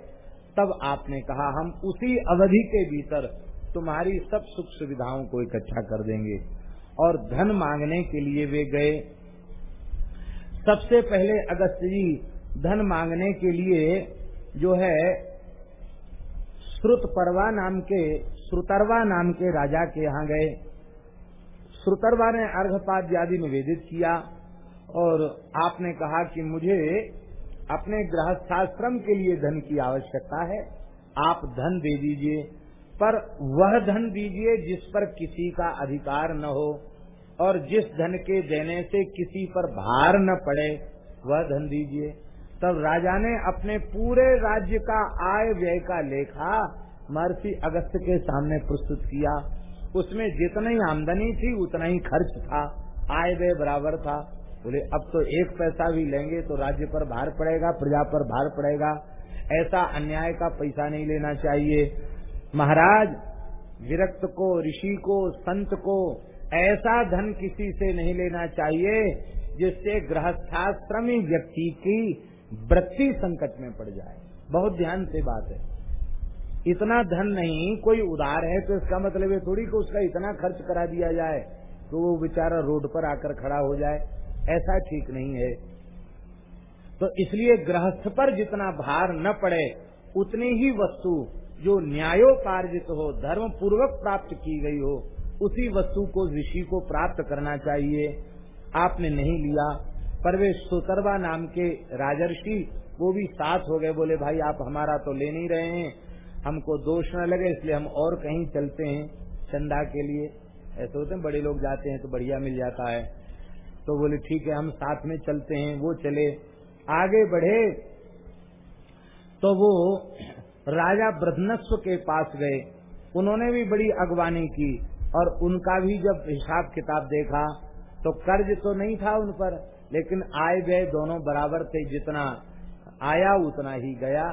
तब आपने कहा, हम उसी अवधि के भीतर तुम्हारी सब सुख सुविधाओं को इकट्ठा कर देंगे। और धन मांगने के लिए वे गए। सबसे पहले अगस्त जी धन मांगने के लिए जो है श्रुत परवा नाम के, श्रुतरवा नाम के राजा के यहाँ गए। श्रुतरवा ने अर्घपाद आदि निवेदित किया और आपने कहा कि मुझे अपने गृहस्थाश्रम के लिए धन की आवश्यकता है। आप धन दे दीजिए, पर वह धन दीजिए जिस पर किसी का अधिकार न हो और जिस धन के देने से किसी पर भार न पड़े, वह धन दीजिए। तब राजा ने अपने पूरे राज्य का आय व्यय का लेखा, महर्षि अगस्त के सामने प्रस्तुत किया। उसमें जितनी आमदनी थी, उतना ही खर्च था। आय व्यय बराबर था। बोले, अब तो एक पैसा भी लेंगे तो राज्य पर भार पड़ेगा, प्रजा पर भार पड़ेगा। ऐसा अन्याय का पैसा नहीं लेना चाहिए। महाराज, विरक्त को, ऋषि को, संत को ऐसा धन किसी से नहीं लेना चाहिए जिससे गृहस्थाश्रमी व्यक्ति की वृत्ति संकट में पड़ जाए। बहुत ध्यान से बात है। इतना धन नहीं, कोई उधार है तो इसका मतलब ये थोड़ी कि उसका इतना खर्च करा दिया जाए तो वो बेचारा रोड पर आकर खड़ा हो जाए। ऐसा ठीक नहीं है। तो इसलिए गृहस्थ पर जितना भार न पड़े, उतनी ही वस्तु जो न्यायोपार्जित हो धर्म पूर्वक प्राप्त की गई हो, उसी वस्तु को ऋषि को प्राप्त करना चाहिए। आपने नहीं लिया पर वे सुतरवा नाम के राजर्षि, वो भी साथ हो गए, बोले, भाई, आप हमारा तो ले नहीं रहे हैं। हमको दोष न लगे, इसलिए हम और कहीं चलते हैं चंदा के लिए। ऐसे होते हैं, बड़े लोग जाते हैं तो बढ़िया मिल जाता है। तो बोले, ठीक है, हम साथ में चलते हैं। वो चले। आगे बढ़े तो वो राजा ब्रह्नस्व के पास गए। उन्होंने भी बड़ी अगवानी की और उनका भी जब हिसाब किताब देखा तो कर्ज तो नहीं था उन पर लेकिन आय व्यय दोनों बराबर थे जितना आया, उतना ही गया।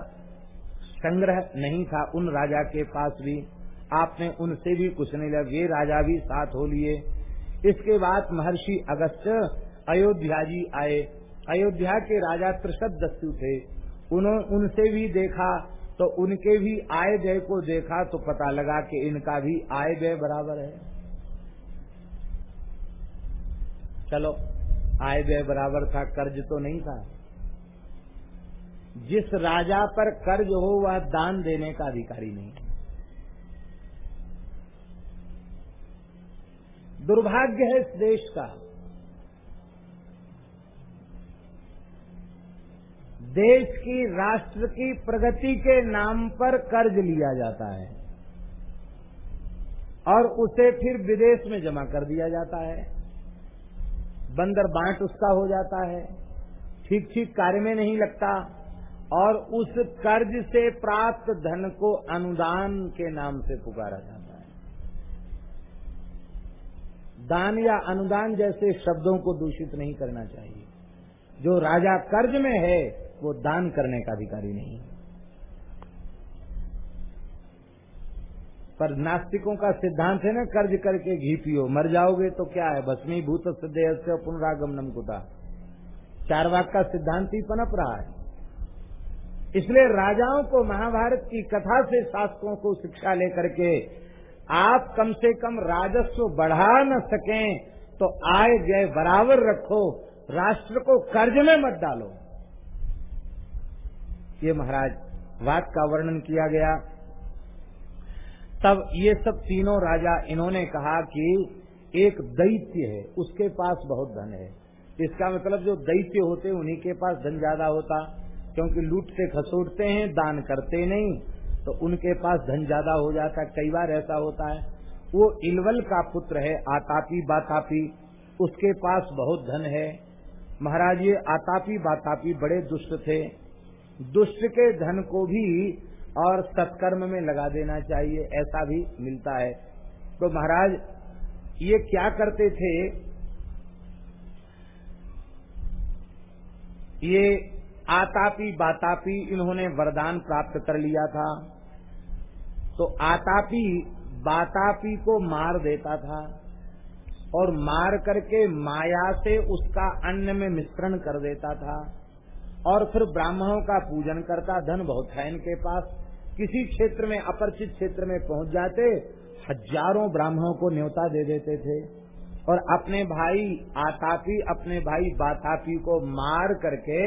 संग्रह नहीं था उन राजा के पास भी। आपने उनसे भी कुछ नहीं लिया। वे राजा भी साथ हो लिए। इसके बाद महर्षि अगस्त अयोध्या जी आए। अयोध्या के राजा त्रिशत दस्यु थे। उन्होंने उनसे भी देखा तो उनके भी आय व्यय को देखा तो पता लगा कि इनका भी आय व्यय बराबर है। चलो। आय व्यय बराबर था, कर्ज तो नहीं था। जिस राजा पर कर्ज हो, वह दान देने का अधिकारी नहीं। दुर्भाग्य है इस देश का। देश की राष्ट्र की प्रगति के नाम पर कर्ज लिया जाता है और उसे फिर विदेश में जमा कर दिया जाता है। बंदर बांट उसका हो जाता है। ठीक ठीक कार्य में नहीं लगता। और उस कर्ज से प्राप्त धन को अनुदान के नाम से पुकारा जाता है। दान या अनुदान जैसे शब्दों को दूषित नहीं करना चाहिए। जो राजा कर्ज में है, वो दान करने का अधिकारी नहीं। पर नास्तिकों का सिद्धांत है ना, कर्ज करके घी पियो, मर जाओगे तो क्या है? भस्मी भूत सिद्धेय से पुनरागमनम चार वाक का सिद्धांत ही पनप रहा है। इसलिए राजाओं को, महाभारत की कथा से, शास्त्रों को शिक्षा लेकर के आप कम से कम राजस्व बढ़ा न सकें तो आय व्यय बराबर रखो, राष्ट्र को कर्ज में मत डालो। ये महाराज बात का वर्णन किया गया। तब ये सब तीनों राजा, इन्होंने कहा कि एक दैत्य है, उसके पास बहुत धन है। इसका मतलब जो दैत्य होते उन्हीं के पास धन ज़्यादा होता, क्योंकि लूटते खसोटते हैं, दान करते नहीं तो उनके पास धन ज़्यादा हो जाता। कई बार ऐसा होता है, वो इलवल का पुत्र है, आतापी बातापी, उसके पास बहुत धन है। महाराज, ये आतापी बातापी बड़े दुष्ट थे। दुष्ट के धन को भी और सत्कर्म में लगा देना चाहिए, ऐसा भी मिलता है। तो महाराज, ये क्या करते थे? ये आतापी बातापी इन्होंने वरदान प्राप्त कर लिया था। तो आतापी बातापी को मार देता था और मार करके माया से उसका अन्न में मिश्रण कर देता था और फिर ब्राह्मणों का पूजन करता, धन बहुत है इनके पास। किसी क्षेत्र में, अपरिचित क्षेत्र में पहुँच जाते, हज़ारों ब्राह्मणों को न्योता दे देते थे। और अपने भाई आतापी, अपने भाई बातापी को मार करके,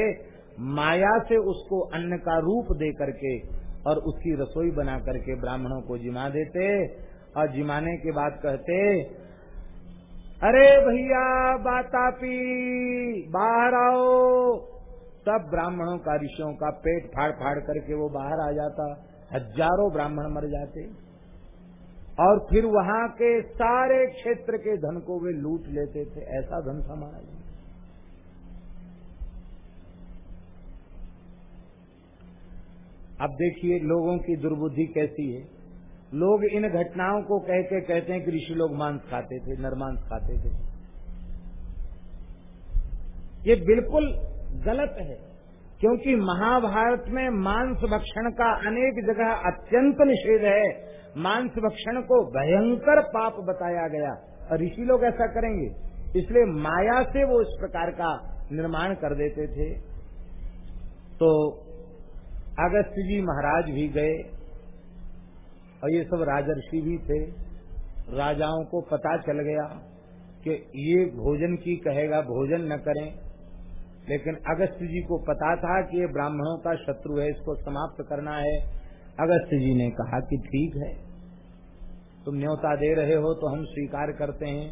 माया से उसको अन्न का रूप दे करके और उसकी रसोई बना करके ब्राह्मणों को जिमा देते और जिमाने के बाद कहते, अरे भैया बातापी, बाहर आओ। सब ब्राह्मणों का ऋषियों का पेट फाड़ फाड़ करके वो बाहर आ जाता। हज़ारों ब्राह्मण मर जाते और फिर वहाँ के सारे क्षेत्र के धन को वे लूट लेते थे, ऐसा धन समाज अब देखिए लोगों की दुर्बुद्धि कैसी है। लोग इन घटनाओं को कह के कहते हैं कि ऋषि लोग मांस खाते थे, नरमांस खाते थे। ये बिल्कुल गलत है। क्योंकि महाभारत में मांस भक्षण का अनेक जगह अत्यंत निषेध है। मांस भक्षण को भयंकर पाप बताया गया। और ऋषि लोग ऐसा करेंगे। इसलिए माया से वो इस प्रकार का निर्माण कर देते थे। तो अगस्त जी महाराज भी गए। और ये सब राजर्षि भी थे। राजाओं को पता चल गया कि ये भोजन की कहेगा, भोजन न करें। लेकिन अगस्त जी को पता था कि ये ब्राह्मणों का शत्रु है, इसको समाप्त करना है। अगस्त जी ने कहा कि ठीक है, तुम न्योता दे रहे हो तो हम स्वीकार करते हैं।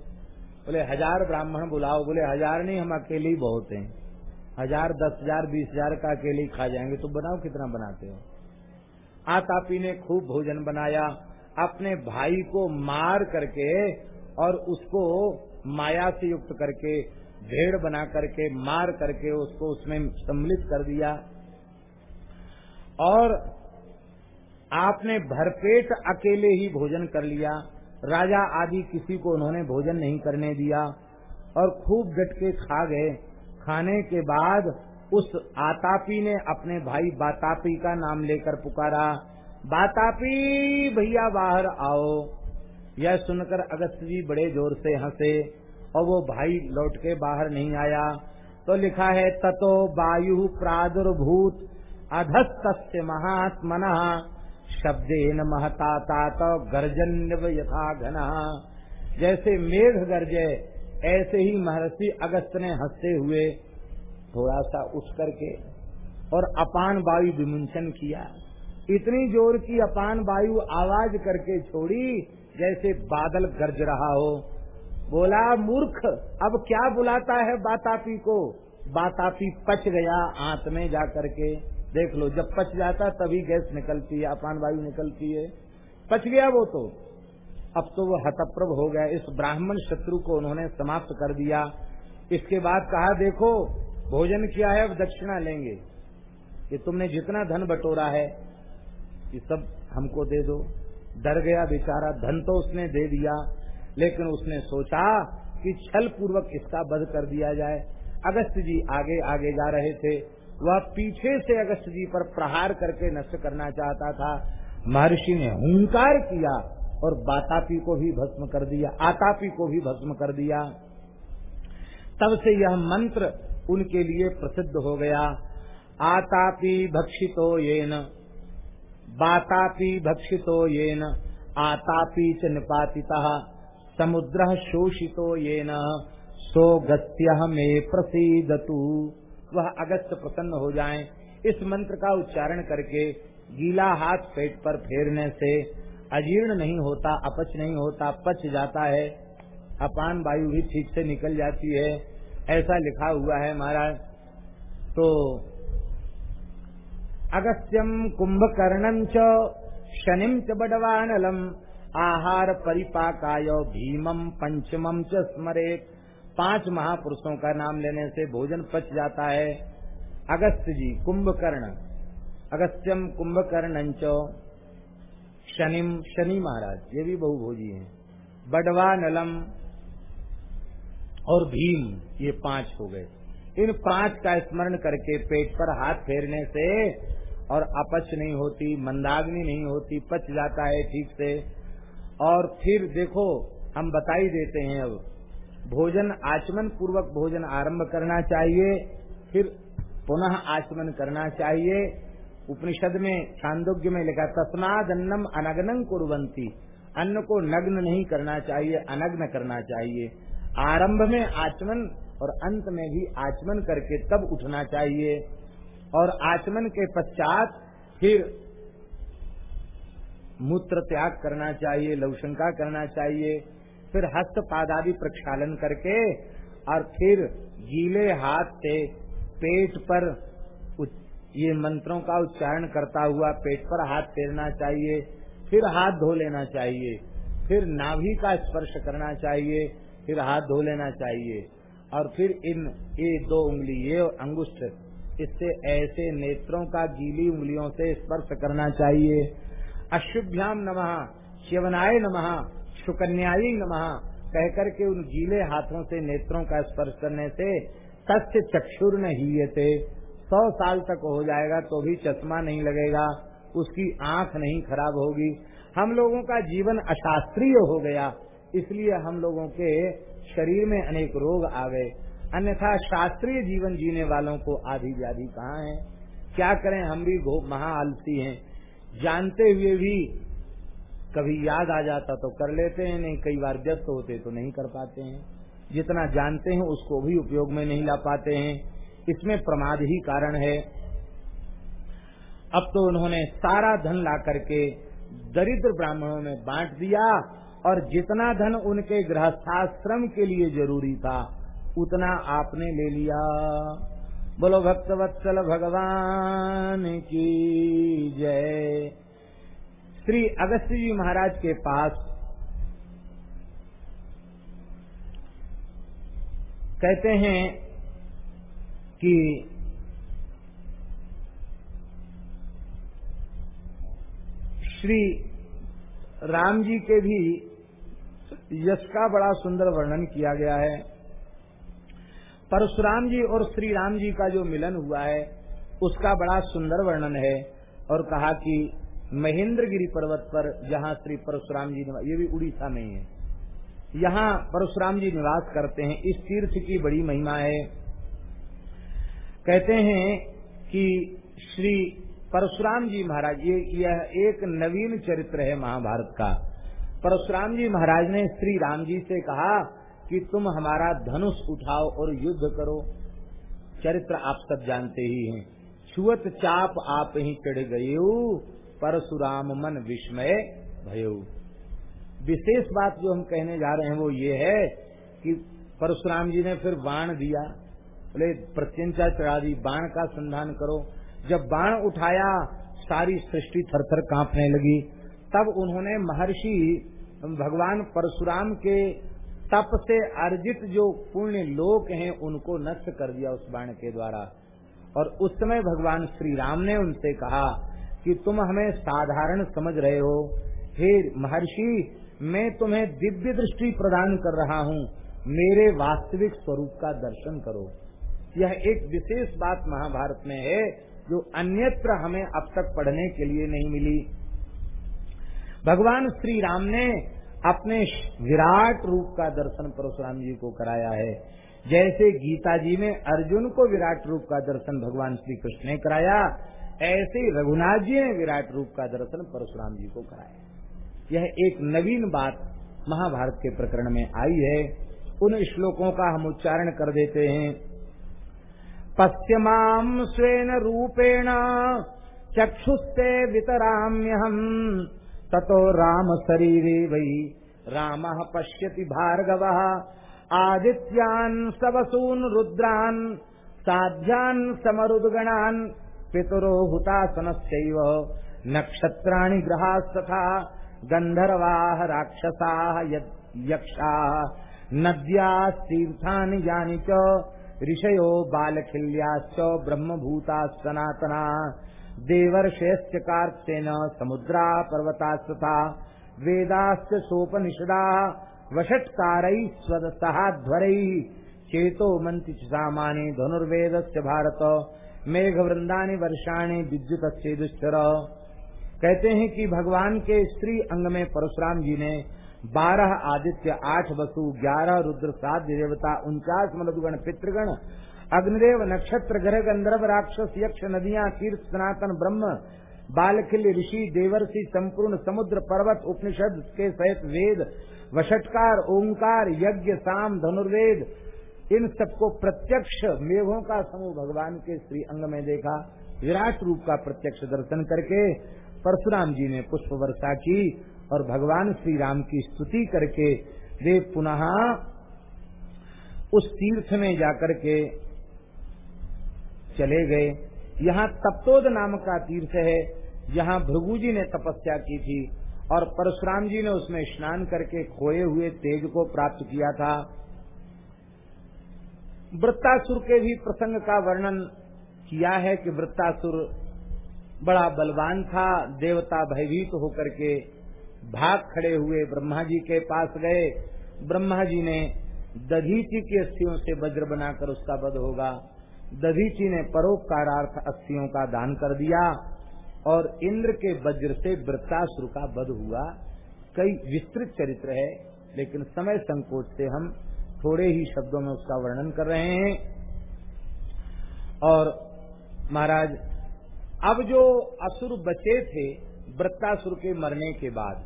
बोले, हज़ार ब्राह्मण बुलाओ। बोले, हज़ार नहीं, हम अकेले ही बहुत हैं। हज़ार, दस हज़ार, बीस हज़ार का अकेले ही खा जाएँगे। तो बनाओ कितना बनाते हो? आतापी ने खूब भोजन बनाया, अपने भाई को मार करके और उसको माया से युक्त करके भेड़ बना करके, मार करके उसको उसमें सम्मिलित कर दिया। और आपने भरपेट अकेले ही भोजन कर लिया। राजा आदि किसी को उन्होंने भोजन नहीं करने दिया और खूब डट के खा गए। खाने के बाद उस आतापी ने अपने भाई बातापी का नाम लेकर पुकारा, बातापी, भैया बाहर आओ। यह सुनकर अगस्त जी बड़े ज़ोर से हंसे। और वो भाई लौट के बाहर नहीं आया। तो लिखा है, ततो वायु प्रादुर्भूत अधस्त महात्मन न महता तात गर्जन यथा घन। जैसे मेघ गर्जे, ऐसे ही महर्षि अगस्त ने हँसते हुए थोड़ा सा उठ करके और अपान वायु विमुंचन किया। इतनी ज़ोर की अपान वायु आवाज़ करके छोड़ी, जैसे बादल गरज रहा हो। बोला, मूर्ख, अब क्या बुलाता है बातापी को? बातापी पच गया आंत में जा करके। देख लो, जब पच जाता तभी गैस निकलती है, अपान वायु निकलती है। पच गया वो तो। अब तो वो हतप्रभ हो गया। इस ब्राह्मण शत्रु को उन्होंने समाप्त कर दिया। इसके बाद कहा, देखो, भोजन किया है, अब दक्षिणा लेंगे। कि तुमने जितना धन बटोरा है, ये सब हमको दे दो। डर गया बेचारा। धन तो उसने दे दिया। लेकिन उसने सोचा कि छल पूर्वक इसका वध कर दिया जाए। अगस्त जी आगे आगे जा रहे थे। वह पीछे से अगस्त जी पर प्रहार करके नष्ट करना चाहता था। महर्षि ने हुंकार किया और बातापी को भी भस्म कर दिया, आतापी को भी भस्म कर दिया। तब से यह मंत्र उनके लिए प्रसिद्ध हो गया। आतापी भक्षितो येन, बातापी भक्षितो येन, आतापी च निपातिता। समुद्र शोषितो येन सो गत्य में वह अगस्त प्रसन्न हो जाए। इस मंत्र का उच्चारण करके गीला हाथ पेट पर फेरने से अजीर्ण नहीं होता, अपच नहीं होता, पच जाता है। अपान वायु भी ठीक से निकल जाती है। ऐसा लिखा हुआ है महाराज। तो अगस्त्यम कुंभकर्ण च शनिम च बडवानलम। आहार परिपाकाय भीमम पंचमम च स्मरे। पाँच महापुरुषों का नाम लेने से भोजन पच जाता है। अगस्त जी, कुंभकर्ण। अगस्त्यम कुंभकर्ण शनिम शनि महाराज, ये भी बहुभोजी हैं। बडवा नलम और भीम, ये पाँच हो गए। इन पाँच का स्मरण करके पेट पर हाथ फेरने से और अपच नहीं होती, मंदाग्नि नहीं होती, पच जाता है ठीक से। और फिर देखो, हम बताई देते हैं अब। भोजन आचमन पूर्वक भोजन आरंभ करना चाहिए, फिर पुनः आचमन करना चाहिए। उपनिषद में, छांदोग्य में लिखा तस्माद अन्नम अनग्न कुरबंती अन्न को नग्न नहीं करना चाहिए, अनग्न करना चाहिए। आरंभ में आचमन और अंत में भी आचमन करके तब उठना चाहिए। और आचमन के पश्चात फिर मूत्र त्याग करना चाहिए, लवशंका करना चाहिए, फिर हस्त पादादि प्रक्षालन करके और फिर गीले हाथ से पेट पर ये मंत्रों का उच्चारण करता हुआ पेट पर हाथ फेरना चाहिए, फिर हाथ धो लेना चाहिए, फिर नाभि का स्पर्श करना चाहिए, फिर हाथ धो लेना चाहिए, और फिर इन, ये दो उंगली, ये अंगुष्ठ, इससे ऐसे नेत्रों का गीली उंगलियों से स्पर्श करना चाहिए। अशुभ्याम नमः, शिवनाय नमः सुकन्यायी नमः कह करके उन गीले हाथों से, नेत्रों का स्पर्श करने से तथ्य चक्षुर नहीं थे सौ साल तक हो जाएगा तो भी चश्मा नहीं लगेगा, उसकी आँख नहीं खराब होगी। हम लोगों का जीवन अशास्त्रीय हो गया, इसलिए हम लोगों के शरीर में अनेक रोग आ गए। अन्यथा शास्त्रीय जीवन जीने वालों को आधी व्याधि कहाँ है? क्या करें? हम भी महा आलसी हैं। जानते हुए भी कभी याद आ जाता तो कर लेते हैं, नहीं कई बार व्यस्त होते तो नहीं कर पाते हैं। जितना जानते हैं, उसको भी उपयोग में नहीं ला पाते हैं। इसमें प्रमाद ही कारण है। अब तो उन्होंने सारा धन ला करके दरिद्र ब्राह्मणों में बांट दिया और जितना धन उनके गृहस्थाश्रम के लिए ज़रूरी था, उतना आपने ले लिया। बोलो भक्तवत्सल भगवान की जय। श्री अगस्त्य जी महाराज के पास कहते हैं कि श्री राम जी के भी यश का बड़ा सुंदर वर्णन किया गया है। परशुराम जी और श्री राम जी का जो मिलन हुआ है, उसका बड़ा सुंदर वर्णन है और कहा कि महेंद्रगिरी पर्वत पर जहाँ श्री परशुराम जी निवास ये भी उड़ीसा में ही है। यहाँ परशुराम जी निवास करते हैं, इस तीर्थ की बड़ी महिमा है। कहते हैं कि श्री परशुराम जी महाराज, ये, यह एक नवीन चरित्र है महाभारत का। परशुराम जी महाराज ने श्री राम जी से कहा कि तुम हमारा धनुष उठाओ और युद्ध करो। चरित्र आप सब जानते ही हैं। छुअत चाप आप ही चढ़ गए परशुराम मन विस्मय भयो विशेष बात जो हम कहने जा रहे हैं वो ये है कि परशुराम जी ने फिर बाण दिया, बोले, प्रत्यंचा चढ़ा दी, बाण का संधान करो। जब बाण उठाया, सारी सृष्टि थर थर कांपने लगी। तब उन्होंने महर्षि भगवान परशुराम के तप से अर्जित जो पुण्य लोक हैं, उनको नष्ट कर दिया उस बाण के द्वारा। और उस समय भगवान श्री राम ने उनसे कहा कि तुम हमें साधारण समझ रहे हो। हे महर्षि, मैं तुम्हें दिव्य दृष्टि प्रदान कर रहा हूँ। मेरे वास्तविक स्वरूप का दर्शन करो। यह एक विशेष बात महाभारत में है, जो अन्यत्र हमें अब तक पढ़ने के लिए नहीं मिली। भगवान श्री राम ने अपने विराट रूप का दर्शन परशुराम जी को कराया है। जैसे गीता जी में अर्जुन को विराट रूप का दर्शन भगवान श्री कृष्ण ने कराया, ऐसे ही रघुनाथ जी ने विराट रूप का दर्शन परशुराम जी को कराया। यह एक नवीन बात महाभारत के प्रकरण में आई है। उन श्लोकों का हम उच्चारण कर देते हैं। पश्चिमाम स्वेन रूपेण चक्षुस्ते वितराम्यहम। ततो राम शरीरे वै। राम पश्यति भार्गव। आदित्यान सबसून रुद्रान, साध्यान समरुदगणान, पितरो हुतासन नक्षत्राणि ग्रहास्तथा गंधर्वाः राक्षसाः यक्षाः। नद्यास्तीर्थानि यानि च, ऋषयो बालखिल्याश्च, ब्रह्मभूता सनातना। देवर्षयश्च कार्तेन समुद्रा पर्वतास्तथा वेदाश्च सोपनिषदा वषट्कारैः स्वदसहाध्वरैः चेतो मंति सामानि धनुर्वेदस्य भारत मेघ वृंदानी वर्षाणी विद्युत कहते हैं कि भगवान के स्त्री अंग में परशुराम जी ने बारह आदित्य, आठ वसु, ग्यारह रुद्र सात देवता, उनचास मलदुगण पितृगण अग्निदेव नक्षत्र ग्रह गंधर्व राक्षस, यक्ष, नदियाँ, तीर्थ, सनातन, ब्रह्म बालखिल्य ऋषि, देवर्षि, संपूर्ण समुद्र, पर्वत, उपनिषद, के सहित वेद, वषटकार, ओंकार, यज्ञ, साम, धनुर्वेद, इन सबको प्रत्यक्ष मेघों का समूह भगवान के श्री अंग में देखा। विराट रूप का प्रत्यक्ष दर्शन करके परशुराम जी ने पुष्प वर्षा की और भगवान श्री राम की स्तुति करके वे पुनः उस तीर्थ में जाकर के चले गए। यहाँ तप्तोद नाम का तीर्थ है, जहाँ भृगु जी ने तपस्या की थी और परशुराम जी ने उसमें स्नान करके खोए हुए तेज को प्राप्त किया था। वृत्तासुर के भी प्रसंग का वर्णन किया है कि वृत्तासुर बड़ा बलवान था, देवता भयभीत होकर के भाग खड़े हुए ब्रह्मा जी के पास गए। ब्रह्मा जी ने दधीची की अस्थियों से वज्र बनाकर उसका वध होगा। दधीची ने परोपकारार्थ अस्थियों का दान कर दिया और इंद्र के वज्र से वृत्तासुर का वध हुआ। कई विस्तृत चरित्र है, लेकिन समय संकोच से हम थोड़े ही शब्दों में उसका वर्णन कर रहे हैं। और महाराज, अब जो असुर बचे थे वृत्तासुर के मरने के बाद,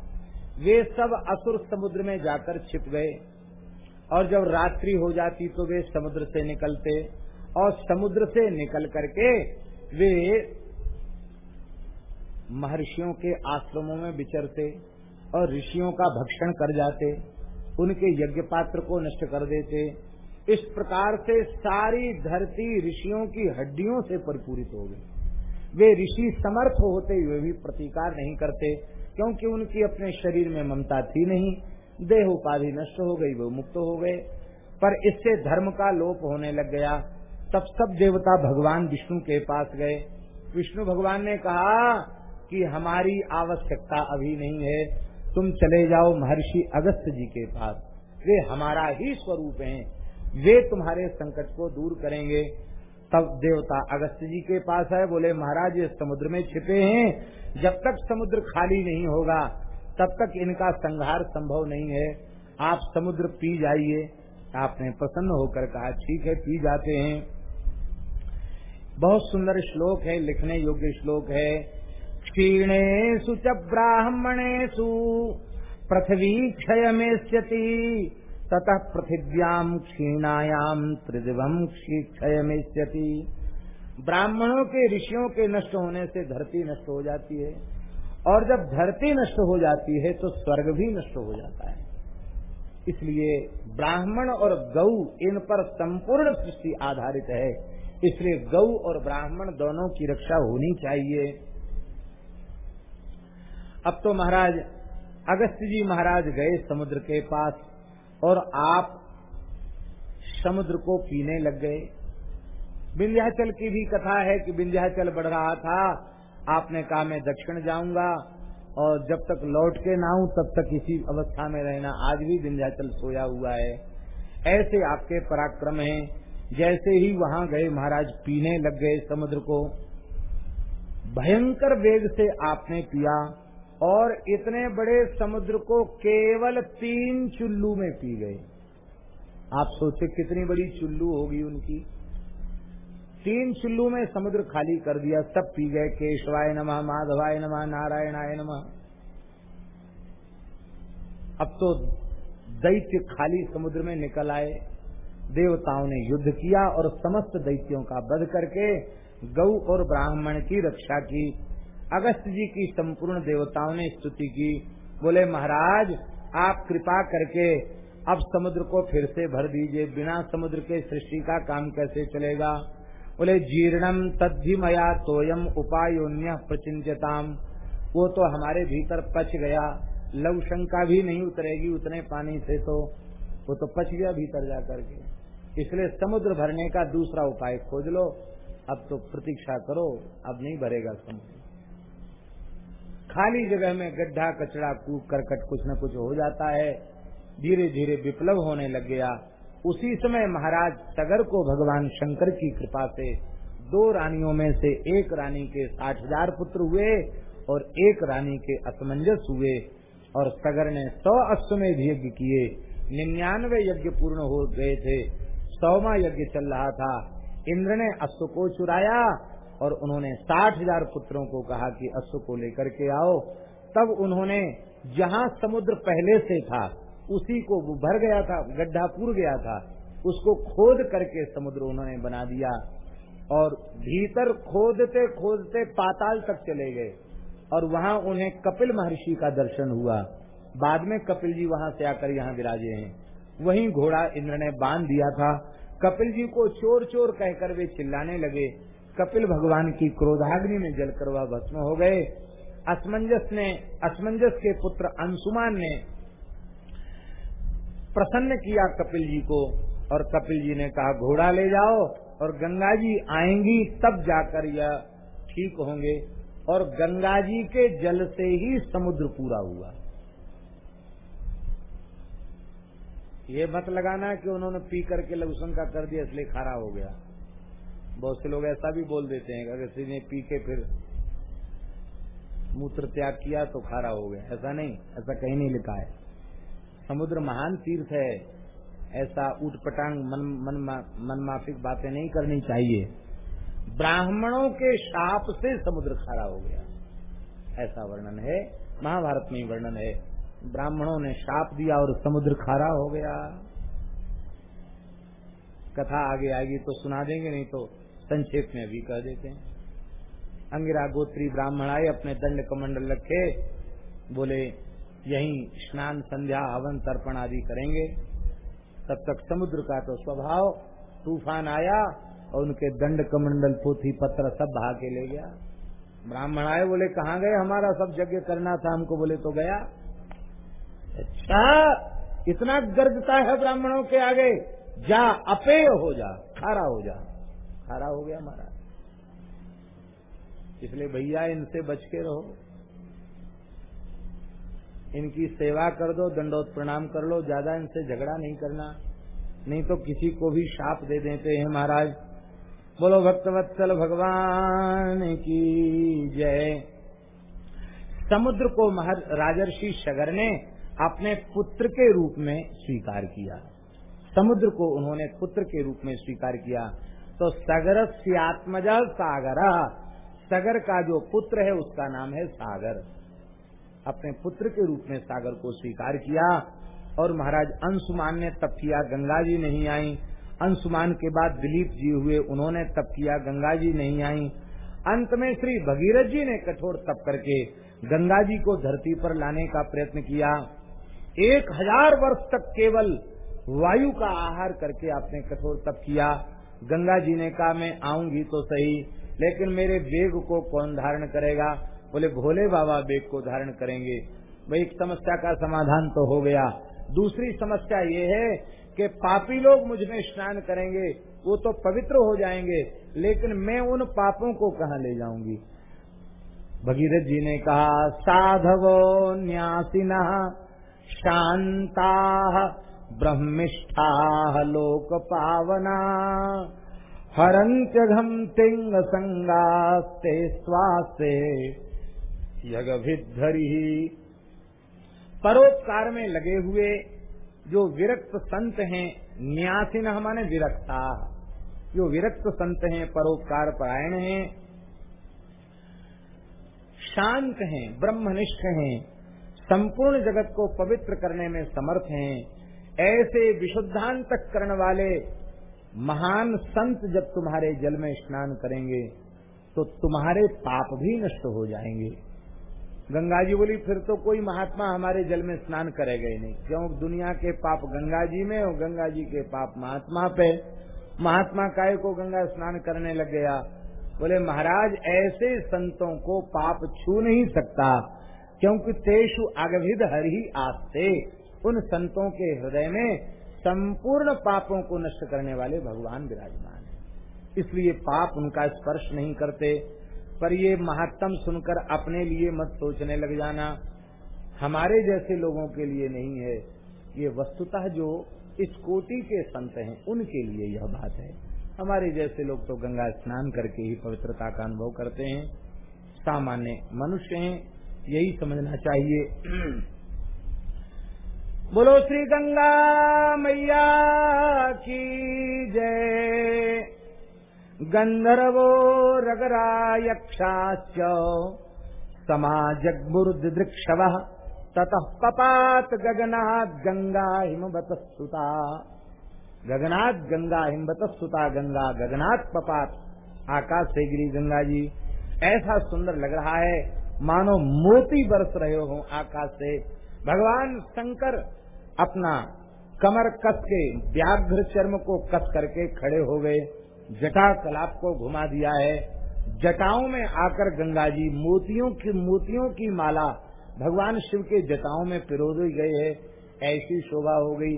वे सब असुर समुद्र में जाकर छिप गए। और जब रात्रि हो जाती तो वे समुद्र से निकलते। और समुद्र से निकल करके वे महर्षियों के आश्रमों में विचरते और ऋषियों का भक्षण कर जाते, उनके यज्ञ पात्र को नष्ट कर देते। इस प्रकार से सारी धरती ऋषियों की हड्डियों से परिपूरित हो गई। वे ऋषि समर्थ होते हुए भी प्रतिकार नहीं करते, क्योंकि उनकी अपने शरीर में ममता थी नहीं। देह उपाधि नष्ट हो गई, वो मुक्त हो गए। पर इससे धर्म का लोप होने लग गया। तब सब देवता भगवान विष्णु के पास गए। विष्णु भगवान ने कहा कि हमारी आवश्यकता अभी नहीं है, तुम चले जाओ महर्षि अगस्त जी के पास। वे हमारा ही स्वरूप हैं। वे तुम्हारे संकट को दूर करेंगे। तब देवता अगस्त जी के पास है बोले, महाराज, ये समुद्र में छिपे हैं। जब तक समुद्र खाली नहीं होगा, तब तक इनका संहार संभव नहीं है। आप समुद्र पी जाइए। आपने प्रसन्न होकर कहा, ठीक है, पी जाते हैं। बहुत सुंदर श्लोक है, लिखने योग्य श्लोक है। क्षीणेशु च ब्राह्मणेशु पृथ्वी क्षय ततः पृथिव्याम क्षीणायाम त्रिदिवम क्षय ब्राह्मणों के ऋषियों के नष्ट होने से धरती नष्ट हो जाती है, और जब धरती नष्ट हो जाती है तो स्वर्ग भी नष्ट हो जाता है। इसलिए ब्राह्मण और गौ इन पर संपूर्ण सृष्टि आधारित है। इसलिए गौ और ब्राह्मण दोनों की रक्षा होनी चाहिए। अब तो महाराज, अगस्त जी महाराज गए समुद्र के पास और आप समुद्र को पीने लग गए। विंध्याचल की भी कथा है कि विंध्याचल बढ़ रहा था। आपने कहा, मैं दक्षिण जाऊँगा और जब तक लौट के ना आऊँ, तब तक इसी अवस्था में रहना। आज भी विंध्याचल सोया हुआ है। ऐसे आपके पराक्रम हैं। जैसे ही वहाँ गए महाराज पीने लग गए समुद्र को, भयंकर वेग से आपने पिया और इतने बड़े समुद्र को केवल तीन चुल्लू में पी गए। आप सोचे कितनी बड़ी चुल्लू होगी उनकी? तीन चुल्लू में समुद्र खाली कर दिया, सब पी गए, केशवाय नमः, माधवाय नमः, नारायणाय नमः। अब तो दैत्य खाली समुद्र में निकल आए। देवताओं ने युद्ध किया और समस्त दैत्यों का वध करके गौ और ब्राह्मण की रक्षा की। अगस्त जी की संपूर्ण देवताओं ने स्तुति की। बोले, महाराज, आप कृपा करके अब समुद्र को फिर से भर दीजिए। बिना समुद्र के सृष्टि का काम कैसे चलेगा? बोले जीर्णम तद्धि मया तोयम उपायोन्य प्रचिंतताम वो तो हमारे भीतर पच गया। लव शंका भी नहीं उतरेगी उतने पानी से तो। वो तो पच गया भीतर जा करके इसलिए समुद्र भरने का दूसरा उपाय खोज लो। अब तो प्रतीक्षा करो, अब नहीं भरेगा समुद्र। खाली जगह में गड्ढा कचड़ा कूक करकट कुछ न कुछ हो जाता है। धीरे धीरे विप्लव होने लग गया। उसी समय महाराज सगर को भगवान शंकर की कृपा से दो रानियों में से एक रानी के साठ हज़ार पुत्र हुए और एक रानी के असमंजस हुए और सगर ने सौ अश्वमेध यज्ञ किए। निन्यानवे यज्ञ पूर्ण हो गए थे। सौवा यज्ञ चल रहा था। इंद्र ने अश्व को चुराया और उन्होंने साठ हज़ार पुत्रों को कहा कि अश्व को लेकर के आओ। तब उन्होंने जहाँ समुद्र पहले से था, उसी को वो भर गया था, गड्ढा पूर गया था। उसको खोद करके समुद्र उन्होंने बना दिया और भीतर खोदते खोदते पाताल तक चले गए और वहाँ उन्हें कपिल महर्षि का दर्शन हुआ। बाद में कपिल जी वहाँ से आकर यहाँ विराजे हैं। वहीं घोड़ा इंद्र ने बाँध दिया था। कपिल जी को चोर चोर कहकर वे चिल्लाने लगे। कपिल भगवान की क्रोधाग्नि में जलकर वह भस्म हो गए। असमंजस ने, असमंजस के पुत्र अंशुमान ने प्रसन्न किया कपिल जी को और कपिल जी ने कहा, घोड़ा ले जाओ और गंगा जी आएँगी, तब जाकर यह ठीक होंगे। और गंगा जी के जल से ही समुद्र पूरा हुआ। ये मत लगाना कि उन्होंने पी करके लघुशंका कर दिया इसलिए खारा हो गया। बहुत से लोग ऐसा भी बोल देते हैं अगर किसी ने पी के फिर मूत्र त्याग किया तो खारा हो गया। ऐसा नहीं, ऐसा कहीं नहीं लिखा है। समुद्र महान तीर्थ है। ऐसा उठपटांग मन मन मनमाफिक बातें नहीं करनी चाहिए। ब्राह्मणों के शाप से समुद्र खड़ा हो गया। ऐसा वर्णन है। महाभारत में ही वर्णन है। ब्राह्मणों ने शाप दिया और समुद्र खारा हो गया। कथा आगे आएगी तो सुना देंगे, नहीं तो संक्षेप में भी कह देते हैं। अंगिरा गोत्री ब्राह्मण आए, अपने दंड कमंडल रखे, बोले, यही स्नान, संध्या, हवन, तर्पण आदि करेंगे। तब तक समुद्र का तो स्वभाव, तूफ़ान आया और उनके दंड कमंडल, पोथी, पत्र सब बहा के ले गया। ब्राह्मण आए, बोले, कहाँ गए? हमारा सब यज्ञ करना था, हमको बोले तो गया। अच्छा इतना गर्जता है ब्राह्मणों के आगे, जा, अपेय हो जा, खारा हो जा। खारा हो गया महाराज। इसलिए भैया, इनसे बच के रहो। इनकी सेवा कर दो दंडोत प्रणाम कर लो, ज़्यादा इनसे झगड़ा नहीं करना। नहीं तो किसी को भी शाप दे देते हैं महाराज। बोलो, भक्तवत्सल भगवान की जय। समुद्र को महर, राजर्षि शगर ने अपने पुत्र के रूप में स्वीकार किया। समुद्र को उन्होंने पुत्र के रूप में स्वीकार किया। तो सगर से आत्मजल सागर। सगर का जो पुत्र है, उसका नाम है सागर। अपने पुत्र के रूप में सागर को स्वीकार किया और महाराज अंशुमान ने तप किया गंगा जी नहीं आई। अंशुमान के बाद दिलीप जी हुए, उन्होंने तप किया गंगा जी नहीं आई। अंत में श्री भगीरथ जी ने कठोर तप करके गंगा जी को धरती पर लाने का प्रयत्न किया। एक हज़ार वर्ष तक केवल वायु का आहार करके आपने कठोर तप किया। गंगा जी ने कहा, मैं आऊँगी तो सही, लेकिन मेरे बेग को कौन धारण करेगा? बोले, भोले बाबा बेग को धारण करेंगे। वही एक समस्या का समाधान तो हो गया। दूसरी समस्या ये है कि पापी लोग मुझमें स्नान करेंगे, वो तो पवित्र हो जाएँगे, लेकिन मैं उन पापों को कहा ले जाऊँगी? भगीरथ जी ने कहा, साधवो न्यासीन शांता ब्रह्मिष्ठा लोक पावना हरंत घम तिंग संगास्ते स्वास्ते यग परोपकार में लगे हुए जो विरक्त संत हैं न्यासी न हमारे विरक्ता। जो विरक्त संत हैं, परोपकार परायण हैं। शांत हैं, ब्रह्मनिष्ठ हैं। संपूर्ण जगत को पवित्र करने में समर्थ हैं। ऐसे विशुद्धांतक करण वाले महान संत जब तुम्हारे जल में स्नान करेंगे तो तुम्हारे पाप भी नष्ट हो जाएँगे। गंगा जी बोली, फिर तो कोई महात्मा हमारे जल में स्नान करेगा ही नहीं। क्यों? दुनिया के पाप गंगा जी में और गंगा जी के पाप महात्मा पे। महात्मा काय को गंगा स्नान करने लग गया? बोले, महाराज, ऐसे संतों को पाप छू नहीं सकता। क्योंकि तेषु अगभिद हर ही आस्ते। उन संतों के हृदय में संपूर्ण पापों को नष्ट करने वाले भगवान विराजमान है। इसलिए पाप उनका स्पर्श नहीं करते, पर ये महत्तम सुनकर अपने लिए मत सोचने लग जाना। हमारे जैसे लोगों के लिए नहीं है। ये वस्तुतः जो इस कोटि के संत हैं, उनके लिए यह बात है। हमारे जैसे लोग तो गंगा स्नान करके ही पवित्रता का अनुभव करते हैं। सामान्य मनुष्य हैं यही समझना चाहिए। बोलो श्री गंगा मैया की जय। गंधर्वो रगरायक्षाश्च समाजग्मुर्दृक्षवः। ततः पपात गगनाथ गंगा हिमवत सुता गगनाथ गंगा हिमवत सुता गंगा गगनाथ पपात आकाश से गिरी गंगा जी। ऐसा सुंदर लग रहा है। मानो मोती बरस रहे हो आकाश से। भगवान शंकर अपना कमर कस के, व्याघ्र चर्म को कस करके खड़े हो गए। जटा कलाप को घुमा दिया है। जटाओं में आकर गंगा जी मोतियों की मोतियों की माला भगवान शिव के जटाओं में पिरो गए है। ऐसी शोभा हो गई।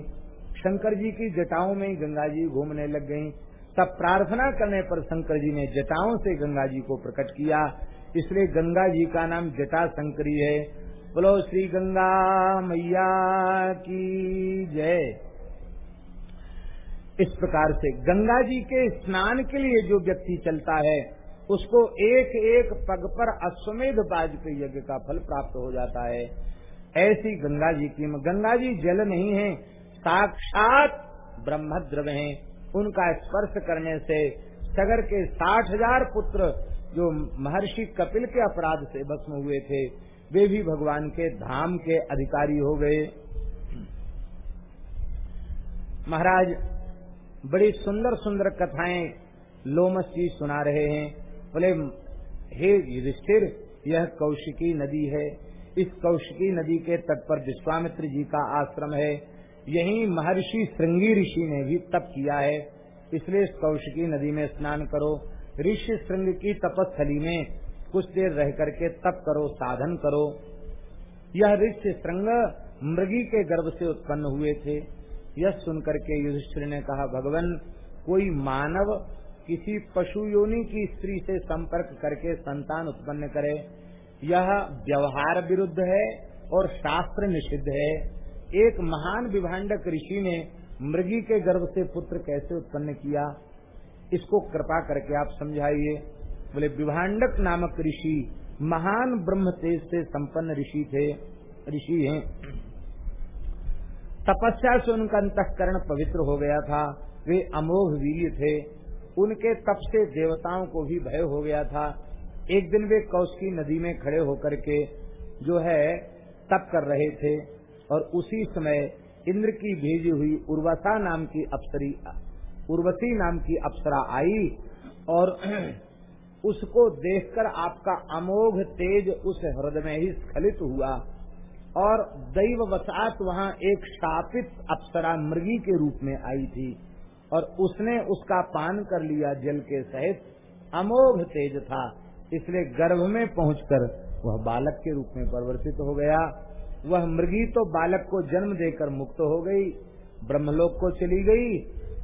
शंकर जी की जटाओं में गंगा जी घूमने लग गई तब प्रार्थना करने पर शंकर जी ने जटाओं से गंगा जी को प्रकट किया। इसलिए गंगा जी का नाम जटा शंकरी है। बोलो, श्री गंगा मैया की जय। इस प्रकार से गंगा जी के स्नान के लिए जो व्यक्ति चलता है, उसको एक एक पग पर अश्वमेध वाजपेयी यज्ञ का फल प्राप्त हो जाता है। ऐसी गंगा जी की गंगा जी जल नहीं है, साक्षात ब्रह्मद्रव है। उनका स्पर्श करने से सगर के साठ हज़ार पुत्र जो महर्षि कपिल के अपराध से भस्म हुए थे, वे भी भगवान के धाम के अधिकारी हो गए। महाराज, बड़ी सुंदर सुंदर कथाएँ लोमस जी सुना रहे हैं। बोले, हे युधिष्ठिर, यह कौशिकी नदी है। इस कौशिकी नदी के तट पर विश्वामित्र जी का आश्रम है। यही महर्षि श्रृंगी ऋषि ने भी तप किया है। इसलिए इस कौशिकी नदी में स्नान करो। ऋषि श्रृंग की तपस्थली में कुछ देर रह करके तप करो, साधन करो। यह ऋषि श्रृंग मृगी के गर्भ से उत्पन्न हुए थे। यह सुनकर के युधिष्ठिर ने कहा, भगवान, कोई मानव किसी पशु योनि की स्त्री से संपर्क करके संतान उत्पन्न करे। यह व्यवहार विरुद्ध है और शास्त्र निषिद्ध है। एक महान विभाडक ऋषि ने मृगी के गर्भ से पुत्र कैसे उत्पन्न किया? इसको कृपा करके आप समझाइए। बोले, विभाडक नामक ऋषि, महान ब्रह्म तेज से संपन्न ऋषि थे, ऋषि हैं। तपस्या से उनका अंतकरण पवित्र हो गया था। वे अमोघ वीर थे। उनके तप से देवताओं को भी भय हो गया था। एक दिन वे कौशकी नदी में खड़े होकर के जो है, तप कर रहे थे और उसी समय इंद्र की भेजी हुई उर्वसा नाम की अप्सरी उर्वशी नाम की अप्सरा आई और उसको देखकर आपका अमोघ तेज उस हृदय में ही स्खलित हुआ और दैव वसात वहाँ एक शापित अप्सरा मृगी के रूप में आई थी और उसने उसका पान कर लिया जल के सहित। अमोघ तेज था, इसलिए गर्भ में पहुंचकर वह बालक के रूप में परिवर्तित हो गया। वह मृगी तो बालक को जन्म देकर मुक्त हो गई, ब्रह्मलोक को चली गई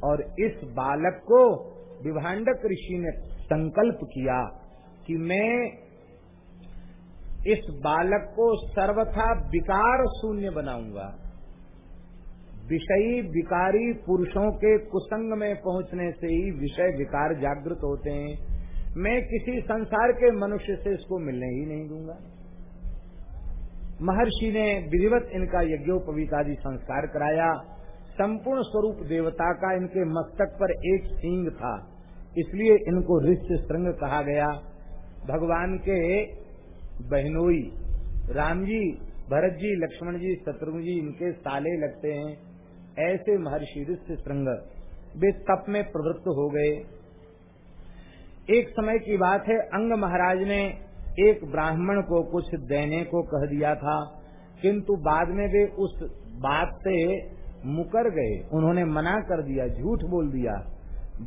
और इस बालक को विभाडक ऋषि ने संकल्प किया कि मैं इस बालक को सर्वथा विकार शून्य बनाऊँगा। विषयी विकारी पुरुषों के कुसंग में पहुँचने से ही विषय विकार जागृत होते हैं। मैं किसी संसार के मनुष्य से इसको मिलने ही नहीं दूँगा। महर्षि ने विधिवत इनका यज्ञोपवीतादि संस्कार कराया। संपूर्ण स्वरूप देवता का इनके मस्तक पर एक सींग था। इसलिए इनको ऋष्ट श्रृंग कहा गया। भगवान के बहनोई राम जी भरत जी लक्ष्मण जी शत्रुघ्न जी इनके साले लगते हैं। ऐसे महर्षि ऋषि श्रृंग, वे तप में प्रवृत्त हो गए। एक समय की बात है, अंग महाराज ने एक ब्राह्मण को कुछ देने को कह दिया था, किंतु बाद में वे उस बात से मुकर गए। उन्होंने मना कर दिया, झूठ बोल दिया।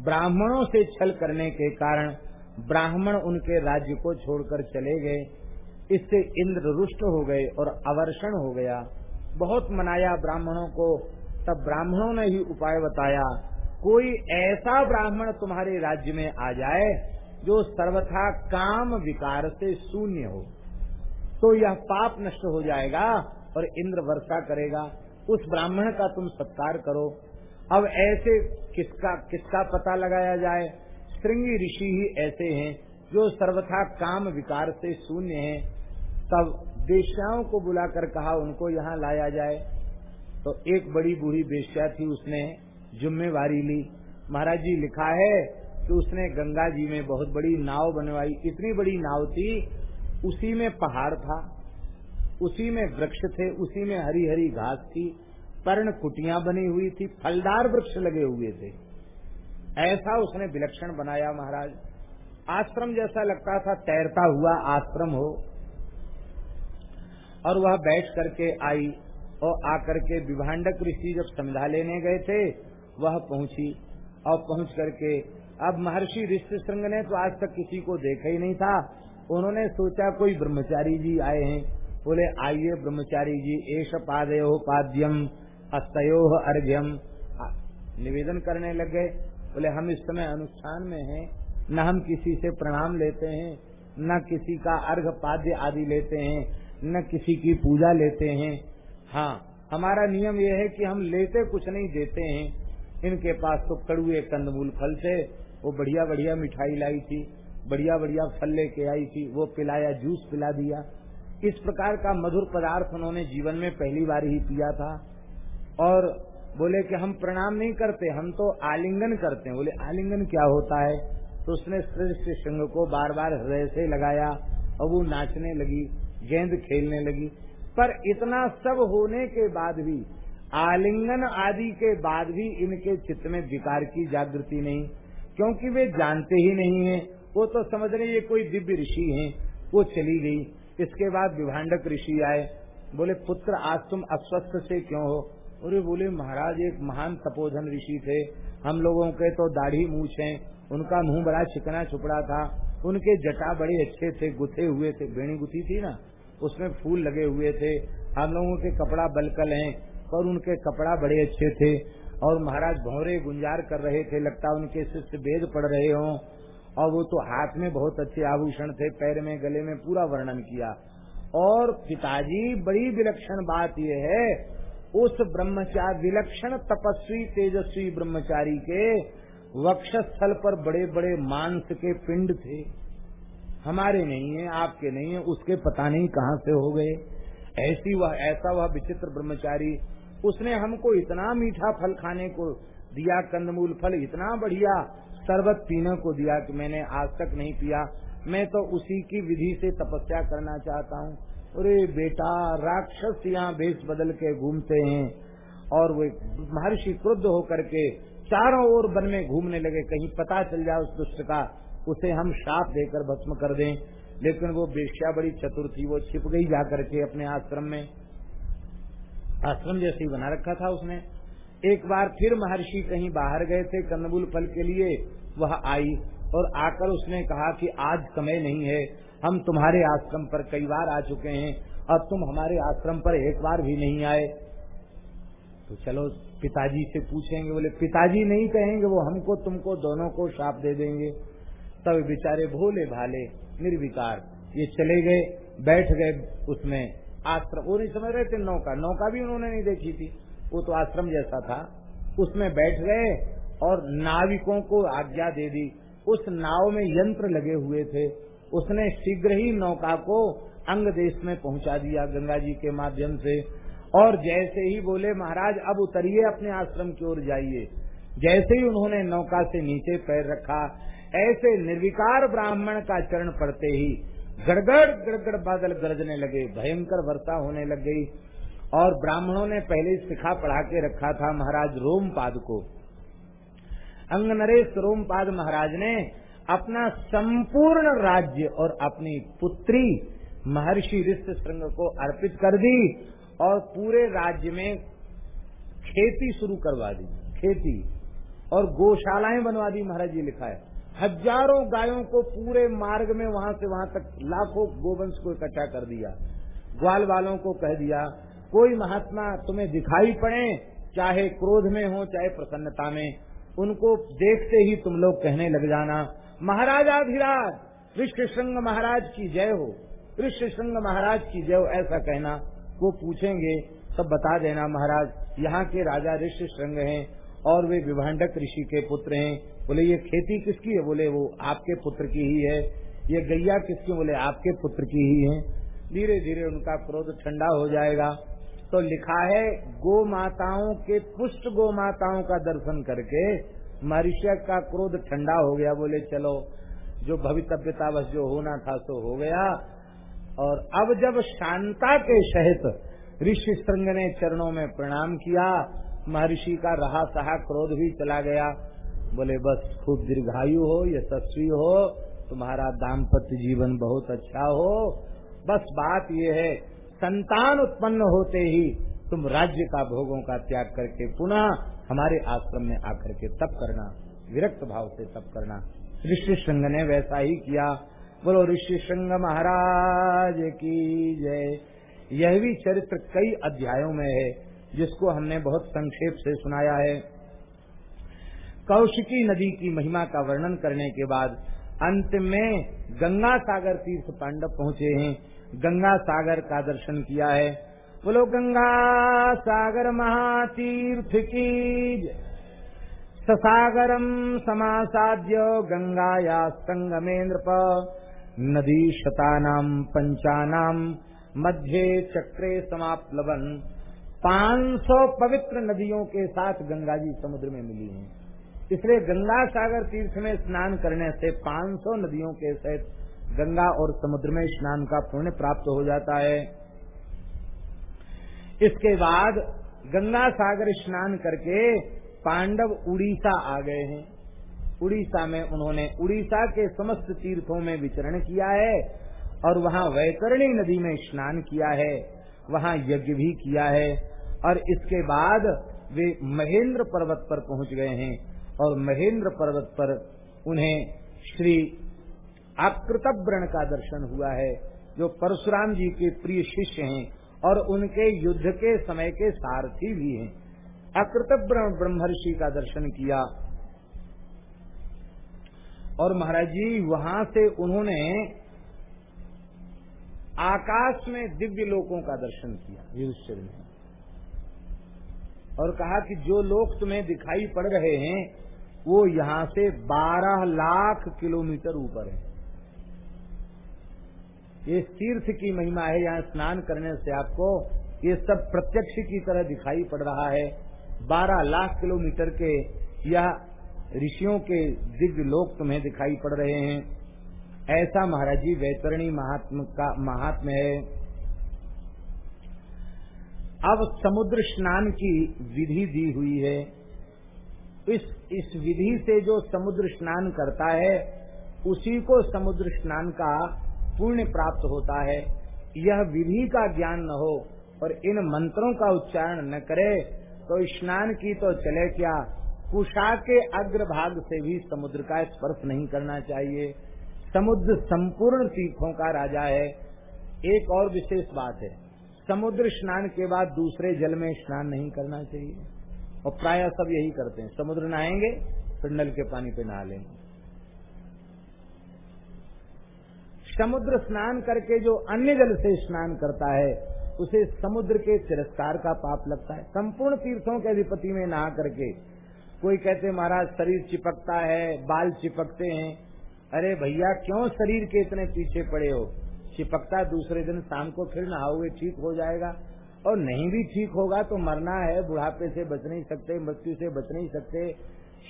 ब्राह्मणों से छल करने के कारण ब्राह्मण उनके राज्य को छोड़कर चले गए। इससे इंद्र रुष्ट हो गए और अवर्षण हो गया। बहुत मनाया ब्राह्मणों को। तब ब्राह्मणों ने ही उपाय बताया, कोई ऐसा ब्राह्मण तुम्हारे राज्य में आ जाए जो सर्वथा काम विकार से शून्य हो। तो यह पाप नष्ट हो जाएगा और इंद्र वर्षा करेगा। उस ब्राह्मण का तुम सत्कार करो। अब ऐसे किसका किसका पता लगाया जाए? श्रृंगी ऋषि ही ऐसे हैं, जो सर्वथा काम विकार से शून्य हैं। तब वेश्याओं को बुलाकर कहा, उनको यहाँ लाया जाए। तो एक बड़ी बूढ़ी वेश्या थी, उसने जिम्मेवारी ली। महाराज जी, लिखा है कि उसने गंगा जी में बहुत बड़ी नाव बनवाई। इतनी बड़ी नाव थी, उसी में पहाड़ था। उसी में वृक्ष थे, उसी में हरी हरी घास थी, पर्ण कुटिया बनी हुई थी, फलदार वृक्ष लगे हुए थे। ऐसा उसने विलक्षण बनाया महाराज। आश्रम जैसा लगता था, तैरता हुआ आश्रम हो। और वह बैठ करके आई और आकर के विभाडक ऋषि जब समझा लेने गए थे, वह पहुँची और पहुँच करके, अब महर्षि ऋषि ने तो आज तक किसी को देखा ही नहीं था। उन्होंने सोचा, कोई ब्रह्मचारी जी आए हैं। बोले, आइए ब्रह्मचारी जी एश पादयो पाद्यम अस्तयो अर्घ्यम। निवेदन करने लग गए। बोले, हम इस समय अनुष्ठान में हैं, न हम किसी से प्रणाम लेते हैं, न किसी का अर्घ पाद्य आदि लेते हैं, न किसी की पूजा लेते हैं। हाँ हमारा नियम यह है कि हम लेते कुछ नहीं देते हैं। इनके पास तो कड़ुए कंदमूल फल थे, वो बढ़िया बढ़िया मिठाई लाई थी बढ़िया बढ़िया फल लेके आई थी, वो पिलाया, जूस पिला दिया। इस प्रकार का मधुर पदार्थ उन्होंने जीवन में पहली बार ही पिया था। और बोले कि हम प्रणाम नहीं करते, हम तो आलिंगन करते हैं। बोले, आलिंगन क्या होता है? तो उसने श्रेष्ठ सिंह को बार बार हृदय से लगाया और वो नाचने लगी, गेंद खेलने लगी। पर इतना सब होने के बाद भी, आलिंगन आदि के बाद भी इनके चित्त में विकार की जागृति नहीं। क्योंकि वे जानते ही नहीं है, वो तो समझ रहे ये कोई दिव्य ऋषि हैं, वो चली गई। इसके बाद विभाडक ऋषि आए। बोले, पुत्र, आज तुम अस्वस्थ से क्यों हो? अरे बोले, महाराज, एक महान तपोधन ऋषि थे। हम लोगों के तो दाढ़ी मूछ है। उनका मुँह बड़ा चिकना छुपड़ा था। उनके जटा बड़े अच्छे थे, गुथे हुए थे। बेणी गुथी थी ना? उसमें फूल लगे हुए थे। हम लोगों के कपड़ा बलकल हैं और उनके कपड़ा बड़े अच्छे थे। और महाराज भौरे गुंजार कर रहे थे। लगता उनके शिष्य वेद पढ़ रहे हों। और वो तो हाथ में बहुत अच्छे आभूषण थे, पैर में, गले में पूरा वर्णन किया। और पिताजी, बड़ी विलक्षण बात यह है, उस ब्रह्मचारी विलक्षण तपस्वी, तेजस्वी ब्रह्मचारी के वक्षस्थल पर बड़े बड़े मांस के पिंड थे। हमारे नहीं है, आपके नहीं है, उसके पता नहीं कहाँ से हो गए। ऐसी वह, ऐसा वह विचित्र ब्रह्मचारी, उसने हमको इतना मीठा फल खाने को दिया, कंदमूल फल, इतना बढ़िया शरबत पीने को दिया कि मैंने आज तक नहीं पिया। मैं तो उसी की विधि से तपस्या करना चाहता हूँ। अरे बेटा, राक्षस यहाँ भेष बदल के घूमते हैं और वो महर्षि क्रुद्ध होकर के चारों ओर वन में घूमने लगे। कहीं पता चल जाए उस दुष्ट का, उसे हम शाप देकर भस्म कर दें। लेकिन वो बेश्या बड़ी चतुर थी, वो छिप गई जाकर के अपने आश्रम में। आश्रम जैसे ही बना रखा था उसने। एक बार फिर महर्षि कहीं बाहर गए थे कन्नबुल फल के लिए, वह आई और आकर उसने कहा कि आज समय नहीं है, हम तुम्हारे आश्रम पर कई बार आ चुके हैं और तुम हमारे आश्रम पर एक बार भी नहीं आए। तो चलो पिताजी से पूछेंगे, बोले, पिताजी नहीं कहेंगे, वो हमको, तुमको, दोनों को शाप दे देंगे। तब बेचारे भोले भाले, निर्विकार, ये चले गए, बैठ गए उसमें। आश्रम, वो नहीं समझ रहे थे नौका नौका भी उन्होंने नहीं देखी थी। वो तो आश्रम जैसा था, उसमें बैठ गए और नाविकों को आज्ञा दे दी। उस नाव में यंत्र लगे हुए थे। उसने शीघ्र ही नौका को अंग देश में पहुँचा दिया गंगा जी के माध्यम से। और जैसे ही बोले, महाराज, अब उतरिए अपने आश्रम की ओर जाइए। जैसे ही उन्होंने नौका से नीचे पैर रखा, ऐसे निर्विकार ब्राह्मण का चरण पड़ते ही गड़गड़ गड़गड़ बादल गरजने लगे। भयंकर वर्षा होने लग गई। और ब्राह्मणों ने पहले सिखा पढ़ा के रखा था महाराज रोमपाद को। अंग नरेश रोमपाद महाराज ने अपना संपूर्ण राज्य और अपनी पुत्री महर्षि ऋष श्रृंग को अर्पित कर दी और पूरे राज्य में खेती शुरू करवा दी। खेती और गौशालाएँ बनवा दी महाराज जी लिखा है। हज़ारों गायों को पूरे मार्ग में वहाँ से वहाँ तक लाखों गोवंश को इकट्ठा कर दिया। ग्वाल वालों को कह दिया कोई महात्मा तुम्हें दिखाई पड़े, चाहे क्रोध में हो, चाहे प्रसन्नता में, उनको देखते ही तुम लोग कहने लग जाना महाराजाधिराज ऋषि महाराज की जय हो ऋषि महाराज की जय हो, ऐसा कहना, वो पूछेंगे, तब बता देना, महाराज, यहाँ के राजा ऋषि श्रृंग हैं और वे विभाडक ऋषि के पुत्र हैं। बोले, ये खेती किसकी है? बोले, वो आपके पुत्र की ही है। ये गैया किसकी बोले, आपके पुत्र की ही है। धीरे धीरे उनका क्रोध ठंडा हो जाएगा। तो लिखा है गो माताओं के पुष्ट गो माताओं का दर्शन करके महर्षि का क्रोध ठंडा हो गया, बोले, चलो, जो भवितव्यता बस जो होना था सो हो गया। और अब जब शांता के सहित ऋषि श्रृंग ने चरणों में प्रणाम किया, महर्षि का रहा सहा क्रोध भी चला गया। बोले, बस, खूब दीर्घायु हो, यशस्वी हो, तुम्हारा दाम्पत्य जीवन बहुत अच्छा हो। बस बात ये है संतान उत्पन्न होते ही तुम राज्य का भोगों का त्याग करके पुनः हमारे आश्रम में आकर के तप करना, विरक्त भाव से तप करना। ऋषि श्रृंग ने वैसा ही किया। बोलो, ऋषि श्रृंग महाराज की जय। यह भी चरित्र कई अध्यायों में है, जिसको हमने बहुत संक्षेप से सुनाया है। कौशिकी नदी की महिमा का वर्णन करने के बाद अंत में गंगा सागर तीर्थ पांडव पहुँचे हैं। गंगा सागर का दर्शन किया है। बोलो, गंगा सागर महातीर्थ की ससागरम समासाद्य गंगाया संगमेन्द्र नदी शतानाम पंचानाम मध्य चक्रे समाप्त समाप्लवन 500 पवित्र नदियों के साथ गंगा जी समुद्र में मिली हैं। इसलिए गंगा सागर तीर्थ में स्नान करने से 500 नदियों के सहित गंगा और समुद्र में स्नान का पुण्य प्राप्त हो जाता है। इसके बाद गंगा सागर स्नान करके पांडव उड़ीसा आ गए हैं। उड़ीसा में उन्होंने उड़ीसा के समस्त तीर्थों में विचरण किया है और वहाँ वैतरणी नदी में स्नान किया है, वहाँ यज्ञ भी किया है और इसके बाद वे महेंद्र पर्वत पर पहुँच गए हैं और महेंद्र पर्वत पर उन्हें श्री आकृतव्रण का दर्शन हुआ है, जो परशुराम जी के प्रिय शिष्य हैं और उनके युद्ध के समय के सारथी भी हैं। अकृतव्रण ब्रह्मर्षि का दर्शन किया। और महाराज जी, वहाँ से उन्होंने आकाश में दिव्य लोकों का दर्शन किया युधिष्ठिर ने और कहा कि जो लोग तुम्हें दिखाई पड़ रहे हैं, वो यहाँ से 12 लाख किलोमीटर ऊपर है। ये तीर्थ की महिमा है, यहाँ स्नान करने से आपको ये सब प्रत्यक्ष की तरह दिखाई पड़ रहा है। 12 लाख किलोमीटर के यह ऋषियों के दिव्य लोग तुम्हें दिखाई पड़ रहे हैं। ऐसा महाराज जी वैतरणी महात्म का महात्म है। अब समुद्र स्नान की विधि दी हुई है। इस इस विधि से जो समुद्र स्नान करता है, उसी को समुद्र स्नान का पुण्य प्राप्त होता है। यह विधि का ज्ञान न हो और इन मंत्रों का उच्चारण न करे तो स्नान की तो चले क्या? कुशा के अग्रभाग से भी समुद्र का स्पर्श नहीं करना चाहिए। समुद्र संपूर्ण तीर्थों का राजा है। एक और विशेष बात है, समुद्र स्नान के बाद दूसरे जल में स्नान नहीं करना चाहिए। और प्राय सब यही करते हैं। समुद्र नहाएँगे, फिर नल के पानी पे नहा लेंगे। समुद्र स्नान करके जो अन्य जल से स्नान करता है, उसे समुद्र के तिरस्कार का पाप लगता है। संपूर्ण तीर्थों के अधिपति में नहा करके कोई कहते, महाराज, शरीर चिपकता है, बाल चिपकते हैं। अरे भैया, क्यों शरीर के इतने पीछे पड़े हो? चिपकता दूसरे दिन शाम को फिर नहाओगे, ठीक हो जाएगा। और नहीं भी ठीक होगा तो मरना है, बुढ़ापे से बच नहीं सकते, मृत्यु से बच नहीं सकते।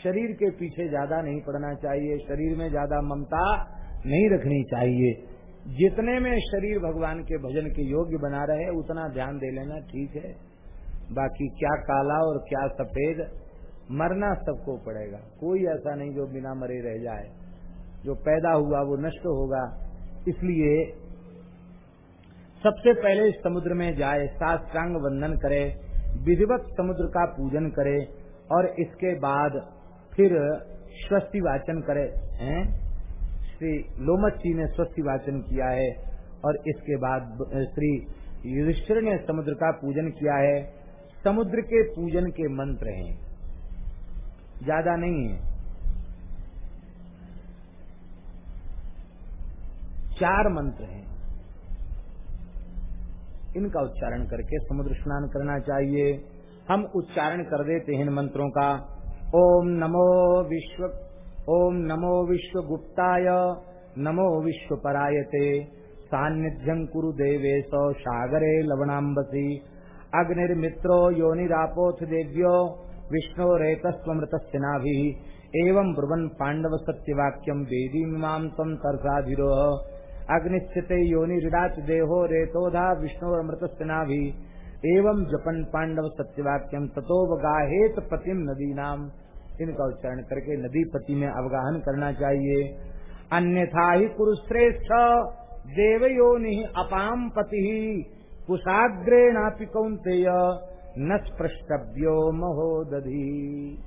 शरीर के पीछे ज़्यादा नहीं पड़ना चाहिए, शरीर में ज़्यादा ममता नहीं रखनी चाहिए। जितने में शरीर भगवान के भजन के योग्य बना रहे, उतना ध्यान दे लेना ठीक है। बाकी क्या काला और क्या सफ़ेद, मरना सबको पड़ेगा। कोई ऐसा नहीं जो बिना मरे रह जाए। जो पैदा हुआ, वो नष्ट होगा। इसलिए सबसे पहले समुद्र में जाए, साष्टांग वंदन करे, विधिवत समुद्र का पूजन करे, और इसके बाद फिर स्वस्ति वाचन करे। हैं? श्री लोमत जी ने स्वस्ति वाचन किया है और इसके बाद श्री युधिष्ठिर ने समुद्र का पूजन किया है। समुद्र के पूजन के मंत्र हैं। ज़्यादा नहीं है। चार मंत्र हैं। इनका उच्चारण करके समुद्र स्नान करना चाहिए। हम उच्चारण कर देते हैं इन मंत्रों का। ओम नमो विश्व ओम नमो विश्वगुप्ताय, नमो विश्वपरायते। सान्निध्यं कुरु देवेश सागरे लवणाम्बसी। अग्निर्मित्रो योनिरापोथ देव्यो विष्णोरेतस्वमृतस्य नाभिः। एवं ब्रुवन् पाण्डव सत्यवाक्यम् वेदीमिमां त्वम् तर्साधिरोः अग्निश्चिते योनिरिडाच देहो रेतोधा विष्णोरमृतस्य नाभिः। एवं जपन् पाण्डव सत्यवाक्यम् ततोवगाहेत पतिम् नदीनाम्। इनका उच्चारण करके नदी पति में अवगाहन करना चाहिए। अन्यथा ही कुरुश्रेष्ठ देवयो नहीं अपाम पति। कुशाग्रेणापि कौंतेय न स्पृष्टव्यो महोदधी।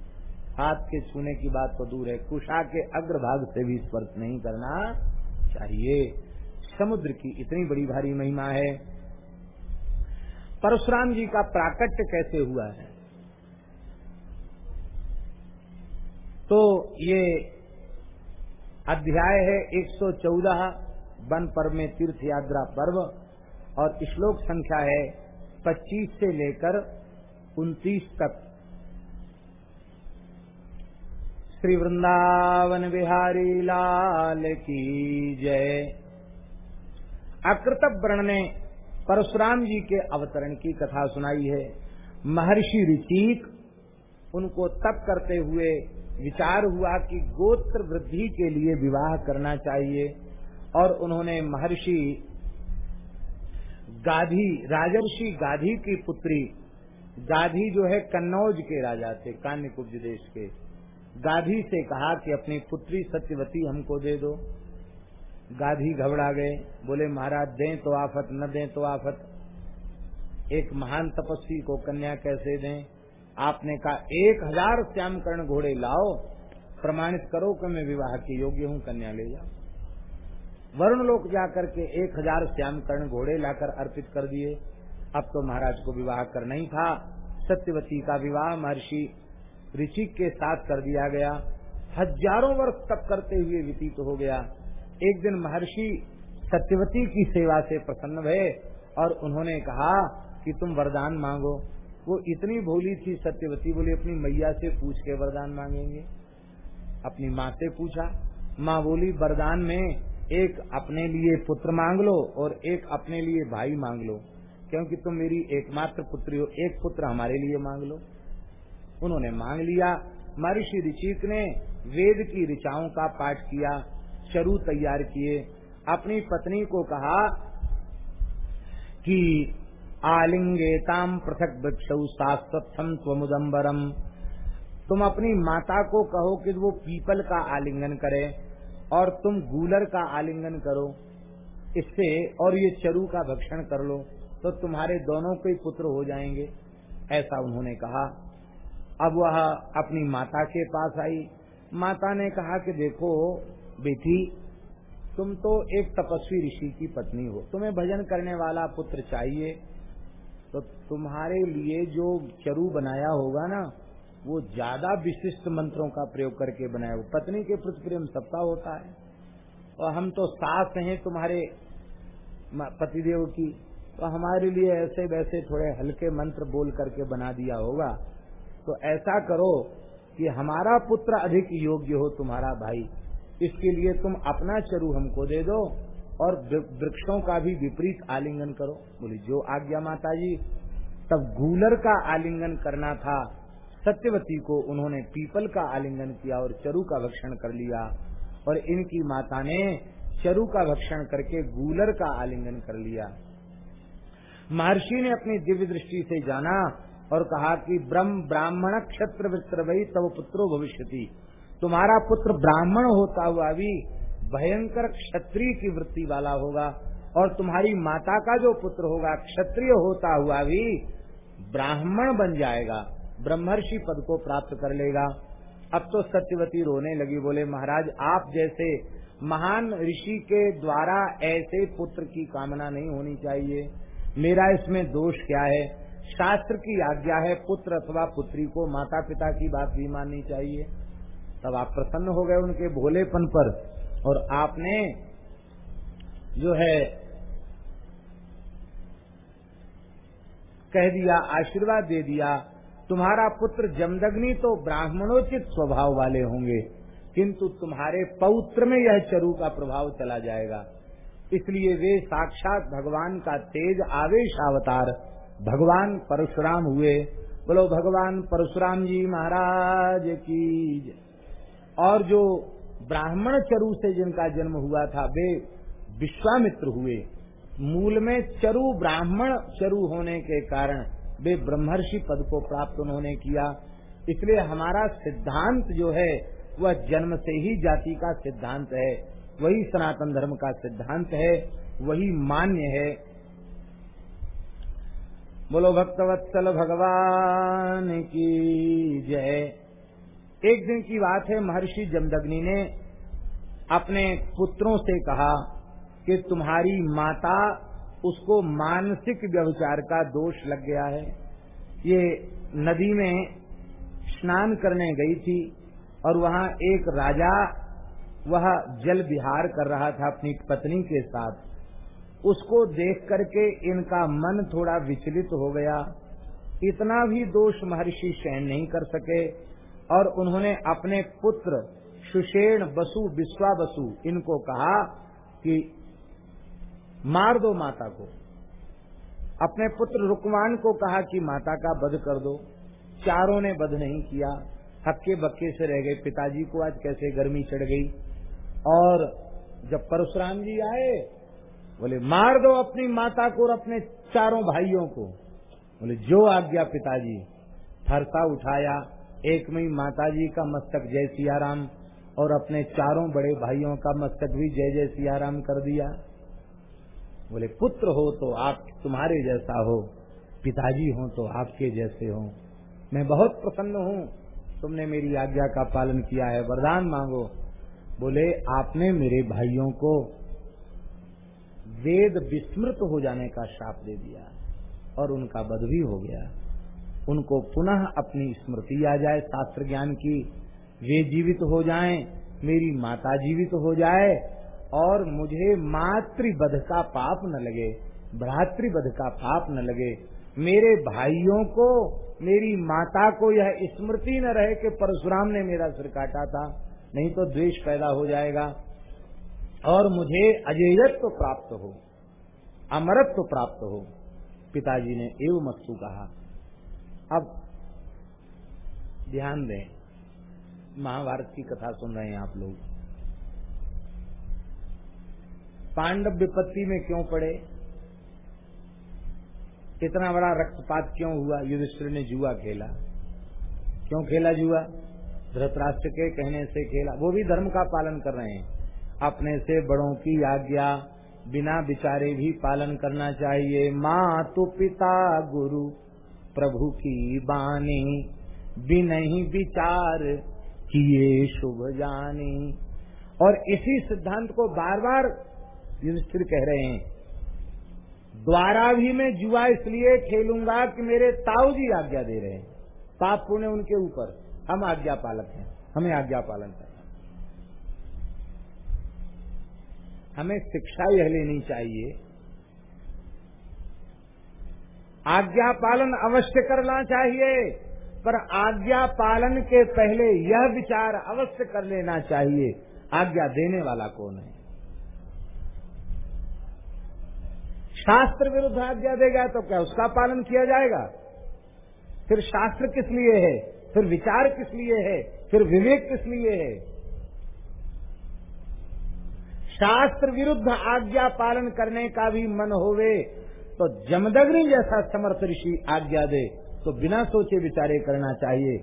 हाथ के छूने की बात तो दूर है। कुशा के अग्रभाग से भी स्पर्श नहीं करना चाहिए। समुद्र की इतनी बड़ी भारी महिमा है। परशुराम जी का प्राकट्य कैसे हुआ है? तो ये अध्याय है 114 वन पर्व में तीर्थ यात्रा पर्व, और श्लोक संख्या है 25 से लेकर 29 तक। श्री वृंदावन बिहारी लाल की जय। अकृत व्रण ने परशुराम जी के अवतरण की कथा सुनाई है। महर्षि ऋचिक उनको तप करते हुए विचार हुआ कि गोत्र वृद्धि के लिए विवाह करना चाहिए, और उन्होंने महर्षि गाधी, राजर्षि गाधी की पुत्री, गाधी जो है कन्नौज के राजा थे कान्य कुब्ज देश के। गाधी से कहा कि अपनी पुत्री सत्यवती हमको दे दो। गाधी घबरा गए, बोले, महाराज, दें तो आफत, न दें तो आफत। एक महान तपस्वी को कन्या कैसे दें? आपने कहा, एक हज़ार श्याम कर्ण घोड़े लाओ, प्रमाणित करो कि मैं विवाह के योग्य हूँ, कन्या ले जाओ। वरुण लोक जाकर के एक हज़ार श्याम कर्ण घोड़े लाकर अर्पित कर दिए। अब तो महाराज को विवाह करना ही था। सत्यवती का विवाह महर्षि ऋषि के साथ कर दिया गया। हज़ारों वर्ष तक करते हुए व्यतीत हो गया। एक दिन महर्षि सत्यवती की सेवा से प्रसन्न भये और उन्होंने कहा कि तुम वरदान मांगो। वो इतनी भोली थी सत्यवती बोली, अपनी मैया से पूछ के वरदान मांगेंगे। अपनी माँ से पूछा, माँ बोली, वरदान में एक अपने लिए पुत्र मांग लो और एक अपने लिए भाई मांग लो। क्योंकि तुम मेरी एकमात्र पुत्री हो, एक पुत्र हमारे लिए मांग लो। उन्होंने मांग लिया। महर्षि ऋषिक ने वेद की ऋचाओं का पाठ किया, चरु तैयार किए। अपनी पत्नी को कहा कि आलिंगेताम पृथक वृक्ष शाश्वतम स्वमुदम्बरम तुम अपनी माता को कहो कि वो पीपल का आलिंगन करे और तुम गूलर का आलिंगन करो। इससे और ये चरु का भक्षण कर लो तो तुम्हारे दोनों के पुत्र हो जाएँगे, ऐसा उन्होंने कहा। अब वह अपनी माता के पास आई। माता ने कहा कि देखो, बेटी, तुम तो एक तपस्वी ऋषि की पत्नी हो। तुम्हें भजन करने वाला पुत्र चाहिए। तो तुम्हारे लिए जो चरु बनाया होगा ना, वो ज़्यादा विशिष्ट मंत्रों का प्रयोग करके बनाया हो पत्नी के प्रति प्रेम सबका होता है। और हम तो सास हैं तुम्हारे पतिदेव की तो हमारे लिए ऐसे वैसे थोड़े हल्के मंत्र बोल करके बना दिया होगा। तो ऐसा करो कि हमारा पुत्र अधिक योग्य हो तुम्हारा भाई। इसके लिए तुम अपना चरु हमको दे दो। और वृक्षों का भी विपरीत आलिंगन करो। बोले, जो आज्ञा माता जी तब गूलर का आलिंगन करना था। सत्यवती को उन्होंने पीपल का आलिंगन किया और चरु का भक्षण कर लिया। और इनकी माता ने चरु का भक्षण करके गूलर का आलिंगन कर लिया। महर्षि ने अपनी दिव्य दृष्टि से जाना और कहा कि ब्रह्म ब्राह्मण क्षत्र वही तब पुत्रो भविष्य तुम्हारा पुत्र ब्राह्मण होता हुआ भी भयंकर क्षत्रिय की वृत्ति वाला होगा और तुम्हारी माता का जो पुत्र होगा, क्षत्रिय होता हुआ भी ब्राह्मण बन जाएगा, ब्रह्मर्षि पद को प्राप्त कर लेगा। अब तो सत्यवती रोने लगी, बोले, महाराज, आप जैसे महान ऋषि के द्वारा ऐसे पुत्र की कामना नहीं होनी चाहिए। मेरा इसमें दोष क्या है? शास्त्र की आज्ञा है, पुत्र अथवा पुत्री को माता पिता की बात भी माननी चाहिए। तब आप प्रसन्न हो गए उनके भोलेपन पर। और आपने जो है कह दिया, आशीर्वाद दे दिया, तुम्हारा पुत्र जमदग्नि तो ब्राह्मणोचित स्वभाव वाले होंगे, किंतु तुम्हारे पौत्र में यह चरु का प्रभाव चला जाएगा। इसलिए वे साक्षात भगवान का तेज आवेश अवतार, भगवान परशुराम हुए। बोलो, भगवान परशुराम जी महाराज की और जो ब्राह्मण चरु से जिनका जन्म हुआ था, वे विश्वामित्र हुए। मूल में चरु ब्राह्मण चरु होने के कारण वे ब्रह्मर्षि पद को प्राप्त उन्होंने किया। इसलिए हमारा सिद्धांत जो है, वह जन्म से ही जाति का सिद्धांत है। वही सनातन धर्म का सिद्धांत है, वही मान्य है। बोलो, भक्तवत्सल भगवान की जय। एक दिन की बात है, महर्षि जमदग्नि ने अपने पुत्रों से कहा कि तुम्हारी माता, उसको मानसिक व्यवचार का दोष लग गया है। ये नदी में स्नान करने गई थी और वहाँ एक राजा, वह जल विहार कर रहा था अपनी पत्नी के साथ। उसको देख करके इनका मन थोड़ा विचलित हो गया। इतना भी दोष महर्षि सहन नहीं कर सके और उन्होंने अपने पुत्र सुषेण बसु विश्वा बसु, इनको कहा कि मार दो माता को। अपने पुत्र रुकमान को कहा कि माता का वध कर दो। चारों ने वध नहीं किया। हक्के बक्के से रह गए। पिताजी को आज कैसे गर्मी चढ़ गई? और जब परशुराम जी आए, बोले, मार दो अपनी माता को और अपने चारों भाइयों को। बोले, जो आज्ञा पिताजी फरसा उठाया एक में माता जी का मस्तक जय सियाराम और अपने चारों बड़े भाइयों का मस्तक भी जय जय सियाराम कर दिया। बोले, पुत्र हो तो आप तुम्हारे जैसा हो, पिताजी हो तो आपके जैसे हो। मैं बहुत प्रसन्न हूँ, तुमने मेरी आज्ञा का पालन किया है, वरदान मांगो। बोले, आपने मेरे भाइयों को वेद विस्मृत हो जाने का श्राप दे दिया और उनका बध भी हो गया। उनको पुनः अपनी स्मृति आ जाए शास्त्र ज्ञान की। वे जीवित हो जाएँ, मेरी माता जीवित हो जाए और मुझे मातृबध का पाप न लगे भ्रातृबध का पाप न लगे। मेरे भाइयों को मेरी माता को यह स्मृति न रहे कि परशुराम ने मेरा सिर काटा था नहीं तो द्वेष पैदा हो जाएगा। और मुझे अजेयत्व तो प्राप्त हो अमरत्व तो प्राप्त हो। पिताजी ने एवं मस्तु कहा अब ध्यान दें, महाभारत की कथा सुन रहे हैं आप लोग। पांडव विपत्ति में क्यों पड़े? इतना बड़ा रक्तपात क्यों हुआ? युधिष्ठिर ने जुआ खेला। क्यों खेला जुआ? धृतराष्ट्र के कहने से खेला। वो भी धर्म का पालन कर रहे हैं। अपने से बड़ों की आज्ञा बिना विचारे भी पालन करना चाहिए। माँ तो पिता गुरु। प्रभु की बानी बिना ही विचार किए शुभ जानी। और इसी सिद्धांत को बार बार युधिष्ठिर कह रहे हैं। द्वारा भी मैं जुआ इसलिए खेलूँगा कि मेरे ताऊ जी आज्ञा दे रहे हैं। पाप पुण्य उनके ऊपर। हम आज्ञा पालक हैं। हमें आज्ञा पालन करना। हमें शिक्षा यह लेनी चाहिए आज्ञा पालन अवश्य करना चाहिए, पर आज्ञा पालन के पहले यह विचार अवश्य कर लेना चाहिए। आज्ञा देने वाला कौन है? शास्त्र विरुद्ध आज्ञा देगा तो क्या उसका पालन किया जाएगा? फिर शास्त्र किस लिए है? फिर विचार किस लिए है? फिर विवेक किस लिए है? शास्त्र विरुद्ध आज्ञा पालन करने का भी मन होवे तो जमदग्नि जैसा समर्थ ऋषि आज्ञा दे तो बिना सोचे विचारे करना चाहिए।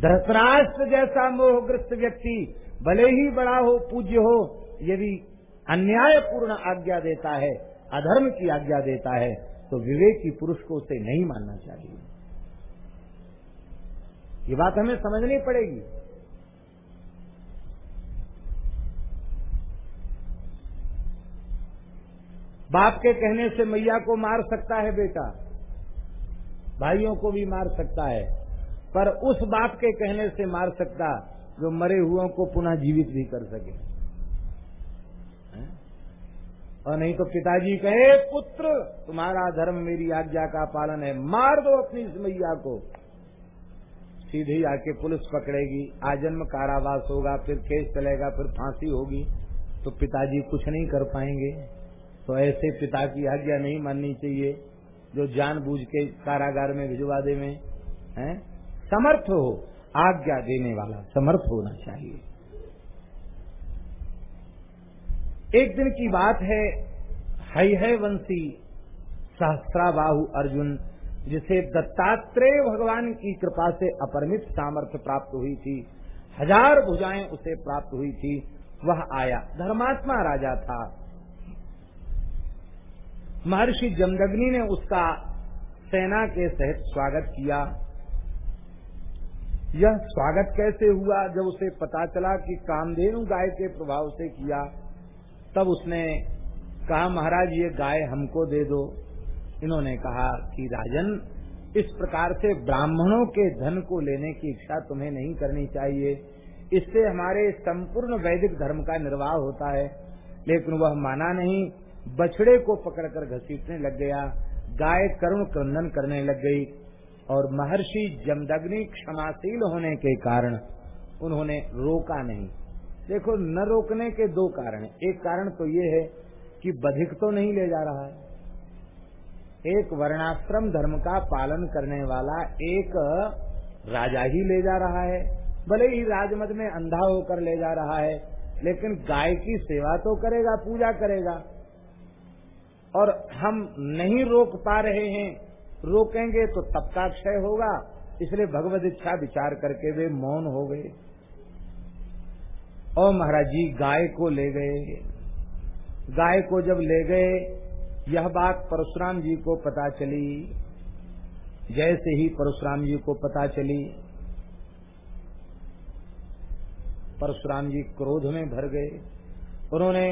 धृतराष्ट्र जैसा मोहग्रस्त व्यक्ति, भले ही बड़ा हो, पूज्य हो यदि अन्यायपूर्ण आज्ञा देता है, अधर्म की आज्ञा देता है तो विवेकी पुरुष को उसे नहीं मानना चाहिए। ये बात हमें समझनी पड़ेगी। बाप के कहने से मैया को मार सकता है बेटा, भाइयों को भी मार सकता है, पर उस बाप के कहने से मार सकता जो मरे हुओं को पुनः जीवित भी कर सके। और नहीं तो पिताजी कहे, पुत्र, तुम्हारा धर्म मेरी आज्ञा का पालन है, मार दो अपनी इस मैया को। सीधे आके पुलिस पकड़ेगी, आजन्म कारावास होगा, फिर केस चलेगा, फिर फांसी होगी तो पिताजी कुछ नहीं कर पाएँगे। तो ऐसे पिता की आज्ञा नहीं माननी चाहिए, जो जानबूझ के कारागार में भिजवा दे में, है? समर्थ हो, आज्ञा देने वाला समर्थ होना चाहिए। एक दिन की बात है हई है वंशी सहस्त्राबाहु अर्जुन, जिसे दत्तात्रेय भगवान की कृपा से अपरमित सामर्थ्य प्राप्त हुई थी। हज़ार भुजाएँ उसे प्राप्त हुई थी, वह आया। धर्मात्मा राजा था। महर्षि जमदग्नि ने उसका सेना के सहित स्वागत किया। यह स्वागत कैसे हुआ, जब उसे पता चला कि कामधेनु गाय के प्रभाव से किया, तब उसने कहा, महाराज, ये गाय हमको दे दो। इन्होंने कहा कि, राजन, इस प्रकार से ब्राह्मणों के धन को लेने की इच्छा तुम्हें नहीं करनी चाहिए। इससे हमारे संपूर्ण वैदिक धर्म का निर्वाह होता है। लेकिन वह माना नहीं बछड़े को पकड़कर घसीटने लग गया, गाय करुण क्रंदन करने लग गई और महर्षि जमदग्नि क्षमाशील होने के कारण उन्होंने रोका नहीं। देखो, न रोकने के दो कारण एक कारण तो ये है कि बधिक तो नहीं ले जा रहा है। एक वर्णाश्रम धर्म का पालन करने वाला एक राजा ही ले जा रहा है। भले ही राजमद में अंधा होकर ले जा रहा है, लेकिन गाय की सेवा तो करेगा, पूजा करेगा। और हम नहीं रोक पा रहे हैं, रोकेंगे तो तब का क्षय होगा। इसलिए भगवत इच्छा विचार करके वे मौन हो गए। और महाराज जी, गाय को ले गए। गाय को जब ले गए, यह बात परशुराम जी को पता चली। जैसे ही परशुराम जी को पता चली, परशुराम जी क्रोध में भर गए। उन्होंने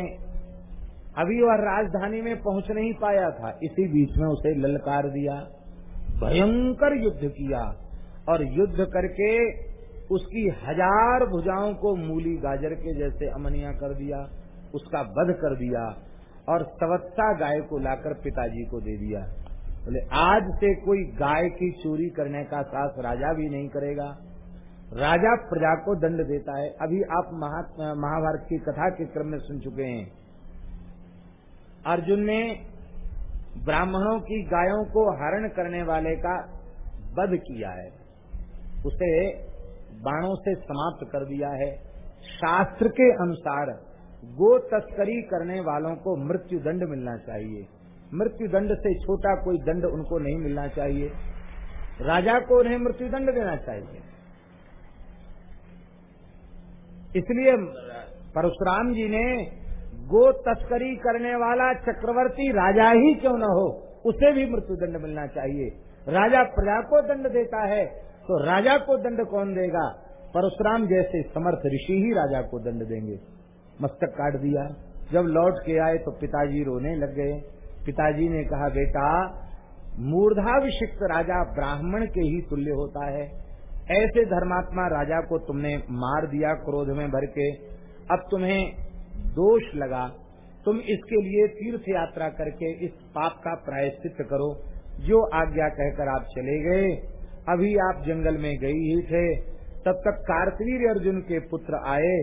अभी वह राजधानी में पहुँच नहीं पाया था। इसी बीच में उसे ललकार दिया, भयंकर युद्ध किया और युद्ध करके उसकी हज़ार भुजाओं को मूली गाजर के जैसे अमनिया कर दिया, उसका वध कर दिया और सवत्सा गाय को लाकर पिताजी को दे दिया। बोले, आज से कोई गाय की चोरी करने का साहस राजा भी नहीं करेगा। राजा प्रजा को दंड देता है। अभी आप महाभारत की कथा के क्रम में सुन चुके हैं। अर्जुन ने ब्राह्मणों की गायों को हरण करने वाले का वध किया है। उसे बाणों से समाप्त कर दिया है। शास्त्र के अनुसार गो तस्करी करने वालों को मृत्यु दंड मिलना चाहिए। मृत्यु दंड से छोटा कोई दंड उनको नहीं मिलना चाहिए। राजा को उन्हें मृत्यु दंड देना चाहिए। इसलिए परशुराम जी ने गो तस्करी करने वाला चक्रवर्ती राजा ही क्यों न हो? उसे भी मृत्युदंड मिलना चाहिए। राजा प्रजा को दंड देता है तो राजा को दंड कौन देगा? परशुराम जैसे समर्थ ऋषि ही राजा को दंड देंगे। मस्तक काट दिया। जब लौट के आए तो पिताजी रोने लग गए। पिताजी ने कहा, बेटा, मूर्धाभिषिक्त राजा ब्राह्मण के ही तुल्य होता है। ऐसे धर्मात्मा राजा को तुमने मार दिया क्रोध में भर के। अब तुम्हें दोष लगा, तुम इसके लिए तीर्थ यात्रा करके इस पाप का प्रायश्चित करो। जो आज्ञा कहकर आप चले गए, अभी आप जंगल में गई ही थे। तब तक कार्तवीर अर्जुन के पुत्र आए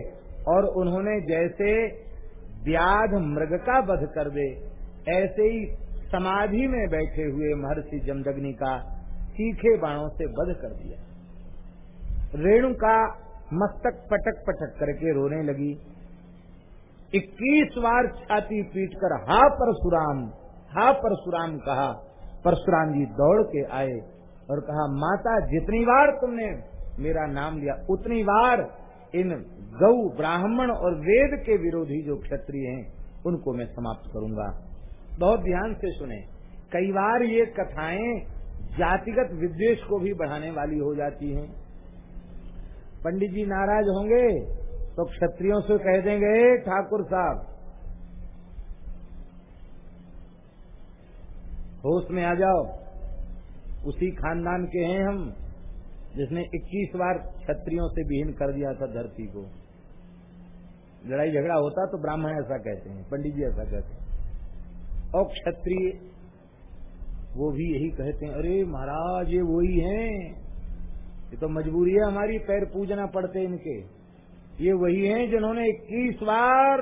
और उन्होंने जैसे व्याध मृग का वध कर दे, ऐसे ही समाधि में बैठे हुए महर्षि जमदग्नि का तीखे बाणों से वध कर दिया। रेणु का मस्तक पटक पटक करके रोने लगी। इक्कीस बार छाती पीट कर, हा परशुराम हा परशुराम कहा, परशुराम जी दौड़ के आए और कहा, माता, जितनी बार तुमने मेरा नाम लिया, उतनी बार इन गौ ब्राह्मण और वेद के विरोधी जो क्षत्रिय हैं, उनको मैं समाप्त करूँगा। बहुत ध्यान से सुने। कई बार ये कथाएँ जातिगत विद्वेष को भी बढ़ाने वाली हो जाती हैं। पंडित जी नाराज़ होंगे तो क्षत्रियों से कह देंगे ठाकुर साहब, होश में आ जाओ। उसी खानदान के हैं हम, जिसने 21 बार क्षत्रियों से विहीन कर दिया था धरती को। लड़ाई झगड़ा होता तो ब्राह्मण ऐसा कहते हैं, पंडित जी ऐसा कहते हैं। और क्षत्रिय, वो भी यही कहते हैं, अरे महाराज, ये वही हैं। ये तो मजबूरी है हमारी, पैर पूजना पड़ते इनके। ये वही हैं जिन्होंने इक्कीस बार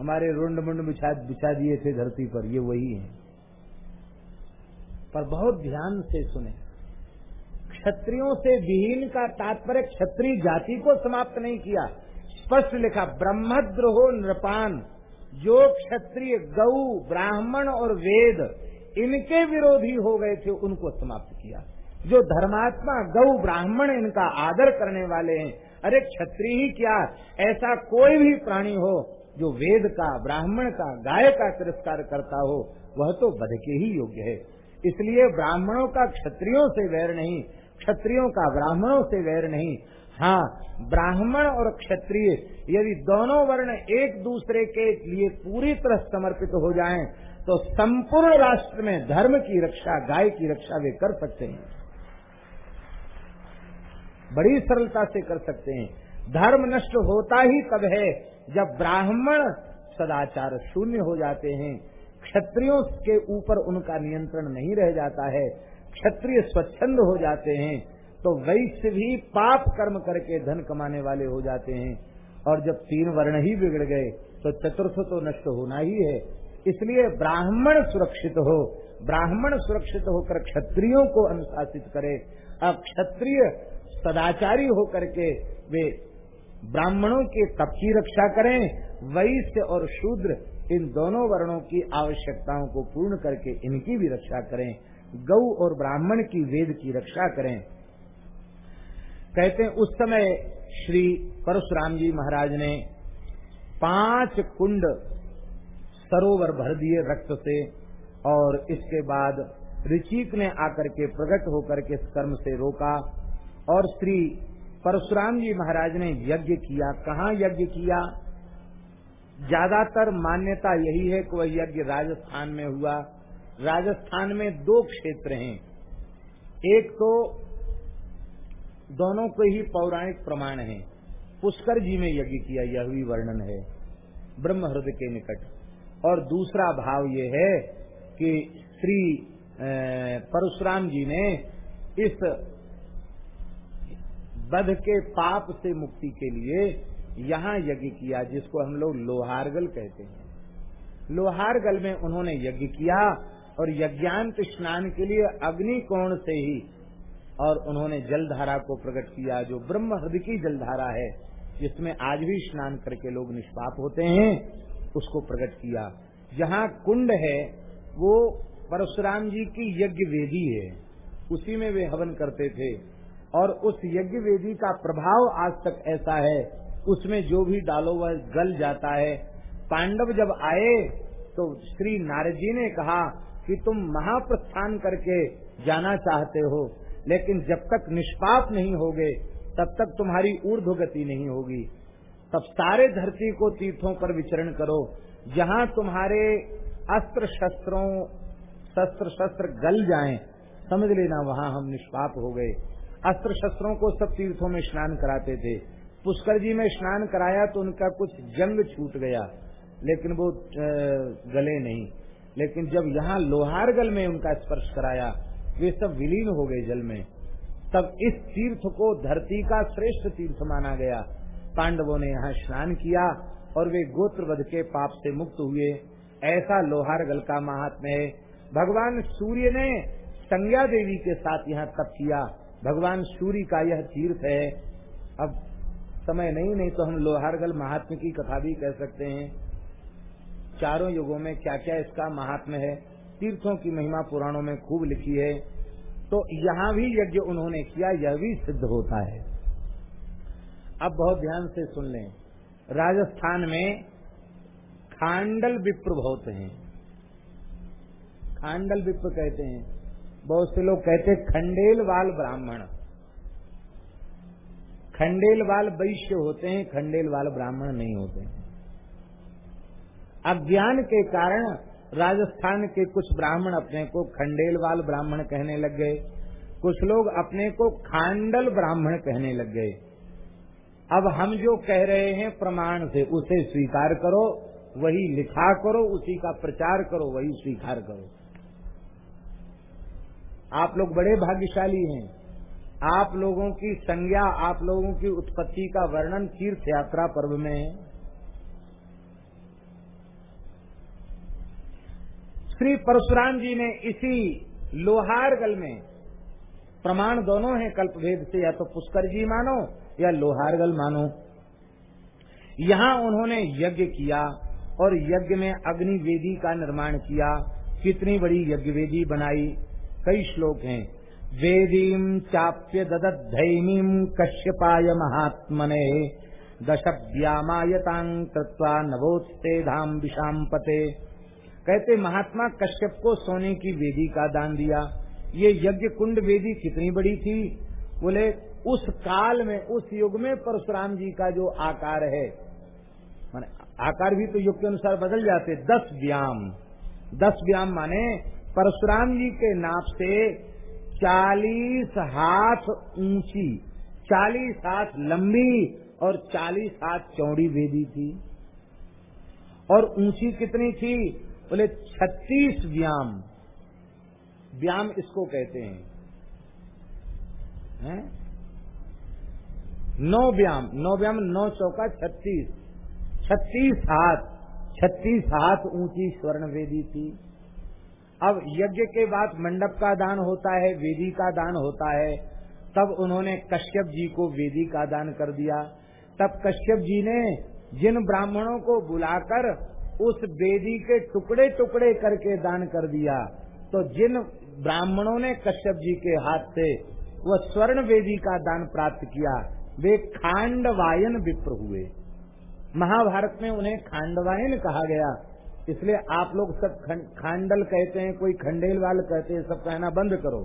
हमारे रुंड मुंड बिछा बिछा दिए थे धरती पर, ये वही हैं। पर बहुत ध्यान से सुने। क्षत्रियों से विहीन का तात्पर्य क्षत्रिय जाति को समाप्त नहीं किया। स्पष्ट लिखा, ब्रह्मद्रोह नृपान, जो क्षत्रिय गऊ ब्राह्मण और वेद, इनके विरोधी हो गए थे, उनको समाप्त किया। जो धर्मात्मा, गौ, ब्राह्मण, इनका आदर करने वाले हैं अरे क्षत्रिय ही क्या? ऐसा कोई भी प्राणी हो जो वेद का, ब्राह्मण का, गाय का तिरस्कार करता हो, वह तो बध के ही योग्य है। इसलिए ब्राह्मणों का क्षत्रियों से वैर नहीं, क्षत्रियों का ब्राह्मणों से वैर नहीं। हाँ ब्राह्मण और क्षत्रिय यदि दोनों वर्ण एक दूसरे के लिए पूरी तरह समर्पित हो जाएँ तो संपूर्ण राष्ट्र में धर्म की रक्षा, गाय की रक्षा वे कर सकते हैं। बड़ी सरलता से कर सकते हैं। धर्म नष्ट होता ही तब है जब ब्राह्मण सदाचार शून्य हो जाते हैं। क्षत्रियों के ऊपर उनका नियंत्रण नहीं रह जाता है। क्षत्रिय स्वच्छंद हो जाते हैं तो वैश्य भी पाप कर्म करके धन कमाने वाले हो जाते हैं। और जब तीन वर्ण ही बिगड़ गए तो चतुर्थ तो नष्ट होना ही है। इसलिए ब्राह्मण सुरक्षित हो, ब्राह्मण सुरक्षित होकर क्षत्रियों को अनुशासित करे। अब क्षत्रिय सदाचारी होकर के वे ब्राह्मणों के तप की रक्षा करें, वैश्य और शूद्र, इन दोनों वर्णों की आवश्यकताओं को पूर्ण करके इनकी भी रक्षा करें, गौ और ब्राह्मण की वेद की रक्षा करें। कहते हैं, उस समय श्री परशुराम जी महाराज ने पाँच कुंड सरोवर भर दिए रक्त से, और इसके बाद ऋचिक ने आकर के प्रकट होकर के कर्म से रोका। और श्री परशुराम जी महाराज ने यज्ञ किया। कहाँ यज्ञ किया? ज़्यादातर मान्यता यही है कि वह यज्ञ राजस्थान में हुआ। राजस्थान में दो क्षेत्र हैं। एक तो दोनों को ही पौराणिक प्रमाण है। पुष्कर जी में यज्ञ किया, यह भी वर्णन है ब्रह्म हृदय के निकट। और दूसरा भाव ये है कि श्री परशुराम जी ने इस बध के पाप से मुक्ति के लिए यहाँ यज्ञ किया, जिसको हम लोग लोहारगल कहते हैं। लोहारगल में उन्होंने यज्ञ किया और यज्ञांत स्नान के लिए अग्नि कोण से ही और उन्होंने जलधारा को प्रकट किया, जो ब्रह्म हृदय की जलधारा है, जिसमें आज भी स्नान करके लोग निष्पाप होते हैं, उसको प्रकट किया। जहाँ कुंड है, वो परशुराम जी की यज्ञ वेदी है, उसी में वे हवन करते थे। और उस यज्ञ वेदी का प्रभाव आज तक ऐसा है, उसमें जो भी डालो वह गल जाता है। पांडव जब आए तो श्री नारद जी ने कहा कि तुम महाप्रस्थान करके जाना चाहते हो, लेकिन जब तक निष्पाप नहीं होगे, तब तक तुम्हारी ऊर्ध्व गति नहीं होगी। तब सारे धरती को तीर्थों पर विचरण करो, जहाँ तुम्हारे अस्त्र शस्त्रों शस्त्र शस्त्र गल जाएँ, समझ लेना वहाँ हम निष्पाप हो गए। अस्त्र शस्त्रों को सब तीर्थों में स्नान कराते थे। पुष्कर जी में स्नान कराया तो उनका कुछ जंग छूट गया, लेकिन वो गले नहीं। लेकिन जब यहाँ लोहारगल में उनका स्पर्श कराया, वे सब विलीन हो गए जल में। तब इस तीर्थ को धरती का श्रेष्ठ तीर्थ माना गया। पांडवों ने यहाँ स्नान किया और वे गोत्र गोत्रवध के पाप से मुक्त हुए। ऐसा लोहारगल का महात्मा है। भगवान सूर्य ने संज्ञा देवी के साथ यहाँ तप किया। भगवान सूर्य का यह तीर्थ है। अब समय नहीं नहीं तो हम लोहारगल महात्म की कथा भी कह सकते हैं। चारों युगों में क्या क्या इसका महात्मा है? तीर्थों की महिमा पुराणों में खूब लिखी है। तो यहाँ भी यज्ञ उन्होंने किया, यह भी सिद्ध होता है। अब बहुत ध्यान से सुन लें। राजस्थान में खांडल विप्र बहुत हैं। खांडल विप्र कहते हैं। बहुत से लोग कहते हैं खंडेलवाल ब्राह्मण। खंडेल वाल वैश्य होते हैं, खंडेल वाल ब्राह्मण नहीं होते। अज्ञान के कारण राजस्थान के कुछ ब्राह्मण अपने को खंडेल वाल ब्राह्मण कहने लग गए। कुछ लोग अपने को खांडल ब्राह्मण कहने लग गए। अब हम जो कह रहे हैं, प्रमाण से उसे स्वीकार करो, वही लिखा करो, उसी का प्रचार करो, वही स्वीकार करो। आप लोग बड़े भाग्यशाली हैं। आप लोगों की संज्ञा, आप लोगों की उत्पत्ति का वर्णन तीर्थ यात्रा पर्व में है। श्री परशुराम जी ने इसी लोहारगल में, प्रमाण दोनों हैं कल्पभेद से, या तो पुष्कर जी मानो, या लोहारगल मानो। यहाँ उन्होंने यज्ञ किया, और यज्ञ में अग्नि वेदी का निर्माण किया, कितनी बड़ी यज्ञ वेदी बनाई कई श्लोक हैं। वेदीम चाप्य ददधैनीम कश्यपाय महात्मने। दशव्यामायतांग कृत्वा नवोत्ते धाम विषाम पते। कहते, महात्मा कश्यप को सोने की वेदी का दान दिया। ये यज्ञ कुंड वेदी कितनी बड़ी थी? बोले, उस काल में, उस युग में परशुराम जी का जो आकार है, माने आकार भी तो युग के अनुसार बदल जाते, दस व्याम। दस व्याम माने परशुराम जी के नाप से चालीस हाथ ऊँची, चालीस हाथ लंबी और चालीस हाथ चौड़ी वेदी थी। और ऊँची कितनी थी? बोले, छत्तीस व्याम। व्याम इसको कहते हैं। है? नौ व्याम। नौ व्याम, नौ चौका, छत्तीस। छत्तीस हाथ छत्तीस हाथ ऊँची स्वर्ण वेदी थी। अब यज्ञ के बाद मंडप का दान होता है, वेदी का दान होता है। तब उन्होंने कश्यप जी को वेदी का दान कर दिया। तब कश्यप जी ने जिन ब्राह्मणों को बुलाकर उस वेदी के टुकड़े टुकड़े करके दान कर दिया तो जिन ब्राह्मणों ने कश्यप जी के हाथ से वह स्वर्ण वेदी का दान प्राप्त किया, वे खांडवायन विप्र हुए। महाभारत में उन्हें खांडवायन कहा गया। इसलिए आप लोग सब खांडल कहते हैं, कोई खंडेल वाल कहते हैं, सब कहना बंद करो।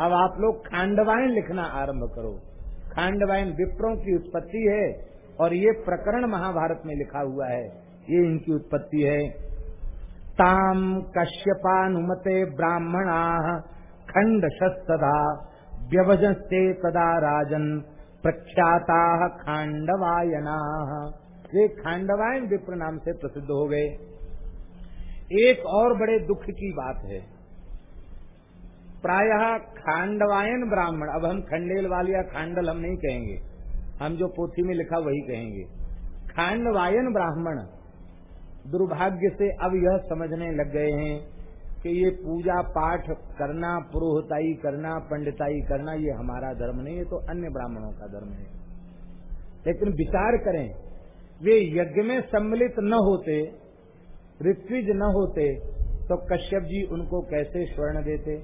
अब आप लोग खांडवायन लिखना आरंभ करो। खांडवायन विप्रों की उत्पत्ति है और ये प्रकरण महाभारत में लिखा हुआ है। ये इनकी उत्पत्ति है। ताम कश्यपानुमते ब्राह्मणा खंड सदा व्यभजस्ते तदा राजन, प्रख्याता खांडवायना। वे खांडवायन विप्र नाम से प्रसिद्ध हो गए। एक और बड़े दुख की बात है। प्रायः खांडवायन ब्राह्मण, अब हम खंडेल वाल या खांडल हम नहीं कहेंगे। हम जो पोथी में लिखा वही कहेंगे। खांडवायन ब्राह्मण दुर्भाग्य से अब यह समझने लग गए हैं कि ये पूजा पाठ करना, पुरोहताई करना, पंडिताई करना, ये हमारा धर्म नहीं है तो अन्य ब्राह्मणों का धर्म है। लेकिन विचार करें, वे यज्ञ में सम्मिलित न होते ऋत्विज न होते तो कश्यप जी उनको कैसे स्वर्ण देते?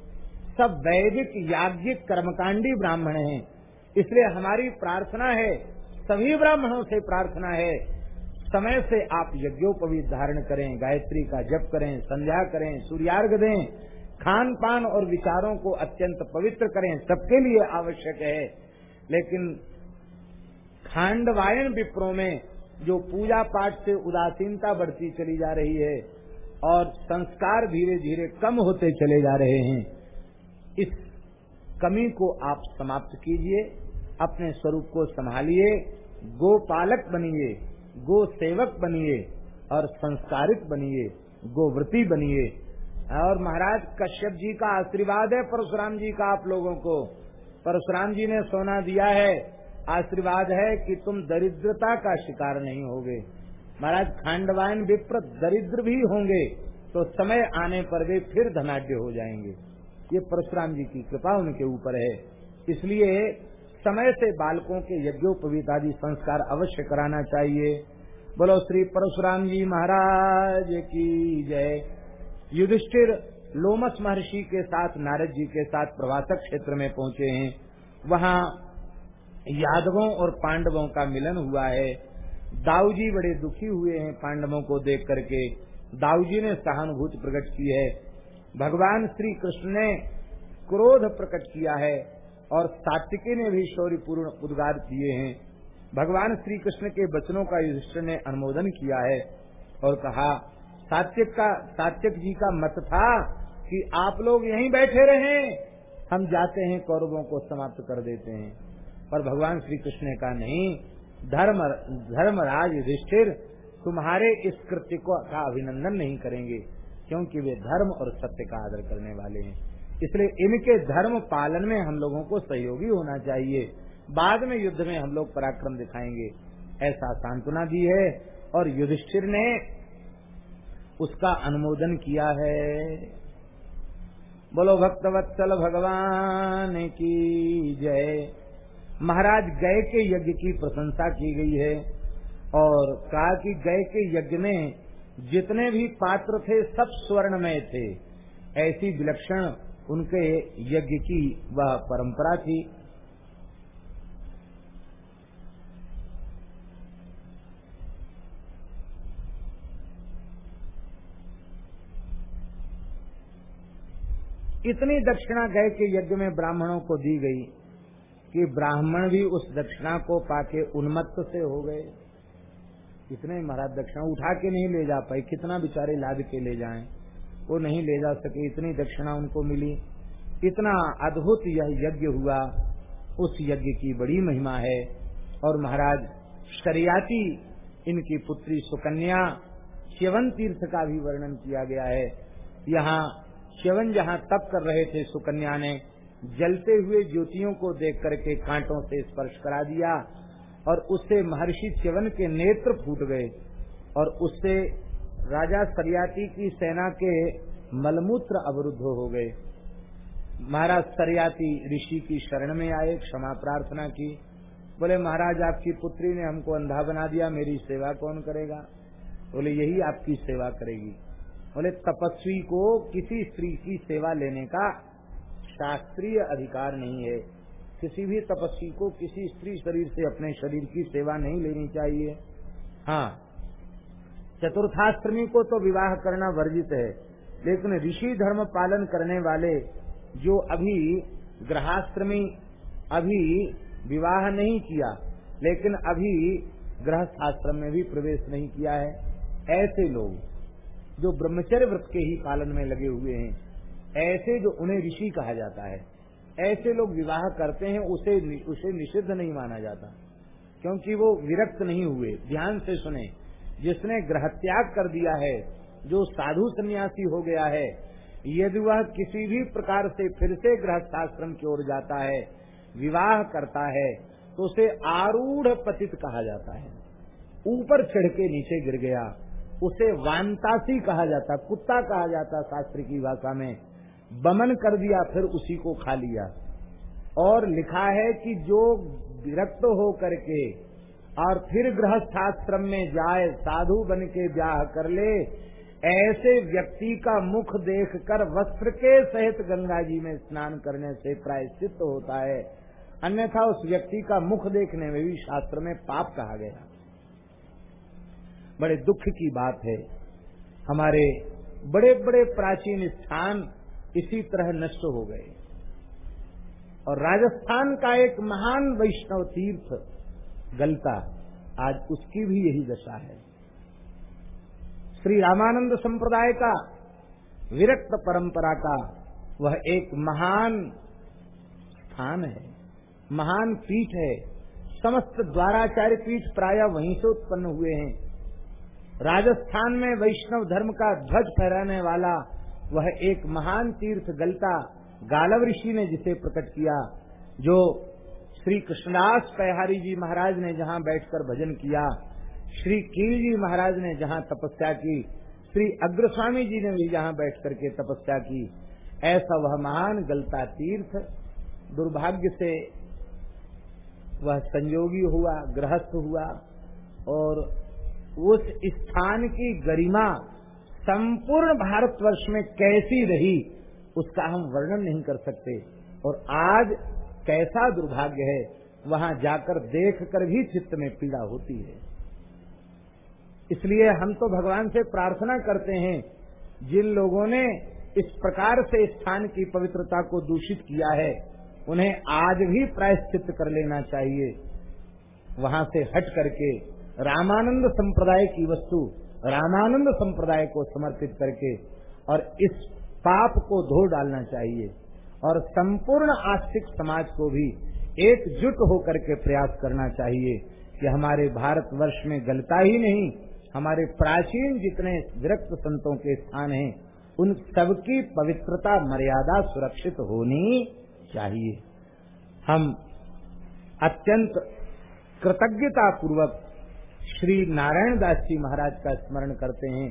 सब वैदिक याज्ञिक कर्मकांडी ब्राह्मण हैं। इसलिए हमारी प्रार्थना है, सभी ब्राह्मणों से प्रार्थना है, समय से आप यज्ञोपवीत धारण करें, गायत्री का जप करें, संध्या करें, सूर्यार्घ दें। खान पान और विचारों को अत्यंत पवित्र करें, सबके लिए आवश्यक है। लेकिन खांडवायन विप्रो में जो पूजा पाठ से उदासीनता बढ़ती चली जा रही है और संस्कार धीरे धीरे कम होते चले जा रहे हैं, इस कमी को आप समाप्त कीजिए, अपने स्वरूप को संभालिए, गोपालक बनिए गो सेवक बनिए और संस्कारित बनिए गोव्रती बनिए। और महाराज, कश्यप जी का आशीर्वाद है, परशुराम जी का आप लोगों को। परशुराम जी ने सोना दिया है आशीर्वाद है कि तुम दरिद्रता का शिकार नहीं होगे। महाराज खांडवायन विप्र दरिद्र भी होंगे तो समय आने पर वे फिर धनाढ़ हो जाएँगे। ये परशुराम जी की कृपा उनके ऊपर है। इसलिए समय से बालकों के यज्ञोपवीत आदि संस्कार अवश्य कराना चाहिए। बोलो, श्री परशुराम जी महाराज की जय। युधिष्ठिर लोमस महर्षि के साथ, नारद जी के साथ प्रवासक क्षेत्र में पहुँचे हैं। वहाँ यादवों और पांडवों का मिलन हुआ है। दाऊ जी बड़े दुखी हुए हैं पांडवों को देख करके। दाऊ जी ने सहानुभूति प्रकट की है। भगवान श्री कृष्ण ने क्रोध प्रकट किया है और सात्विकी ने भी शौर्यपूर्ण उद्गार किए हैं। भगवान श्री कृष्ण के वचनों का युधिष्ठिर ने अनुमोदन किया है और कहा, सात्विक का, सात्विक जी का मत था कि आप लोग यहीं बैठे रहे। हम जाते हैं कौरवों को समाप्त कर देते हैं। पर भगवान श्री कृष्ण ने कहा, नहीं, धर्म, धर्मराज युधिष्ठिर, तुम्हारे इस कृत्य को का अभिनंदन नहीं करेंगे, क्योंकि वे धर्म और सत्य का आदर करने वाले हैं। इसलिए इनके धर्म पालन में हम लोगों को सहयोगी होना चाहिए। बाद में युद्ध में हम लोग पराक्रम दिखाएँगे। ऐसा सांत्वना दी है और युधिष्ठिर ने उसका अनुमोदन किया है। बोलो भक्तवत्सल भगवान की जय। महाराज गए के यज्ञ की प्रशंसा की गई है और कहा कि गए के यज्ञ में जितने भी पात्र थे सब स्वर्णमय थे। ऐसी विलक्षण उनके यज्ञ की वह परंपरा थी। इतनी दक्षिणा गए के यज्ञ में ब्राह्मणों को दी गई। कि ब्राह्मण भी उस दक्षिणा को पाके उन्मत्त से हो गए। इतने महाराज दक्षिणा उठा के नहीं ले जा पाए, कितना बेचारे लाद के ले जाएँ। वो नहीं ले जा सके, इतनी दक्षिणा उनको मिली। इतना अद्भुत यह यज्ञ हुआ। उस यज्ञ की बड़ी महिमा है। और महाराज, शरियाती इनकी पुत्री सुकन्या शिवन तीर्थ का भी वर्णन किया गया है। यहाँ शिवन जहाँ तप कर रहे थे सुकन्या ने जलते हुए ज्योतियों को देख करके कांटों से स्पर्श करा दिया और उससे महर्षि शिवन के नेत्र फूट गए और उससे राजा सरियाती की सेना के मलमूत्र अवरुद्ध हो गए। महाराज सरियाती ऋषि की शरण में आए, क्षमा प्रार्थना की। बोले, महाराज, आपकी पुत्री ने हमको अंधा बना दिया, मेरी सेवा कौन करेगा? बोले, यही आपकी सेवा करेगी। बोले, तपस्वी को किसी स्त्री की सेवा लेने का शास्त्रीय अधिकार नहीं है। किसी भी तपस्वी को किसी स्त्री शरीर से अपने शरीर की सेवा नहीं लेनी चाहिए। हाँ चतुर्थाश्रमी को तो विवाह करना वर्जित है, लेकिन ऋषि धर्म पालन करने वाले जो अभी ग्रहाश्रमी अभी विवाह नहीं किया, लेकिन अभी गृहस्थ आश्रम में भी प्रवेश नहीं किया है, ऐसे लोग जो ब्रह्मचर्य व्रत के ही पालन में लगे हुए हैं। ऐसे जो उन्हें ऋषि कहा जाता है, ऐसे लोग विवाह करते हैं, उसे उसे निषिद्ध नहीं माना जाता। क्योंकि वो विरक्त नहीं हुए। ध्यान से सुने। जिसने ग्रह त्याग कर दिया है, जो साधु सन्यासी हो गया है, यदि वह किसी भी प्रकार से फिर से गृहस्थाश्रम की ओर जाता है, विवाह करता है तो उसे आरूढ़ पतित कहा जाता है। ऊपर चढ़ के नीचे गिर गया। उसे वानतासी कहा जाता, कुत्ता कहा जाता शास्त्र की भाषा में। बमन कर दिया, फिर उसी को खा लिया। और लिखा है कि जो विरक्त हो करके और फिर गृहस्थाश्रम में जाए, साधु बन के ब्याह कर ले, ऐसे व्यक्ति का मुख देखकर वस्त्र के सहित गंगा जी में स्नान करने से प्रायश्चित होता है। अन्यथा उस व्यक्ति का मुख देखने में भी शास्त्र में पाप कहा गया। बड़े दुख की बात है। हमारे बड़े बड़े प्राचीन स्थान इसी तरह नष्ट हो गए। और राजस्थान का एक महान वैष्णव तीर्थ, गलता, आज उसकी भी यही दशा है। श्री रामानंद संप्रदाय का विरक्त परंपरा का वह एक महान स्थान है, महान पीठ है। समस्त द्वाराचार्य पीठ प्राय वहीं से उत्पन्न हुए हैं। राजस्थान में वैष्णव धर्म का ध्वज फहराने वाला वह एक महान तीर्थ गलता गालव ऋषि ने जिसे प्रकट किया, जो श्री कृष्णदास पैहारी जी महाराज ने जहाँ बैठकर भजन किया, श्री कील जी महाराज ने जहाँ तपस्या की, श्री अग्रस्वामी जी ने भी जहाँ बैठ करके तपस्या की, ऐसा वह महान गलता तीर्थ दुर्भाग्य से वह संयोगी हुआ गृहस्थ हुआ और उस स्थान की गरिमा संपूर्ण भारतवर्ष में कैसी रही, उसका हम वर्णन नहीं कर सकते। और आज कैसा दुर्भाग्य है, वहाँ जाकर देख कर भी चित्त में पीड़ा होती है। इसलिए हम तो भगवान से प्रार्थना करते हैं, जिन लोगों ने इस प्रकार से स्थान की पवित्रता को दूषित किया है, उन्हें आज भी प्रायश्चित कर लेना चाहिए। वहाँ से हट करके रामानंद संप्रदाय की वस्तु रामानंद संप्रदाय को समर्पित करके और इस पाप को धो डालना चाहिए और संपूर्ण आस्तिक समाज को भी एकजुट होकर के प्रयास करना चाहिए कि हमारे भारतवर्ष में गलता ही नहीं, हमारे प्राचीन जितने विरक्त संतों के स्थान हैं, उन सबकी पवित्रता, मर्यादा सुरक्षित होनी चाहिए। हम अत्यंत कृतज्ञता पूर्वक श्री नारायण दास जी महाराज का स्मरण करते हैं,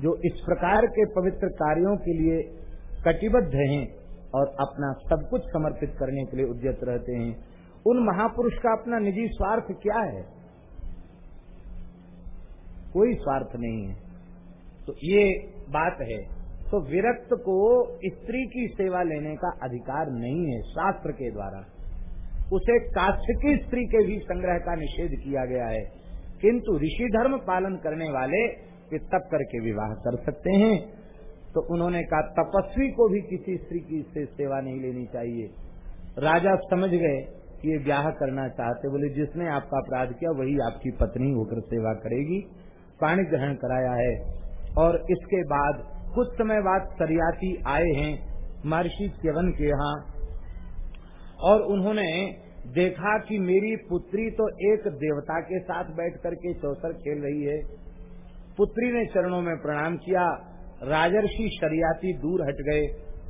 जो इस प्रकार के पवित्र कार्यों के लिए कटिबद्ध हैं और अपना सब कुछ समर्पित करने के लिए उद्यत रहते हैं। उन महापुरुष का अपना निजी स्वार्थ क्या है? कोई स्वार्थ नहीं है। तो ये बात है तो विरक्त को स्त्री की सेवा लेने का अधिकार नहीं है शास्त्र के द्वारा। उसे काष्ठी स्त्री के भी संग्रह का निषेध किया गया है। किंतु ऋषि धर्म पालन करने वाले वे तब करके विवाह कर सकते हैं। तो उन्होंने कहा, तपस्वी को भी किसी स्त्री की से सेवा नहीं लेनी चाहिए। राजा समझ गए कि ये ब्याह करना चाहते, बोले, जिसने आपका अपराध किया, वही आपकी पत्नी होकर सेवा करेगी। पाणी ग्रहण कराया है। और इसके बाद कुछ समय बाद सरियाती आए हैं, महर्षि केवन के यहाँ। और उन्होंने देखा कि मेरी पुत्री तो एक देवता के साथ बैठ करके चौसर खेल रही है। पुत्री ने चरणों में प्रणाम किया। राजर्षि शरियाती दूर हट गए।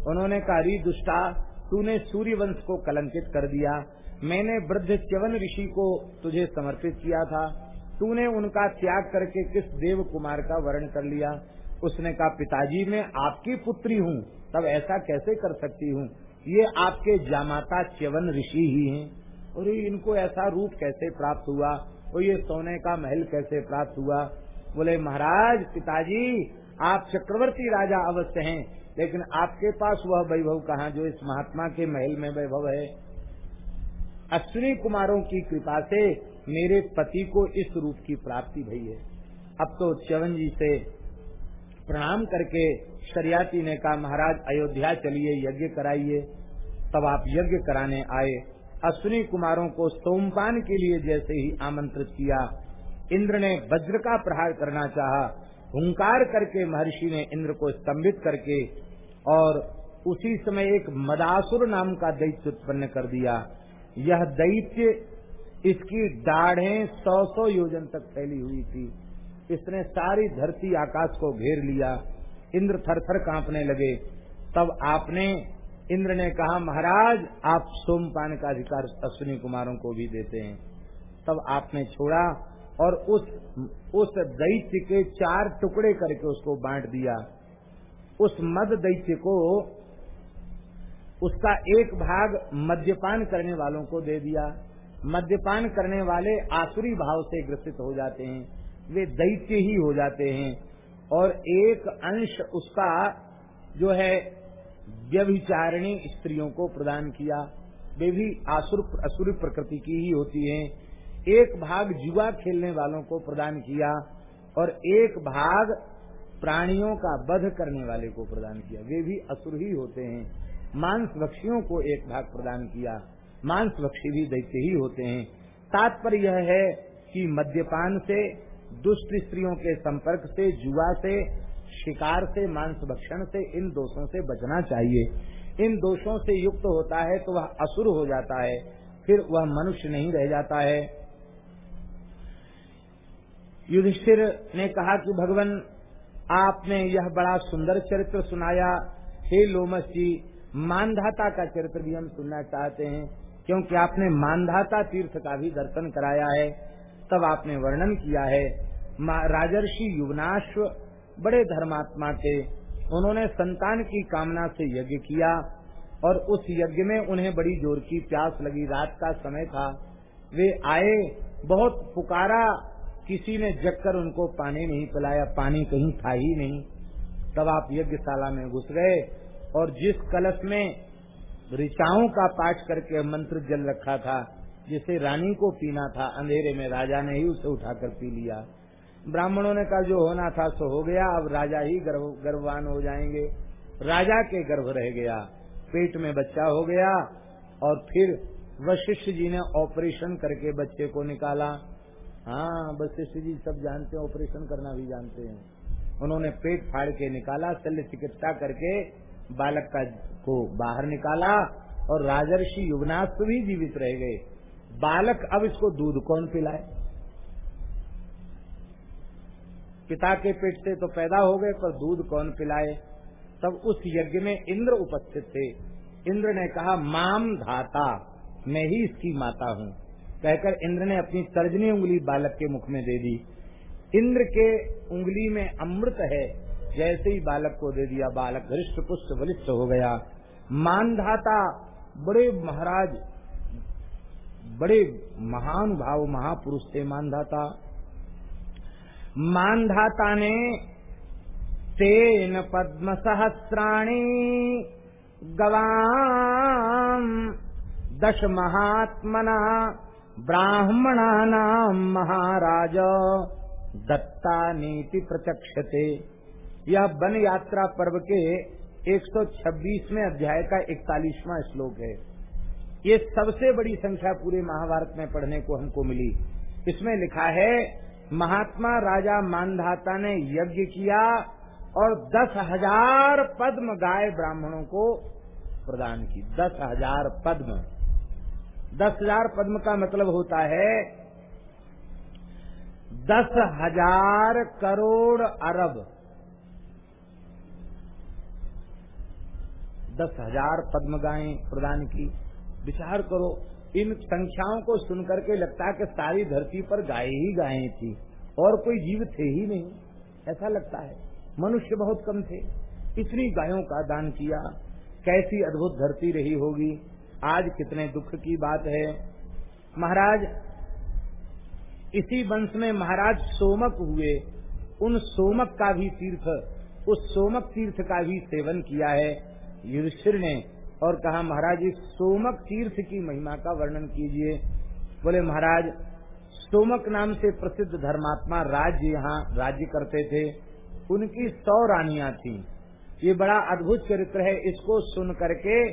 उन्होंने कहा, री दुष्टा, तूने सूर्य वंश को कलंकित कर दिया। मैंने वृद्ध च्यवन ऋषि को तुझे समर्पित किया था। तूने उनका त्याग करके किस देव कुमार का वर्ण कर लिया? उसने कहा, पिताजी, मैं आपकी पुत्री हूँ। तब ऐसा कैसे कर सकती हूँ? ये आपके जामाता च्यवन ऋषि ही हैं। और इनको ऐसा रूप कैसे प्राप्त हुआ? और ये सोने का महल कैसे प्राप्त हुआ? बोले, महाराज, पिताजी, आप चक्रवर्ती राजा अवश्य हैं, लेकिन आपके पास वह वैभव कहाँ जो इस महात्मा के महल में वैभव है? अश्विनी कुमारों की कृपा से मेरे पति को इस रूप की प्राप्ति भई है। अब तो च्यवन जी से प्रणाम करके शरियाती ने कहा, महाराज, अयोध्या चलिए, यज्ञ कराइए। तब आप यज्ञ कराने आए। अश्विनी कुमारों को सोमपान के लिए जैसे ही आमंत्रित किया। इंद्र ने वज्र का प्रहार करना चाहा। हुंकार करके महर्षि ने इंद्र को स्तंभित करके और उसी समय एक मदासुर नाम का दैत्य उत्पन्न कर दिया। यह दैत्य इसकी दाढ़े सौ सौ योजन तक फैली हुई थी। इसने सारी धरती आकाश को घेर लिया। इंद्र थर थर कांपने लगे। तब आपने इंद्र ने कहा, महाराज, आप सोमपान का अधिकार अश्विनी कुमारों को भी देते हैं। तब आपने छोड़ा और उस उस दैत्य के चार टुकड़े करके उसको बांट दिया। उस मद दैत्य को उसका एक भाग मद्यपान करने वालों को दे दिया। मद्यपान करने वाले आसुरी भाव से ग्रसित हो जाते हैं। वे दैत्य ही हो जाते हैं और एक अंश उसका जो है व्यभिचारिणी स्त्रियों को प्रदान किया। वे भी आसुर, असुर प्रकृति की ही होती हैं। एक भाग जुआ खेलने वालों को प्रदान किया और एक भाग प्राणियों का वध करने वाले को प्रदान किया। वे भी असुर ही होते हैं। मांस भक्षियों को एक भाग प्रदान किया। मांस भक्षी भी दैत्य ही होते हैं। तात्पर्य यह है कि मद्यपान से, दुष्ट स्त्रियों के संपर्क से, जुआ से शिकार से, मांस भक्षण से, इन दोषों से बचना चाहिए। इन दोषों से युक्त होता है तो वह असुर हो जाता है, फिर वह मनुष्य नहीं रह जाता है। युधिष्ठिर ने कहा कि भगवान, आपने यह बड़ा सुंदर चरित्र सुनाया। हे लोमस जी, मानधाता का चरित्र भी हम सुनना चाहते हैं, क्योंकि आपने मानधाता तीर्थ का भी दर्शन कराया है, तब आपने वर्णन किया है। राजर्षि युवनाश्व बड़े धर्मात्मा थे। उन्होंने संतान की कामना से यज्ञ किया और उस यज्ञ में उन्हें बड़ी ज़ोर की प्यास लगी। रात का समय था। वे आए, बहुत पुकारा, किसी ने जगकर उनको पानी नहीं पिलाया, पानी कहीं था ही नहीं। तब आप यज्ञशाला में घुस गए और जिस कलश में ऋचाओं का पाठ करके मंत्र जल रखा था, जिसे रानी को पीना था, अंधेरे में राजा ने ही उसे उठाकर पी लिया। ब्राह्मणों ने कहा, जो होना था सो हो गया, अब राजा ही गर्व गर्भवान हो जाएँगे। राजा के गर्भ रह गया, पेट में बच्चा हो गया, और फिर वशिष्ठ जी ने ऑपरेशन करके बच्चे को निकाला। हाँ वशिष्ठ जी सब जानते हैं, ऑपरेशन करना भी जानते हैं। उन्होंने पेट फाड़ के निकाला, शल्य चिकित्सा करके बालक का को बाहर निकाला, और राजर्षि युवनाथ भी जीवित रह गए। बालक अब इसको दूध कौन पिलाए? पिता के पेट से तो पैदा हो गए, पर दूध कौन पिलाए? तब उस यज्ञ में इंद्र उपस्थित थे। इंद्र ने कहा, माम धाता, मैं ही इसकी माता हूँ। कहकर इंद्र ने अपनी तर्जनी उंगली बालक के मुख में दे दी। इंद्र के उंगली में अमृत है, जैसे ही बालक को दे दिया, बालक हृष्ट पुष्ट बलिष्ठ हो गया। मानधाता बड़े महाराज, बड़े महान भाव महापुरुष थे मानधाता मानधाता ने तेन पद्म सहस्राणी गवाम दश महात्मना ब्राह्मणा नाम महाराज दत्ता नीति प्रत्यक्षते यह वन यात्रा पर्व के 126वें अध्याय का इकतालीसवां श्लोक है। ये सबसे बड़ी संख्या पूरे महाभारत में पढ़ने को हमको मिली। इसमें लिखा है महात्मा राजा मानधाता ने यज्ञ किया और दस हज़ार पद्म गाय ब्राह्मणों को प्रदान की। दस हज़ार पद्म। दस हज़ार पद्म का मतलब होता है दस हज़ार करोड़ अरब। दस हज़ार पद्म गायें प्रदान की। विचार करो इन संख्याओं को सुनकर के लगता है कि सारी धरती पर गाय ही गाय थी, और कोई जीव थे ही नहीं। ऐसा लगता है। मनुष्य बहुत कम थे। इतनी गायों का दान किया। कैसी अद्भुत धरती रही होगी। आज कितने दुख की बात है। महाराज, इसी वंश में महाराज सोमक हुए। उन सोमक का भी तीर्थ, उस सोमक तीर्थ का भी सेवन किया है। युधिष्ठिर ने और कहा, महाराज इस सोमक तीर्थ की महिमा का वर्णन कीजिए। बोले, महाराज, सोमक नाम से प्रसिद्ध धर्मात्मा राज्य यहाँ राज्य करते थे। उनकी सौ रानियाँ थी। ये बड़ा अद्भुत चरित्र है। इसको सुन करके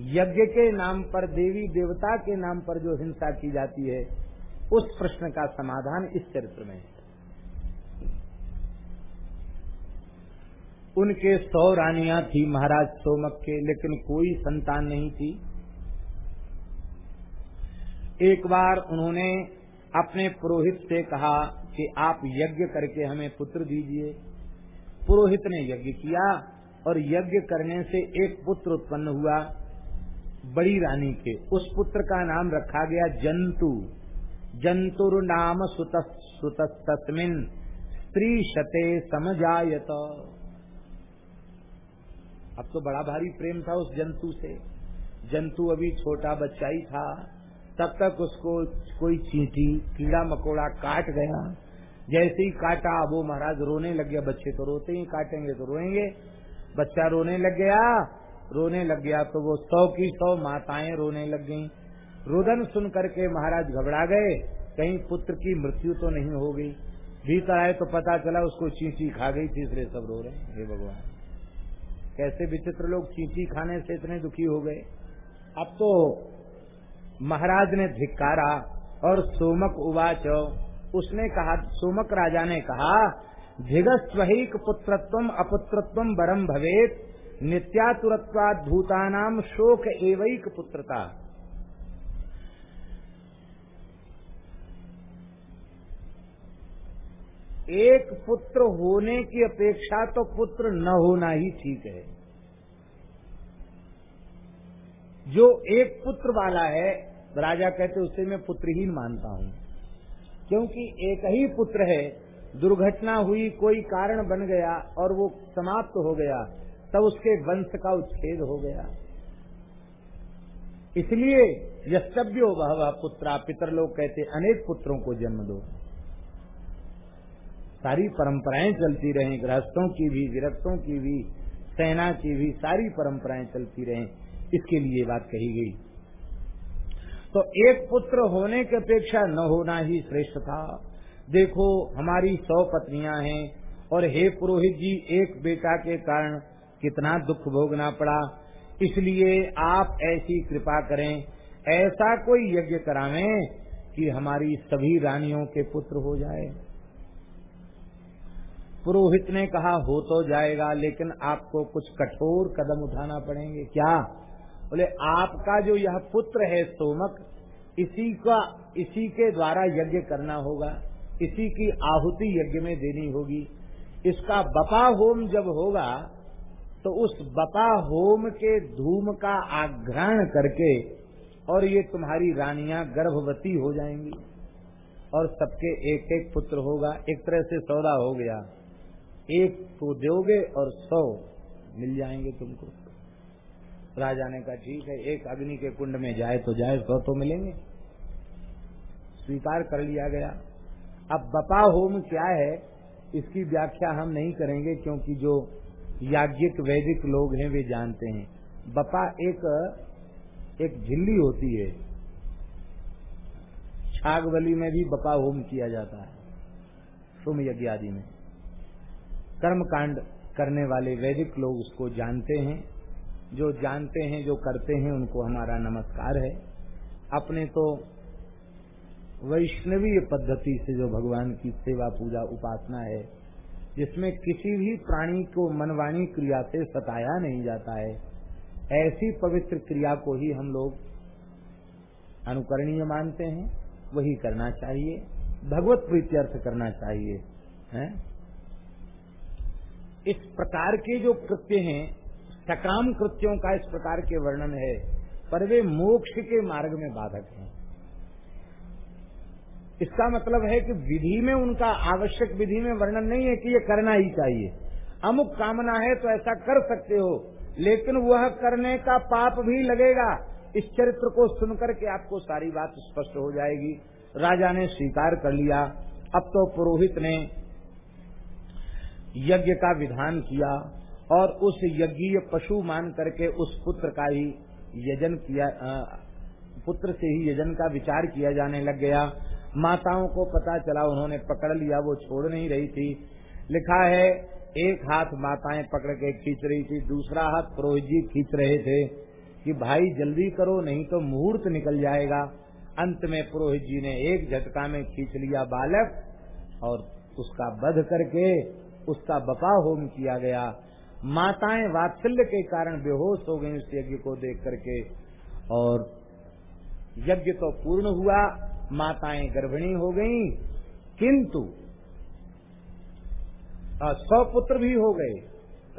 यज्ञ के नाम पर, देवी देवता के नाम पर जो हिंसा की जाती है, उस प्रश्न का समाधान इस चरित्र में है। उनके सौ रानियाँ थी महाराज सोमक के, लेकिन कोई संतान नहीं थी। एक बार उन्होंने अपने पुरोहित से कहा कि आप यज्ञ करके हमें पुत्र दीजिए। पुरोहित ने यज्ञ किया और यज्ञ करने से एक पुत्र उत्पन्न हुआ, बड़ी रानी के। उस पुत्र का नाम रखा गया जंतु। जंतुर नाम सुत तस्मिन स्त्री शते समझायत अब तो बड़ा भारी प्रेम था उस जंतु से। जंतु अभी छोटा बच्चा ही था। तब तक उसको कोई चींटी, कीड़ा मकोड़ा काट गया। जैसे ही काटा, वो महाराज रोने लग गया। बच्चे तो रोते ही, काटेंगे तो रोएँगे। बच्चा रोने लग गया। रोने लग गया तो वो सौ की सौ माताएँ रोने लग गईं। रुदन सुन करके महाराज घबरा गए। कहीं पुत्र की मृत्यु तो नहीं हो गई। भीतर आए तो पता चला उसको चींची खा गई इसलिए सब रो रहे हे भगवान। कैसे विचित्र लोग चींची खाने से इतने दुखी हो गए। अब तो महाराज ने धिक्कारा और सोमक उवाच। उसने कहा, सोमक राजा ने कहा धिगस्वहिक पुत्रत्व अपुत्रत्व बरम भवेत। नित्यातुरत्वाद भूतानाम शोक एवैक पुत्रता। एक पुत्र होने की अपेक्षा तो पुत्र न होना ही ठीक है। जो एक पुत्र वाला है, राजा कहते उसे मैं पुत्रहीन मानता हूँ। क्योंकि एक ही पुत्र है, दुर्घटना हुई, कोई कारण बन गया और वो समाप्त हो गया, तब उसके वंश का उच्छेद हो गया। इसलिए यस्तव्यो वह पुत्रा पितर लोग कहते अनेक पुत्रों को जन्म दो। सारी परंपराएँ चलती रहें, गृहस्थों की भी, विरक्तों की भी, सेना की भी सारी परंपराएँ चलती रहें। इसके लिए बात कही गई। तो एक पुत्र होने की अपेक्षा न होना ही श्रेष्ठ था। देखो, हमारी सौ पत्नियाँ हैं और हे पुरोहित जी, एक बेटा के कारण कितना दुख भोगना पड़ा। इसलिए आप ऐसी कृपा करें, ऐसा कोई यज्ञ करावें कि हमारी सभी रानियों के पुत्र हो जाए। पुरोहित ने कहा, हो तो जाएगा, लेकिन आपको कुछ कठोर कदम उठाना पड़ेंगे। क्या? बोले, आपका जो यह पुत्र है सोमक, इसी का, इसी के द्वारा यज्ञ करना होगा। इसी की आहुति यज्ञ में देनी होगी। इसका बपा होम जब होगा तो उस बपा होम के धूम का आग्रहण करके और ये तुम्हारी रानियाँ गर्भवती हो जाएँगी और सबके एक एक पुत्र होगा। एक तरह से सौदा हो गया। एक तो दोगे और सौ मिल जाएँगे तुमको। राजा ने कहा, ठीक है, एक अग्नि के कुंड में जाए तो जाए, सौ तो मिलेंगे। स्वीकार कर लिया गया। अब बपा होम क्या है, इसकी व्याख्या हम नहीं करेंगे, क्योंकि जो याज्ञिक वैदिक लोग हैं, वे जानते हैं। बपा एक एक झिल्ली होती है। छागवली में भी बपा होम किया जाता है सुम यज्ञ आदि में। कर्म कांड करने वाले वैदिक लोग उसको जानते हैं। जो जानते हैं, जो करते हैं, उनको हमारा नमस्कार है। अपने तो वैष्णवीय पद्धति से जो भगवान की सेवा, पूजा, उपासना है, जिसमें किसी भी प्राणी को मनवाणी क्रिया से सताया नहीं जाता है, ऐसी पवित्र क्रिया को ही हम लोग अनुकरणीय मानते हैं। वही करना चाहिए। भगवत प्रीत्यर्थ करना चाहिए, है? इस प्रकार के जो कृत्य हैं, सकाम कृत्यों का इस प्रकार के वर्णन है, पर वे मोक्ष के मार्ग में बाधक हैं। इसका मतलब है कि विधि में उनका आवश्यक विधि में वर्णन नहीं है कि ये करना ही चाहिए। अमुक कामना है तो ऐसा कर सकते हो, लेकिन वह करने का पाप भी लगेगा। इस चरित्र को सुनकर के आपको सारी बात स्पष्ट हो जाएगी। राजा ने स्वीकार कर लिया। अब तो पुरोहित ने यज्ञ का विधान किया और उस यज्ञीय पशु मान करके उस पुत्र का ही यजन किया आ, पुत्र से ही यजन का विचार किया जाने लग गया। माताओं को पता चला उन्होंने पकड़ लिया वो छोड़ नहीं रही थी। लिखा है एक हाथ माताएँ पकड़ के खींच रही थी दूसरा हाथ पुरोहित जी खींच रहे थे कि भाई जल्दी करो नहीं तो मुहूर्त निकल जाएगा। अंत में पुरोहित जी ने एक झटका में खींच लिया बालक और उसका बध करके उसका बपा होम किया गया। माताएँ वात्सल्य के कारण बेहोश हो गई उस यज्ञ को देख करके। और यज्ञ तो पूर्ण हुआ, माताएँ गर्भिणी हो गईं, किंतु सौ पुत्र भी हो गए।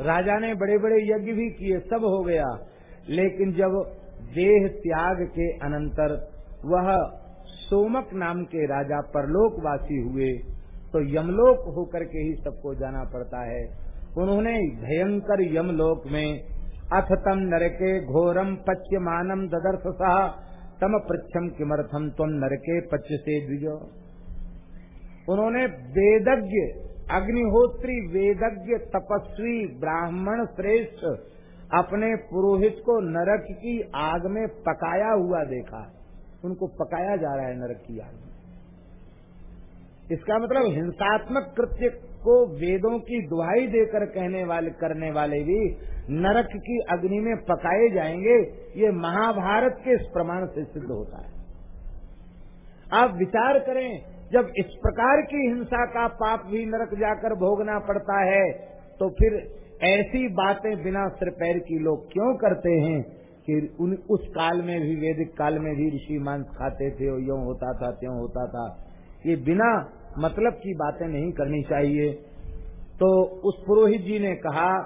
राजा ने बड़े बड़े यज्ञ भी किए, सब हो गया। लेकिन जब देह त्याग के अनंतर वह सोमक नाम के राजा परलोकवासी हुए तो यमलोक होकर के ही सबको जाना पड़ता है। उन्होंने भयंकर यमलोक में अथ तम नरके घोरम मानम ददर्थ सह तम पृछम किमर्थम तुम नरके पच्य से उन्होंने वेदज्ञ, अग्निहोत्री वेदज्ञ तपस्वी ब्राह्मण श्रेष्ठ अपने पुरोहित को नरक की आग में पकाया हुआ देखा। उनको पकाया जा रहा है नरक की आग। में इसका मतलब हिंसात्मक कृत्य को वेदों की दुहाई देकर कहने वाले, करने वाले भी नरक की अग्नि में पकाए जाएँगे। ये महाभारत के इस प्रमाण से सिद्ध होता है। आप विचार करें, जब इस प्रकार की हिंसा का पाप भी नरक जाकर भोगना पड़ता है तो फिर ऐसी बातें बिना सिर पैर की लोग क्यों करते हैं कि उन, उस काल में भी, वैदिक काल में भी ऋषि मांस खाते थे यो होता था, त्यों होता था। ये बिना मतलब की बातें नहीं करनी चाहिए। तो उस पुरोहित जी ने कहा,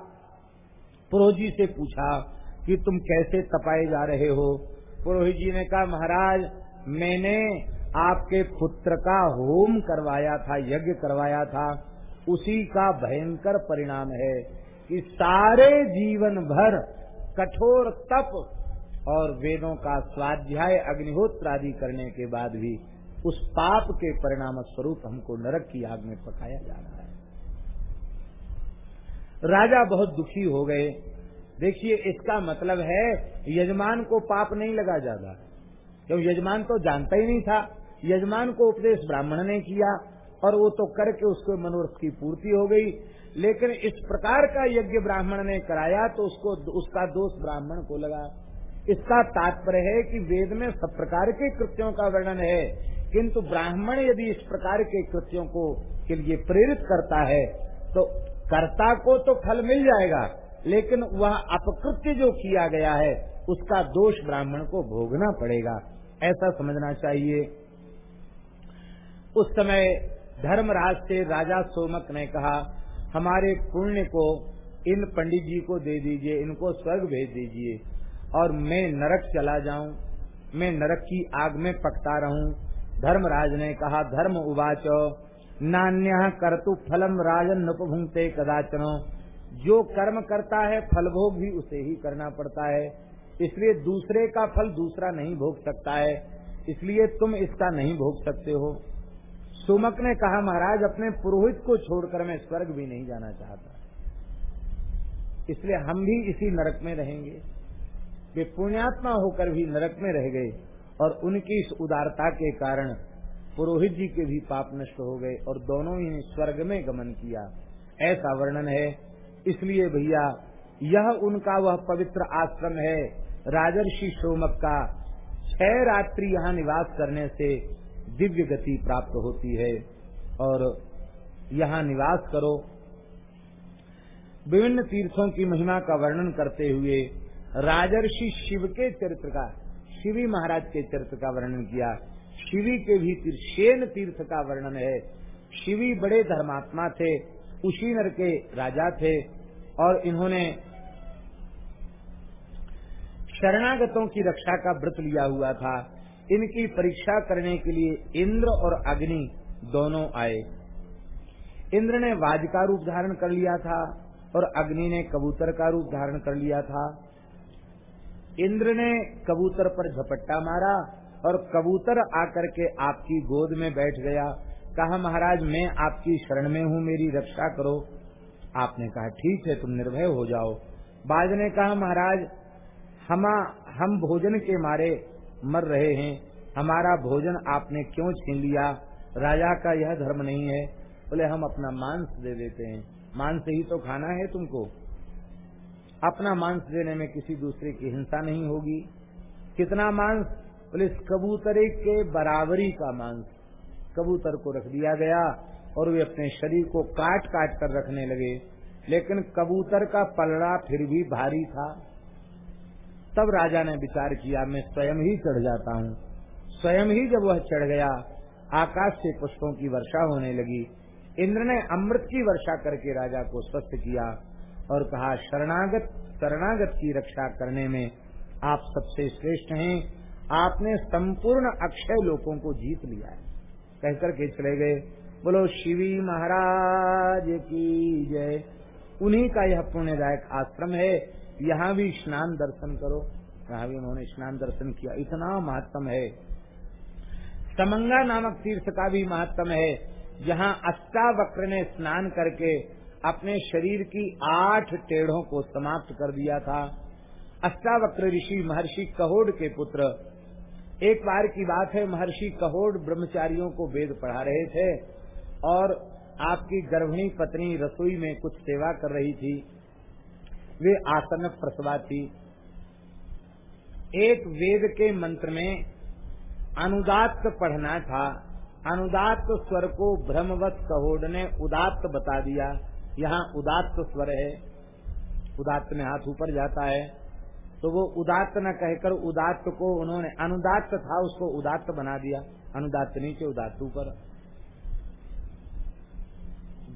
पुरोहित से पूछा कि तुम कैसे तपाए जा रहे हो? पुरोहित जी ने कहा, महाराज, मैंने आपके पुत्र का होम करवाया था, यज्ञ करवाया था। उसी का भयंकर परिणाम है कि सारे जीवन भर कठोर तप और वेदों का स्वाध्याय, अग्निहोत्र आदि करने के बाद भी उस पाप के परिणाम स्वरूप हमको नरक की आग में पकाया जा रहा है। राजा बहुत दुखी हो गए। देखिए, इसका मतलब है, यजमान को पाप नहीं लगा जाता। क्यों? यजमान तो जानता ही नहीं था। यजमान को उपदेश ब्राह्मण ने किया और वो तो करके उसको मनोरथ की पूर्ति हो गई। लेकिन इस प्रकार का यज्ञ ब्राह्मण ने कराया तो उसको, उसका दोष ब्राह्मण को लगा। इसका तात्पर्य है कि वेद में सब प्रकार के कृत्यों का वर्णन है। किंतु ब्राह्मण यदि इस प्रकार के कृत्यों को के लिए प्रेरित करता है तो कर्ता को तो फल मिल जाएगा, लेकिन वह अपकृत्य जो किया गया है, उसका दोष ब्राह्मण को भोगना पड़ेगा। ऐसा समझना चाहिए। उस समय धर्मराज से राजा सोमक ने कहा, हमारे पुण्य को इन पंडित जी को दे दीजिए, इनको स्वर्ग भेज दीजिए, और मैं नरक चला जाऊँ, मैं नरक की आग में पकता रहूँ धर्मराज ने कहा, धर्म उवाच। नान्य करतु फलम राजन नुपभुंगते कदाचनो। जो कर्म करता है फल भोग भी उसे ही करना पड़ता है। इसलिए दूसरे का फल दूसरा नहीं भोग सकता है। इसलिए तुम इसका नहीं भोग सकते हो। सुमक ने कहा, महाराज, अपने पुरोहित को छोड़कर मैं स्वर्ग भी नहीं जाना चाहता। इसलिए हम भी इसी नरक में रहेंगे। वे पुण्यात्मा होकर भी नरक में रह गए। और उनकी इस उदारता के कारण पुरोहित जी के भी पाप नष्ट हो गए और दोनों ही ने स्वर्ग में गमन किया। ऐसा वर्णन है। इसलिए भैया, यह उनका वह पवित्र आश्रम है, राजर्षि सोमक का। छह रात्रि यहाँ निवास करने से दिव्य गति प्राप्त होती है। और यहाँ निवास करो। विभिन्न तीर्थों की महिमा का वर्णन करते हुए राजर्षि शिव के चरित्र का शिवी महाराज के चरित्र का वर्णन किया। शिवी के भी शेन तीर्थ का वर्णन है। शिवी बड़े धर्मात्मा थे, उशीनर के राजा थे और इन्होंने शरणागतों की रक्षा का व्रत लिया हुआ था। इनकी परीक्षा करने के लिए इंद्र और अग्नि दोनों आए। इंद्र ने वाज का रूप धारण कर लिया था और अग्नि ने कबूतर का रूप धारण कर लिया था। इंद्र ने कबूतर पर झपट्टा मारा और कबूतर आकर के आपकी गोद में बैठ गया। कहा, महाराज, मैं आपकी शरण में हूँ, मेरी रक्षा करो। आपने कहा, ठीक है, तुम निर्भय हो जाओ। बाज ने कहा, महाराज, हम हम भोजन के मारे मर रहे हैं। हमारा भोजन आपने क्यों छीन लिया? राजा का यह धर्म नहीं है। बोले, हम अपना मांस दे देते हैं। मांस ही तो खाना है तुमको। अपना मांस देने में किसी दूसरे की हिंसा नहीं होगी। कितना मांस? बोले, कबूतरे के बराबरी का मांस। कबूतर को रख दिया गया और वे अपने शरीर को काट काट कर रखने लगे। लेकिन कबूतर का पलड़ा फिर भी भारी था। तब राजा ने विचार किया, मैं स्वयं ही चढ़ जाता हूँ। स्वयं ही जब वह चढ़ गया, आकाश से पुष्पों की वर्षा होने लगी। इंद्र ने अमृत की वर्षा करके राजा को स्वस्थ किया। और कहा, शरणागत शरणागत की रक्षा करने में आप सबसे श्रेष्ठ हैं। आपने संपूर्ण अक्षय लोगों को जीत लिया है। कहकर के चले गए। बोलो, शिवी महाराज की जय। उन्हीं का यह पुण्यदायक आश्रम है। यहाँ भी स्नान दर्शन करो। यहाँ भी उन्होंने स्नान दर्शन किया। इतना महत्तम है। समंगा नामक तीर्थ का भी महत्तम है। जहाँ अष्टावक्र ने स्नान करके अपने शरीर की आठ टेढ़ों को समाप्त कर दिया था। अष्टावक्र ऋषि महर्षि कहोड के पुत्र। एक बार की बात है, महर्षि कहोड ब्रह्मचारियों को वेद पढ़ा रहे थे और आपकी गर्भिणी पत्नी रसोई में कुछ सेवा कर रही थी। वे आसन प्रसवा थी एक वेद के मंत्र में अनुदात पढ़ना था। अनुदात स्वर को ब्रह्मवत कहोड ने उदात्त बता दिया। यहाँ उदात्त स्वर है, उदात्त में हाथ ऊपर जाता है तो वो उदात्त न कहकर उदात्त को उन्होंने अनुदात्त था, उसको उदात्त बना दिया। अनुदात्त नीचे उदात्त ऊपर।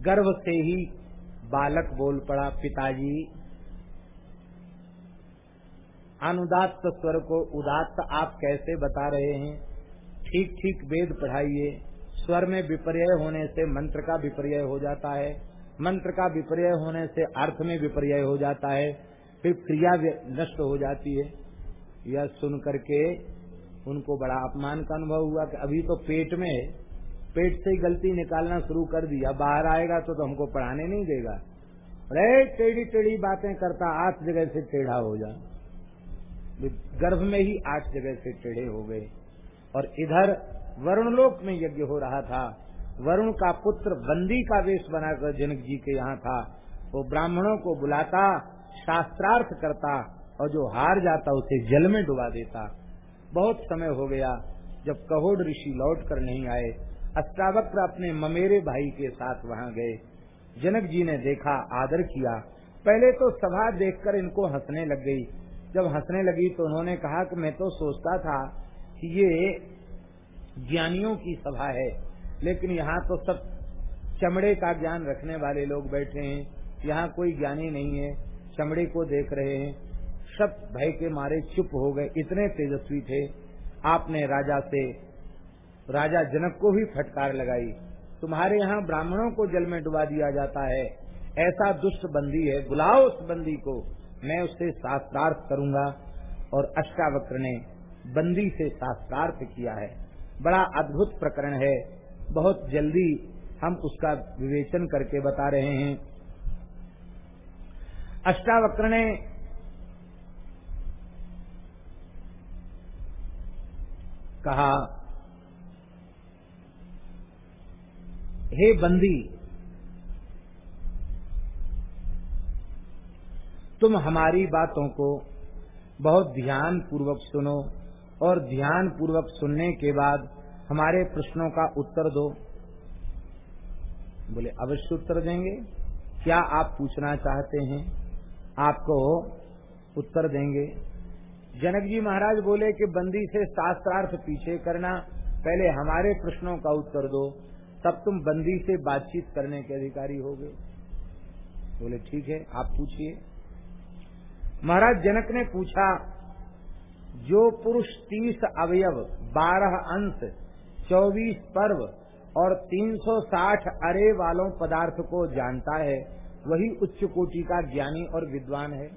गर्व से ही बालक बोल पड़ा, पिताजी, अनुदात्त स्वर को उदात्त आप कैसे बता रहे हैं? ठीक ठीक वेद पढ़ाइए। स्वर में विपर्य होने से मंत्र का विपर्य हो जाता है। मंत्र का विपर्य होने से अर्थ में विपर्य हो जाता है फिर क्रिया नष्ट हो जाती है। यह सुन करके उनको बड़ा अपमान का अनुभव हुआ कि अभी तो पेट में पेट से ही गलती निकालना शुरू कर दिया। बाहर आएगा तो, तो हमको पढ़ाने नहीं देगा। अरे टेढ़ी टेढ़ी बातें करता आठ जगह से टेढ़ा हो जा। गर्भ में ही आठ जगह से टेढ़े हो गए। और इधर वरुणलोक में यज्ञ हो रहा था। वरुण का पुत्र बंदी का वेश बनाकर जनक जी के यहाँ था। वो ब्राह्मणों को बुलाता, शास्त्रार्थ करता और जो हार जाता उसे जल में डुबा देता। बहुत समय हो गया जब कहोड़ ऋषि लौट कर नहीं आए। अष्टावक्र अपने ममेरे भाई के साथ वहाँ गए। जनक जी ने देखा, आदर किया। पहले तो सभा देखकर इनको हंसने लग गई। जब हंसने लगी तो उन्होंने कहा कि मैं तो सोचता था कि ये ज्ञानियों की सभा है। लेकिन यहाँ तो सब चमड़े का ज्ञान रखने वाले लोग बैठे हैं। यहाँ कोई ज्ञानी नहीं है। चमड़े को देख रहे हैं। सब भय के मारे चुप हो गए। इतने तेजस्वी थे। आपने राजा से, राजा जनक को भी फटकार लगाई। तुम्हारे यहाँ ब्राह्मणों को जल में डुबा दिया जाता है। ऐसा दुष्ट बंदी है। बुलाओ उस बंदी को। मैं उससे शास्त्रार्थ करूँगा। और अष्टावक्र ने बंदी से शास्त्रार्थ किया है। बड़ा अद्भुत प्रकरण है। बहुत जल्दी हम उसका विवेचन करके बता रहे हैं। अष्टावक्र ने कहा, हे बंदी, तुम हमारी बातों को बहुत ध्यान पूर्वक सुनो और ध्यान पूर्वक सुनने के बाद हमारे प्रश्नों का उत्तर दो। बोले, अवश्य उत्तर देंगे। क्या आप पूछना चाहते हैं? आपको उत्तर देंगे। जनक जी महाराज बोले कि बंदी से शास्त्रार्थ पीछे करना, पहले हमारे प्रश्नों का उत्तर दो। तब तुम बंदी से बातचीत करने के अधिकारी हो गए। बोले, ठीक है, आप पूछिए। महाराज, जनक ने पूछा, जो पुरुष तीस अवयव, बारह अंश चौबीस पर्व और 360 अरे वालों पदार्थ को जानता है, वही उच्च कोटि का ज्ञानी और विद्वान है।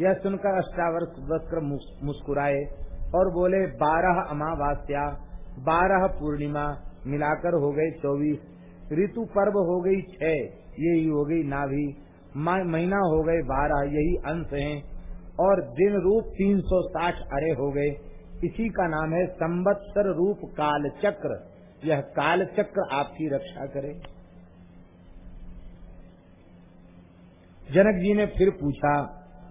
यह सुनकर अष्टावर्ष वस्त्र मुस्कुराए और बोले, बारह अमावास्या, बारह पूर्णिमा, मिलाकर हो गए चौबीस। ऋतु पर्व हो गई छह, यही हो गई नाभि। महीना हो गए बारह, यही अंश हैं। और दिन रूप 360 अरे हो गए। इसी का नाम है संवत्सर रूप काल चक्र यह काल चक्र आपकी रक्षा करे। जनक जी ने फिर पूछा,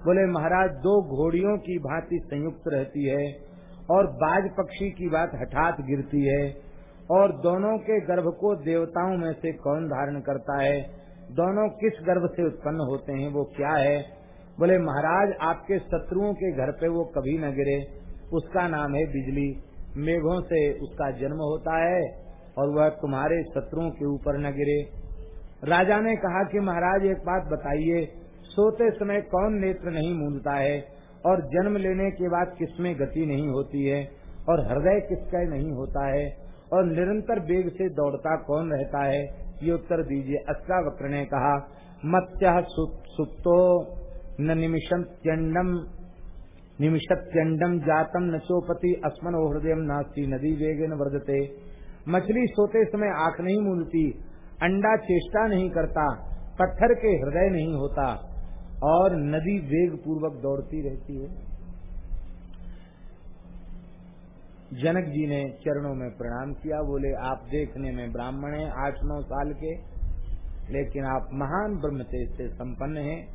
बोले, महाराज, दो घोड़ियों की भांति संयुक्त रहती है और बाज पक्षी की बात हठात गिरती है और दोनों के गर्भ को देवताओं में से कौन धारण करता है? दोनों किस गर्भ से उत्पन्न होते हैं? वो क्या है? बोले, महाराज, आपके शत्रुओं के घर पे वो कभी न गिरे। उसका नाम है बिजली। मेघों से उसका जन्म होता है और वह तुम्हारे शत्रुओं के ऊपर न गिरे। राजा ने कहा कि महाराज, एक बात बताइए, सोते समय कौन नेत्र नहीं मूंदता है और जन्म लेने के बाद किसमें गति नहीं होती है और हृदय किसका नहीं होता है और निरंतर वेग से दौड़ता कौन रहता है? ये उत्तर दीजिए। अष्टावक्र ने कहा, मत्स्य सुप्तो न निमिषम चंडम निमिषत्यंडम जातम नचोपति अस्मन हृदय नास्ती, नदी वेगन वर्धते। मछली सोते समय आँख नहीं मूलती, अंडा चेष्टा नहीं करता, पत्थर के हृदय नहीं होता, और नदी वेग पूर्वक दौड़ती रहती है। जनक जी ने चरणों में प्रणाम किया, बोले, आप देखने में ब्राह्मण हैं, आठ नौ साल के, लेकिन आप महान ब्रह्म से संपन्न हैं।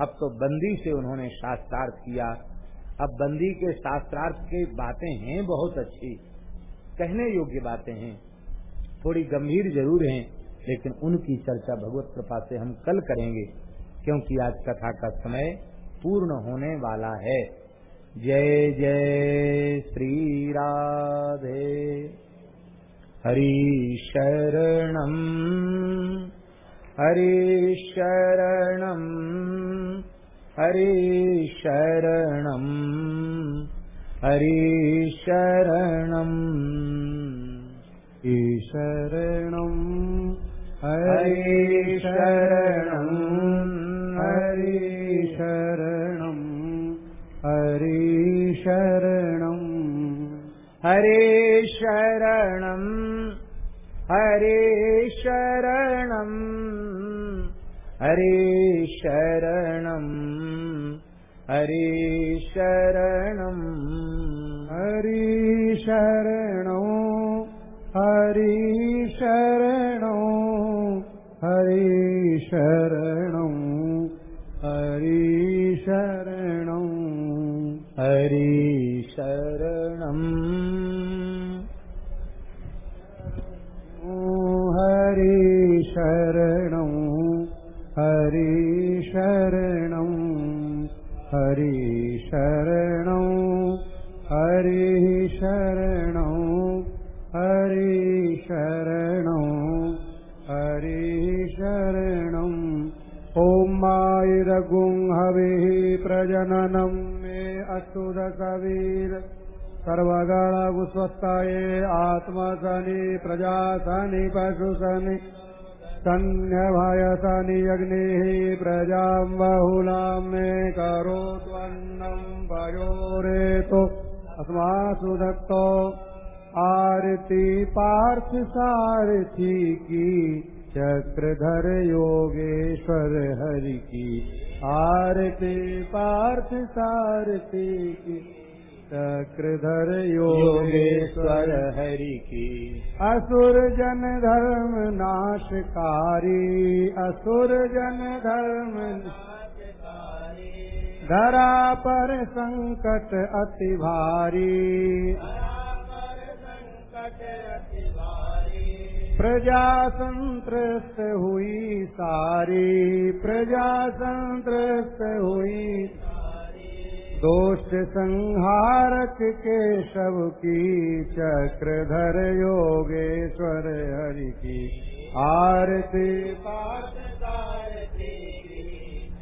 अब तो बंदी से उन्होंने शास्त्रार्थ किया अब बंदी के शास्त्रार्थ की बातें हैं, बहुत अच्छी। कहने योग्य बातें हैं। थोड़ी गंभीर ज़रूर हैं, लेकिन उनकी चर्चा भगवत कृपा से हम कल करेंगे, क्योंकि आज कथा का समय पूर्ण होने वाला है। जय जय श्री राधे। हरि शरणम हरि शरणम हरि शरणम हरि शरणम शरणम् हरि शरणम् हरि शरणम् हरि शरणम् हरे शरणम् हरे शरणम् हरे शरणम् हरे शरणम् हरि शरणो हरि शरणो हरि शरणो हरि शरणौ हरिः शरणौ हरि शरणौ हरि शरणौम् मायुरगुंहविः प्रजननं मे असुदस वीर सर्वगरुस्वस्थाये आत्मसनि प्रजासनि पशुसनि। सन्न्यभयसनि अग्निः प्रजाम् बहुलाम् मे करोत्वन्नम् पयोरेतो। अस्मासु दत्तो आरती पार्थ सारथी की चक्रधर योगेश्वर हरि की। आरती पार्थ सारथी की चक्रधर योगेश्वर हरि की। असुर जन धर्म नाशकारी असुर जन धर्म धरा पर संकट अति भारी। प्रजा संत्रस्त हुई सारी। प्रजा संत्रस्त हुई दोष संहारक के शव की चक्रधर योगेश्वर हरि की आरती।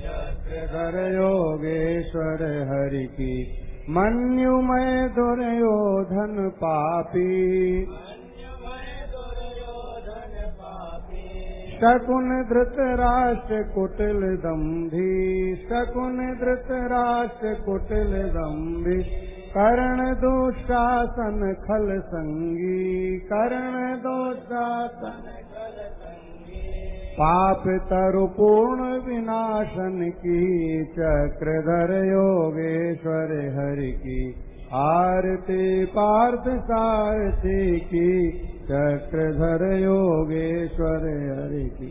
चक्रधर योगेश्वर हरि की। मन्युमय दुर्योधन पापी शकुन धृतराष्ट्र कुटिल दम्भी, शकुन धृतराष्ट्र कुटिल दम्भी। कर्ण दुशासन खल संगी, कर्ण दुशासन पाप तरु पूर्ण विनाशन की चक्रधर योगेश्वर हरि की। आरती पार्थ सारथी की चक्रधर योगेश्वर हरि की।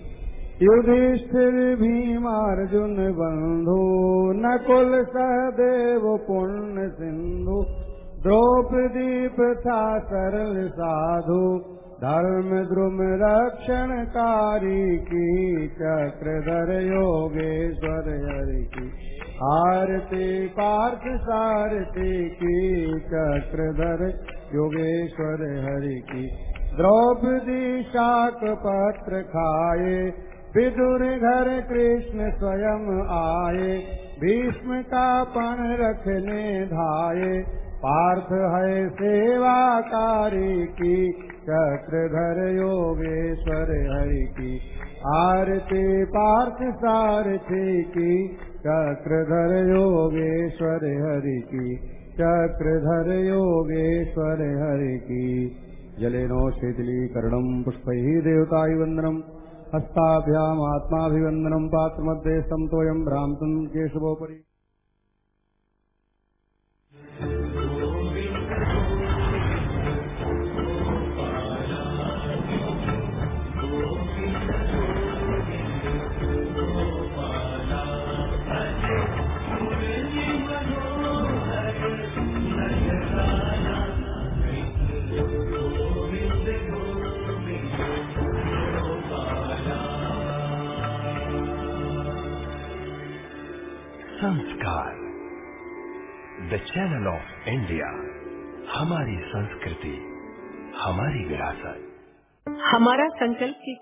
युधिष्ठिर भीमार्जुन बंधु नकुल सहदेव पुण्य सिंधु द्रौपदी प्रथा सरल साधु धर्म द्रुम रक्षणकारी की चक्रधर योगेश्वर हरि की। आरती, पार्थ सारथी की चक्रधर योगेश्वर हरि की। द्रौपदी शाक पत्र खाए, विदुर घर कृष्ण स्वयं आए, भीष्म का पण रखने धाये पार्थ है सेवाकारी की चक्रधर योगेश्वर हरि की आरती, पार्थ सारथी की। चक्रधर योगेश्वर हरि की चक्रधर योगेश्वर हरि की। जलेनो शीतलीकरणम् पुष्पैः देवताभिवन्दनम् हस्ताभ्यामात्माभिवन्दनम् पात्रमध्ये सन्तोऽयम् भ्रान्तम् केशवोपरि द चैनल ऑफ़ इंडिया हमारी संस्कृति हमारी विरासत। हमारा संकल्प की